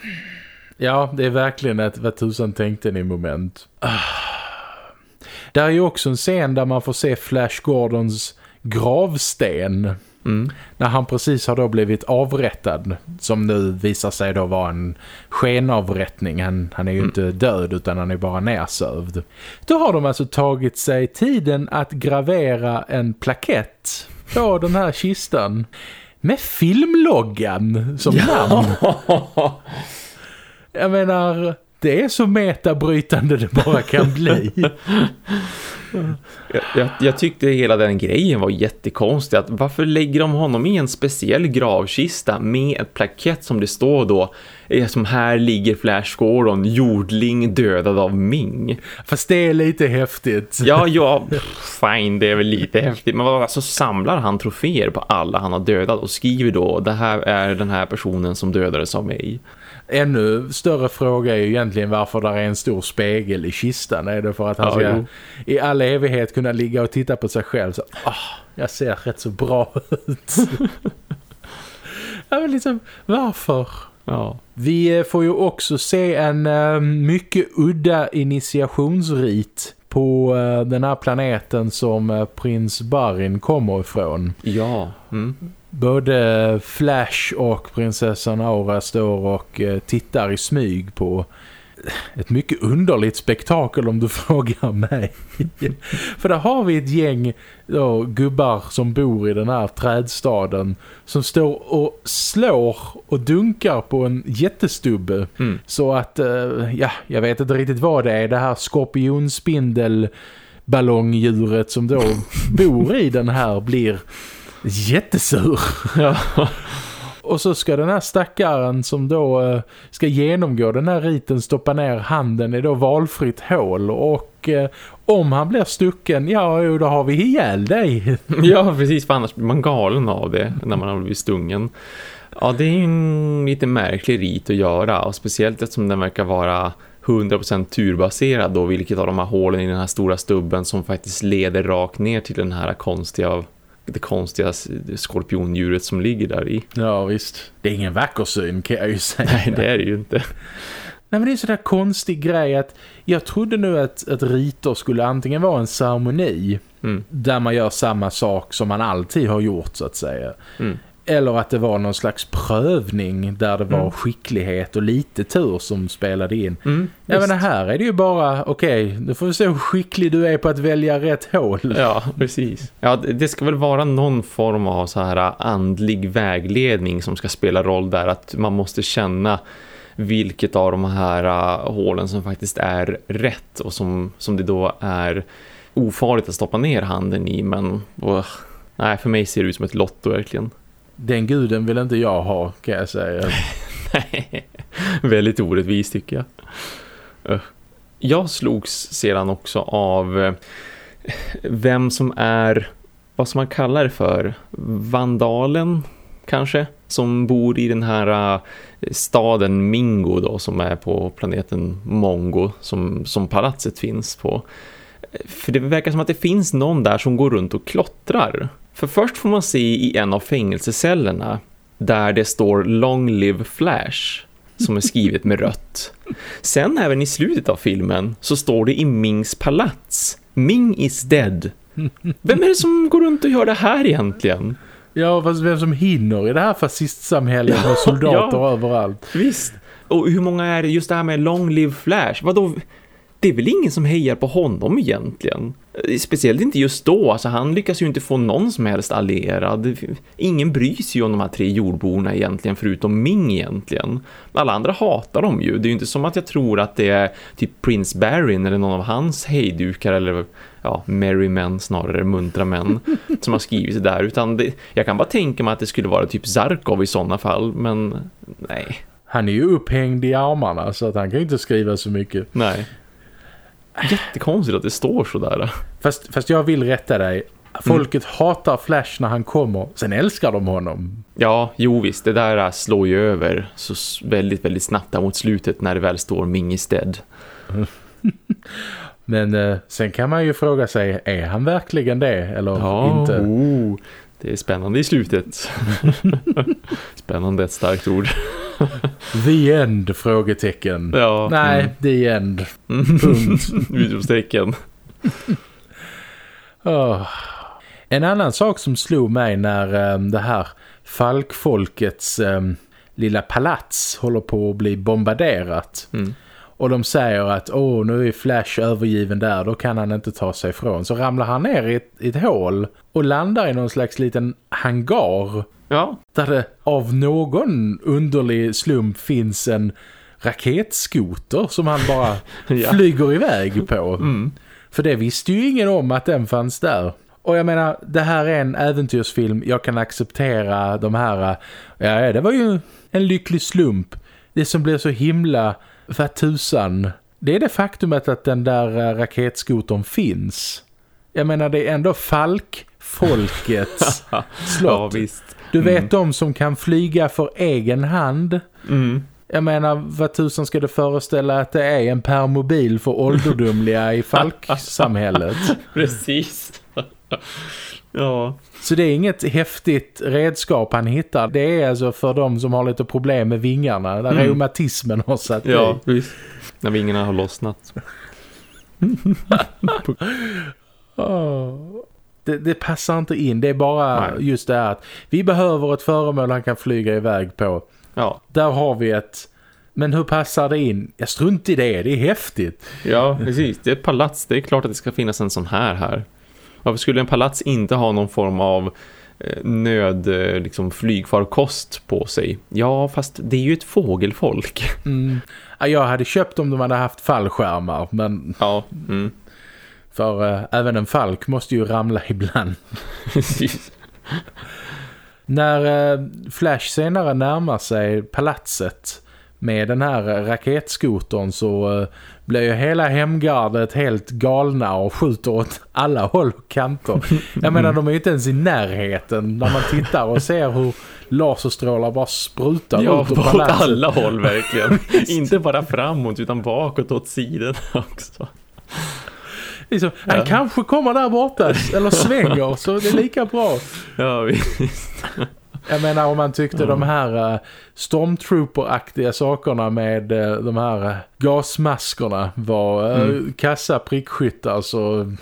Ja, det är verkligen ett vad tusan tänkte ni moment. Ah. Där är ju också en scen där man får se Flash Gordons gravsten. Mm. När han precis har då blivit avrättad. Som nu visar sig då vara en skenavrättning. Han, han är ju inte död utan han är bara nersövd. Då har de alltså tagit sig tiden att gravera en plakett på den här kistan. Med filmloggan som namn. Jag menar, det är så metabrytande det bara kan bli. Jag, jag, jag tyckte hela den grejen var jättekonstig. Att varför lägger de honom i en speciell gravkista med ett plakett som det står då eh, som här ligger Flash Gordon, jordling dödad av Ming. Fast det är lite häftigt. Ja, ja, pff, fine, det är väl lite häftigt. Men vad, så samlar han troféer på alla han har dödat och skriver då det här är den här personen som dödades av mig. Ännu större fråga är ju egentligen varför där är en stor spegel i kistan. Är det för att han Ja, ska jo. i all evighet kunna ligga och titta på sig själv så, ah, jag ser rätt så bra ut. ja, men liksom, varför? Ja, Vi eh, får ju också se en eh, mycket udda initiationsrit på eh, den här planeten som eh, prins Barin kommer ifrån. ja. Mm. Både Flash och prinsessan Aura står och eh, tittar i smyg på ett mycket underligt spektakel om du frågar mig. För där har vi ett gäng då, gubbar som bor i den här trädstaden som står och slår och dunkar på en jättestubbe. Mm. Så att, eh, ja, jag vet inte riktigt vad det är. Det här skorpionspindel ballongdjuret som då bor i den här blir jättesur. Ja. Och så ska den här stackaren som då eh, ska genomgå den här riten stoppa ner handen i då valfritt hål och eh, om han blir stucken, ja då har vi ihjäl dig. Ja, precis, för annars blir man galen av det när man har blivit stungen. Ja, det är ju en lite märklig rit att göra och speciellt eftersom den verkar vara 100% turbaserad då, vilket av de här hålen i den här stora stubben som faktiskt leder rakt ner till den här konstiga det konstiga skorpiondjuret som ligger där i. Ja visst, det är ingen vacker syn kan jag ju säga. Nej det är det ju inte. Nej men det är en sån där konstig grej att jag trodde nu att, att riter skulle antingen vara en ceremoni mm. där man gör samma sak som man alltid har gjort så att säga. Mm. Eller att det var någon slags prövning där det var mm. skicklighet och lite tur som spelade in. Mm, ja men här är det ju bara, okej, okay, nu får vi se hur skicklig du är på att välja rätt hål. Ja, precis. Ja, det ska väl vara någon form av så här andlig vägledning som ska spela roll där. Att man måste känna vilket av de här uh, hålen som faktiskt är rätt och som, som det då är ofarligt att stoppa ner handen i. Men uh, nej, för mig ser det ut som ett lotto verkligen. Den guden vill inte jag ha, kan jag säga. Nej, väldigt orättvist tycker jag. Jag slogs sedan också av eh, vem som är, vad som man kallar det för, vandalen kanske, som bor i den här eh, staden Mingo då, som är på planeten Mongo, som, som palatset finns på. För det verkar som att det finns någon där som går runt och klottrar. För först får man se i en av fängelsecellerna där det står Long Live Flash som är skrivet med rött. Sen även i slutet av filmen så står det i Mings palats. Ming is dead. Vem är det som går runt och gör det här egentligen? Ja, fast vem som hinner i det här fascistsamhället med soldater ja, överallt. Visst. Och hur många är det just det här med Long Live Flash? Vadå? Det är väl ingen som hejar på honom egentligen? Speciellt inte just då, alltså han lyckas ju inte få någon som helst allierad. Ingen bryr sig ju om de här tre jordborna egentligen, förutom Ming egentligen. Alla andra hatar dem ju. Det är ju inte som att jag tror att det är typ Prince Barin eller någon av hans hejdukar eller ja, merry men snarare muntra män som har skrivit det där. Utan det, jag kan bara tänka mig att det skulle vara typ Zarkov i sådana fall, men nej. Han är ju upphängd i armarna så att han kan ju inte skriva så mycket. Nej. Jättekonstigt att det står sådär. Fast, fast jag vill rätta dig. Folket mm. hatar Flash när han kommer. Sen älskar de honom. Ja, jo visst. Det där slår ju över så väldigt, väldigt snabbt mot slutet när det väl står Ming is dead. Men eh, sen kan man ju fråga sig, är han verkligen det eller ja, inte? Oh, det är spännande i slutet. spännande ett starkt ord. The end, frågetecken. Ja, Nej, mm. the end. Punkt. Utropstecken. oh. En annan sak som slog mig när um, det här falkfolkets um, lilla palats håller på att bli bombarderat. Mm. Och de säger att åh nu är Flash övergiven där, då kan han inte ta sig ifrån. Så ramlar han ner i ett, i ett hål och landar i någon slags liten hangar Ja. Där det av någon underlig slump finns en raketskoter som han bara ja. flyger iväg på. Mm. För det visste ju ingen om att den fanns där. Och jag menar, det här är en äventyrsfilm. Jag kan acceptera de här... Ja, det var ju en lycklig slump. Det som blir så himla för tusan. Det är det faktumet att den där raketskotern finns. Jag menar, det är ändå Falk folkets slott. Ja. Du vet mm. de som kan flyga för egen hand. Mm. Jag menar, vad tusen ska det föreställa att det är en permobil för ålderdomliga i falksamhället? Precis. Ja. Så det är inget häftigt redskap han hittar. Det är alltså för de som har lite problem med vingarna. Där mm. reumatismen har satt Ja, i. visst. När vingarna har lossnat. oh. Det, det, passar inte in. Det är bara Nej. just det här att vi behöver ett föremål han kan flyga iväg på. Ja. Där har vi ett... Men hur passar det in? Jag strunt i det, det är häftigt. Ja, precis. Det är ett palats. Det är klart att det ska finnas en sån här här. Varför skulle en palats inte ha någon form av eh, nöd eh, liksom flygfarkost på sig? Ja, fast det är ju ett fågelfolk. Mm. Jag hade köpt om de hade haft fallskärmar, men... Ja, mm. För äh, även en falk måste ju ramla ibland. När äh, Flash senare närmar sig palatset med den här raketskotorn så uh, blir ju hela hemgardet helt galna och skjuter åt alla håll och kanter. Jag menar, de är ju inte ens i närheten när man tittar och ser hur laserstrålar bara sprutar ja, ut ur åt alla håll verkligen. inte bara framåt utan bakåt åt sidan också. Liksom, han Ja. kanske kommer där borta eller svänger så det är lika bra. Ja, visst. Jag menar om man tyckte de här uh, Stormtrooper-aktiga sakerna med uh, de här uh, gasmaskerna var uh, Mm. kassa prickskyttar så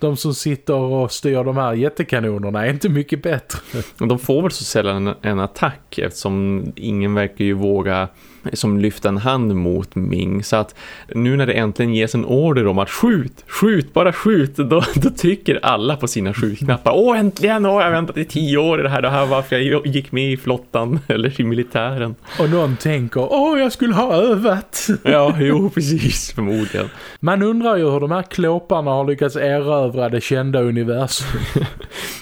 de som sitter och styr de här jättekanonerna är inte mycket bättre. De får väl så sällan en, en attack eftersom ingen verkar ju våga som lyfta en hand mot Ming. Så att nu när det äntligen ges en order om att skjut, skjut, bara skjut, då, då trycker alla på sina skjutknappar. Åh äntligen, åh, jag har väntat i tio år det här, det här var varför jag gick med i flottan eller i militären. Och någon tänker, åh jag skulle ha övat. Ja, jo precis, förmodligen. Man undrar ju hur de här klåparna har lyckats erövra det kända universum.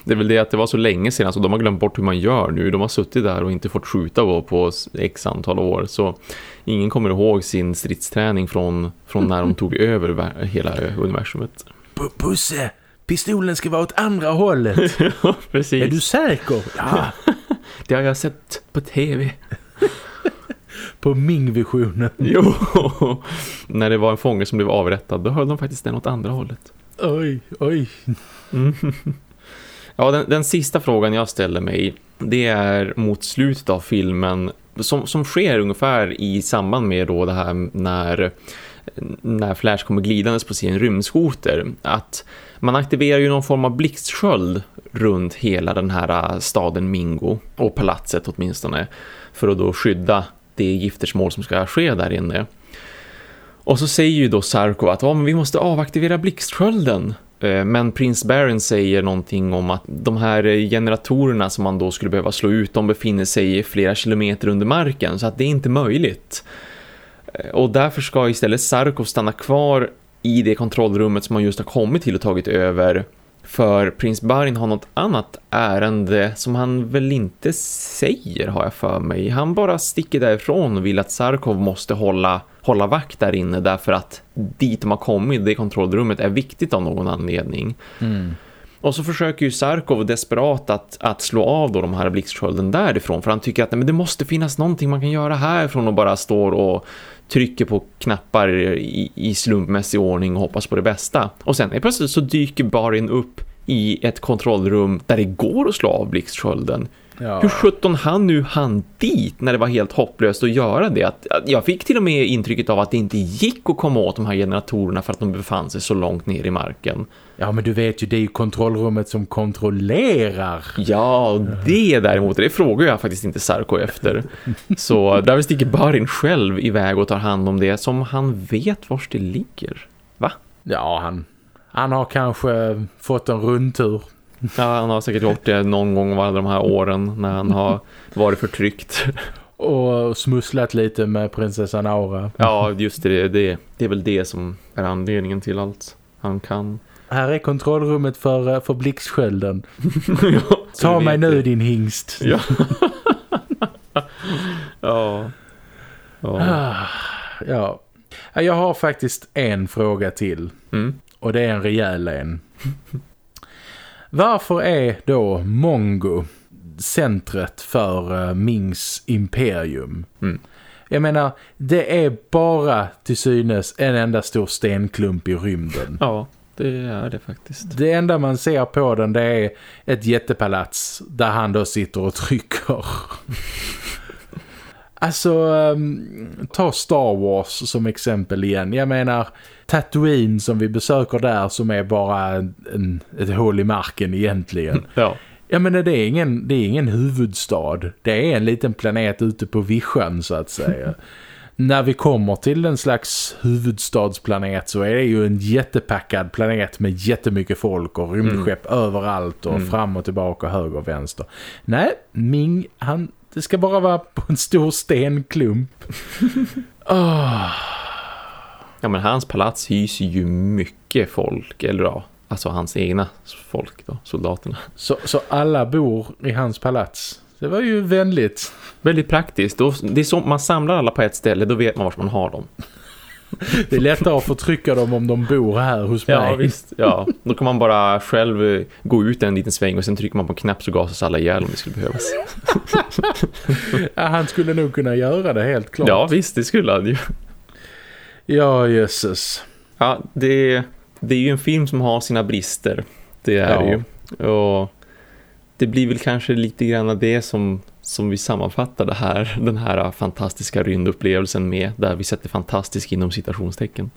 Det är väl det att det var så länge sedan så de har glömt bort hur man gör nu. De har suttit där och inte fått skjuta på, på x antal år. Så ingen kommer ihåg sin stridsträning från, från när de tog över hela universumet. Pusse, pistolen ska vara åt andra hållet. Ja, precis. Är du säker? Ja, Det har jag sett på tv. på Ming-visionen. Jo, när det var en fånge som blev avrättad, då höll de faktiskt den åt andra hållet. Oj, oj. Mm. Ja, den, den sista frågan jag ställer mig, det är mot slutet av filmen som, som sker ungefär i samband med då det här när, när Flash kommer glidandes på sin rymdskoter. Att man aktiverar ju någon form av blixtsköld runt hela den här äh, staden Mingo och palatset åtminstone för att då skydda det giftersmål som ska ske där inne. Och så säger ju då Sarko att ja, men vi måste avaktivera blixtskölden. Eh, men prins Baron säger någonting om att de här eh, generatorerna som man då skulle behöva slå ut, de befinner sig flera kilometer under marken så att det är inte möjligt. Eh, och därför ska istället Sarkov stanna kvar i det kontrollrummet som han just har kommit till och tagit över. För prins Barin har något annat ärende som han väl inte säger har jag för mig. Han bara sticker därifrån och vill att Sarkov måste hålla, hålla vakt där inne därför att dit de har kommit, det kontrollrummet, är viktigt av någon anledning. Mm. Och så försöker ju Sarkov desperat att, att slå av då de här blixtskölden därifrån för han tycker att nej, men det måste finnas någonting man kan göra härifrån och bara står och trycker på knappar i, i slumpmässig ordning och hoppas på det bästa. Och sen är plötsligt så dyker Barin upp i ett kontrollrum där det går att slå av blixtskölden. Ja. Hur sjutton han nu han dit när det var helt hopplöst att göra det? Att, att jag fick till och med intrycket av att det inte gick att komma åt de här generatorerna för att de befann sig så långt ner i marken. ja, men du vet ju, det är ju kontrollrummet som kontrollerar. Ja, det däremot, det frågar jag faktiskt inte Sarko efter. Så där sticker Barin själv iväg och tar hand om det som han vet vars det ligger. Va? Ja, han, han har kanske fått en rundtur. Ja, han har säkert gjort det någon gång av alla de här åren när han har varit förtryckt. Och smusslat lite med prinsessan Aura. Ja, just det, det. Det är väl det som är anledningen till allt han kan. Här är kontrollrummet för, för blixtskölden. ja, Ta mig nu det. din hingst. Ja. ja. Ja. Ah, ja. Ja, Jag har faktiskt en fråga till. Mm. Och det är en rejäl en. Varför är då Mongo centret för eh, Mings imperium? Mm. Jag menar, det är bara till synes en enda stor stenklump i rymden. ja, det är det faktiskt. Det enda man ser på den det är ett jättepalats där han då sitter och trycker. Alltså, um, ta Star Wars som exempel igen. Jag menar, Tatooine som vi besöker där som är bara en, ett hål i marken egentligen. Ja. Jag menar, det är, ingen, det är ingen huvudstad. Det är en liten planet ute på vischan så att säga. När vi kommer till en slags huvudstadsplanet så är det ju en jättepackad planet med jättemycket folk och rymdskepp överallt och Mm. fram och tillbaka, höger och vänster. Nej, Ming, han, det ska bara vara på en stor stenklump. Åh, Ja, men hans palats hyser ju mycket folk, eller ja, alltså hans egna folk då, soldaterna. så, så alla bor i hans palats det var ju vänligt. Väldigt praktiskt. Det är så, man samlar alla på ett ställe, då vet man var man har dem. Det är lättare att förtrycka dem om de bor här hos mig. Ja, visst. Ja, då kan man bara själv gå ut en liten sväng och sen trycker man på en knapp så gasas alla ihjäl om det skulle behövas. ja, han skulle nog kunna göra det helt klart. Ja, visst, det skulle han ju. Ja, jösses. Ja, det, det är ju en film som har sina brister. Det är ja. det ju. Och det blir väl kanske lite grann det som som vi sammanfattar det här, den här fantastiska rymdupplevelsen med, där vi sätter fantastisk inom citationstecken.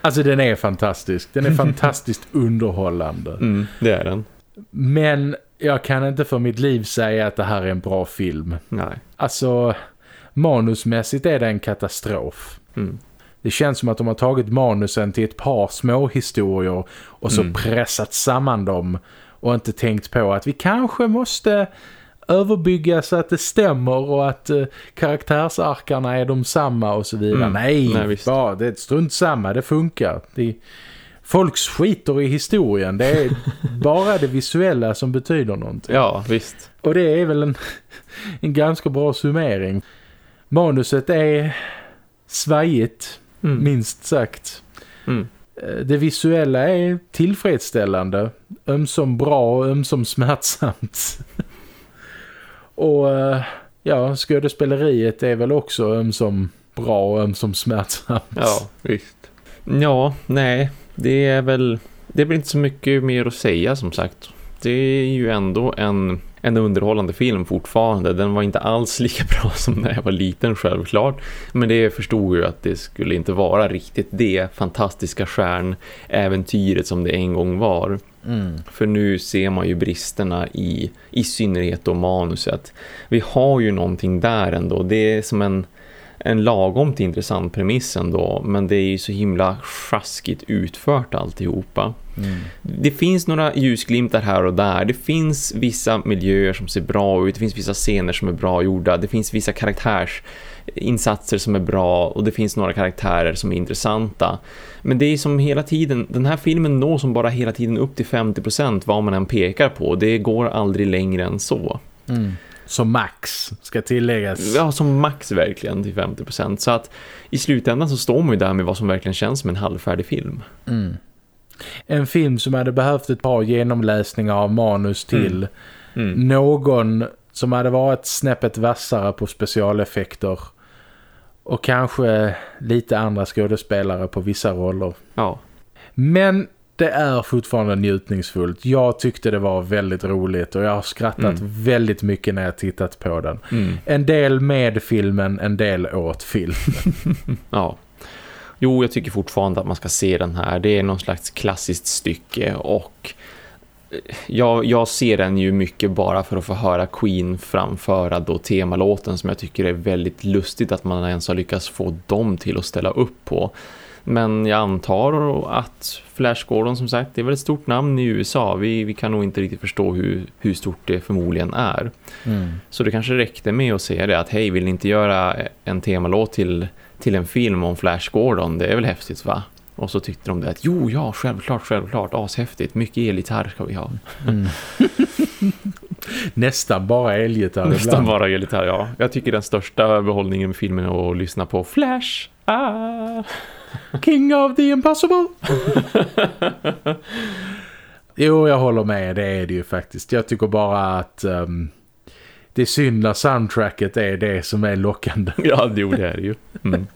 Alltså den är fantastisk, den är fantastiskt underhållande. Mm, det är den. Men jag kan inte för mitt liv säga att det här är en bra film. Nej. Alltså, manusmässigt är det en katastrof. Mm. Det känns som att de har tagit manusen till ett par små historier och så mm. pressat samman dem och inte tänkt på att vi kanske måste överbygga så att det stämmer och att eh, karaktärsarkarna är de samma och så vidare. Mm. Nej, Nej bara, det är strunt samma, det funkar. Det, folk skiter i historien, det är bara det visuella som betyder någonting. Ja, visst. Och det är väl en, en ganska bra summering. Manuset är svajigt, mm. minst sagt. Mm. Eh, det visuella är tillfredsställande, ömsom bra och ömsom smärtsamt. Och eh, ja, skådespeleriet är väl också ömsom bra och ömsom smärtsamt. Ja, visst. Ja, nej. Det är väl det väl inte så mycket mer att säga som sagt. Det är ju ändå en, en underhållande film fortfarande. Den var inte alls lika bra som när jag var liten självklart. Men det förstod ju att det skulle inte vara riktigt det fantastiska stjärnäventyret som det en gång var. Mm. För nu ser man ju bristerna i, i synnerhet och manuset. Vi har ju någonting där ändå. Det är som en, en lagom till intressant premiss ändå. Men det är ju så himla sjaskigt utfört alltihopa. Mm. Det finns några ljusglimtar här och där. Det finns vissa miljöer som ser bra ut. Det finns vissa scener som är bra gjorda. Det finns vissa karaktärsinsatser som är bra. Och det finns några karaktärer som är intressanta. Men det är som hela tiden, den här filmen når som bara hela tiden upp till 50% vad man än pekar på. Det går aldrig längre än så. Mm. Som max ska tilläggas. Ja, som max verkligen till 50%. Så att i slutändan så står man ju där med vad som verkligen känns som en halvfärdig film. Mm. En film som hade behövt ett par genomläsningar av manus till. Mm. Mm. Någon som hade varit snäppet vassare på specialeffekter och kanske lite andra skådespelare på vissa roller. Ja. Men det är fortfarande njutningsfullt. Jag tyckte det var väldigt roligt och jag har skrattat mm. väldigt mycket när jag tittat på den. Mm. En del med filmen, en del åt filmen. ja. Jo, jag tycker fortfarande att man ska se den här. Det är någon slags klassiskt stycke och jag, jag ser den ju mycket bara för att få höra Queen framföra då temalåten som jag tycker är väldigt lustigt att man ens har lyckats få dem till att ställa upp på. Men jag antar att Flash Gordon som sagt, det är väl ett stort namn i USA. Vi, vi kan nog inte riktigt förstå hur, hur stort det förmodligen är. Mm. Så det kanske räckte med att säga det att hej, vill ni inte göra en temalåt till, till en film om Flash Gordon? Det är väl häftigt va? Och så tyckte de det att jo, ja, självklart, självklart, ashäftigt. Mycket elgitarr ska vi ha. Mm. Nästan bara elgitarr. Nästan ibland. bara elgitarr, ja. Jag tycker den största behållningen med filmen är att lyssna på Flash. Ah. King of the Impossible. jo, jag håller med. Det är det ju faktiskt. Jag tycker bara att... Um, det är synd när soundtracket är det som är lockande. ja, jo, det är det ju. Mm.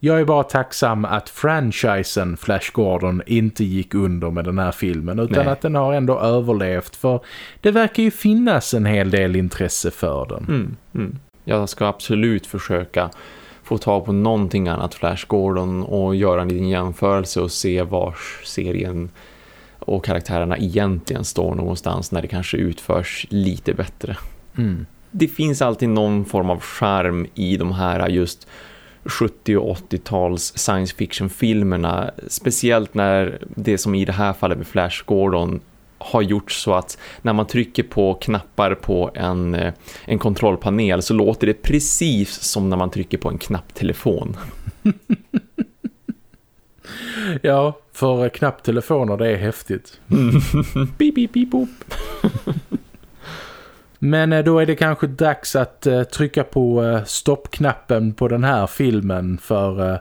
Jag är bara tacksam att franchisen Flash Gordon inte gick under med den här filmen utan Nej. att den har ändå överlevt för det verkar ju finnas en hel del intresse för den. Mm, mm. Jag ska absolut försöka få tag på någonting annat Flash Gordon och göra en liten jämförelse och se vars serien och karaktärerna egentligen står någonstans när det kanske utförs lite bättre. Mm. Det finns alltid någon form av charm i de här just 70- och 80-tals science fiction-filmerna. Speciellt när det som i det här fallet med Flash Gordon har gjort så att när man trycker på knappar på en, eh, en kontrollpanel så låter det precis som när man trycker på en knapptelefon. ja, för knapptelefoner det är häftigt. beep, beep, beep, boop. Men eh, då är det kanske dags att trycka på stoppknappen på den här filmen för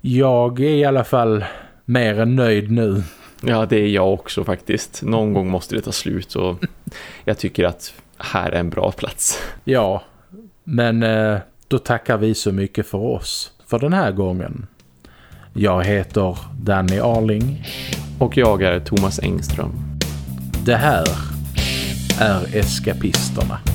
jag är i alla fall mer än nöjd nu. Ja, det är jag också faktiskt. Någon gång måste det ta slut och jag tycker att här är en bra plats. Ja, men då tackar vi så mycket för oss för den här gången. Jag heter Danny Arling. Och jag är Thomas Engström. Det här är Eskapisterna.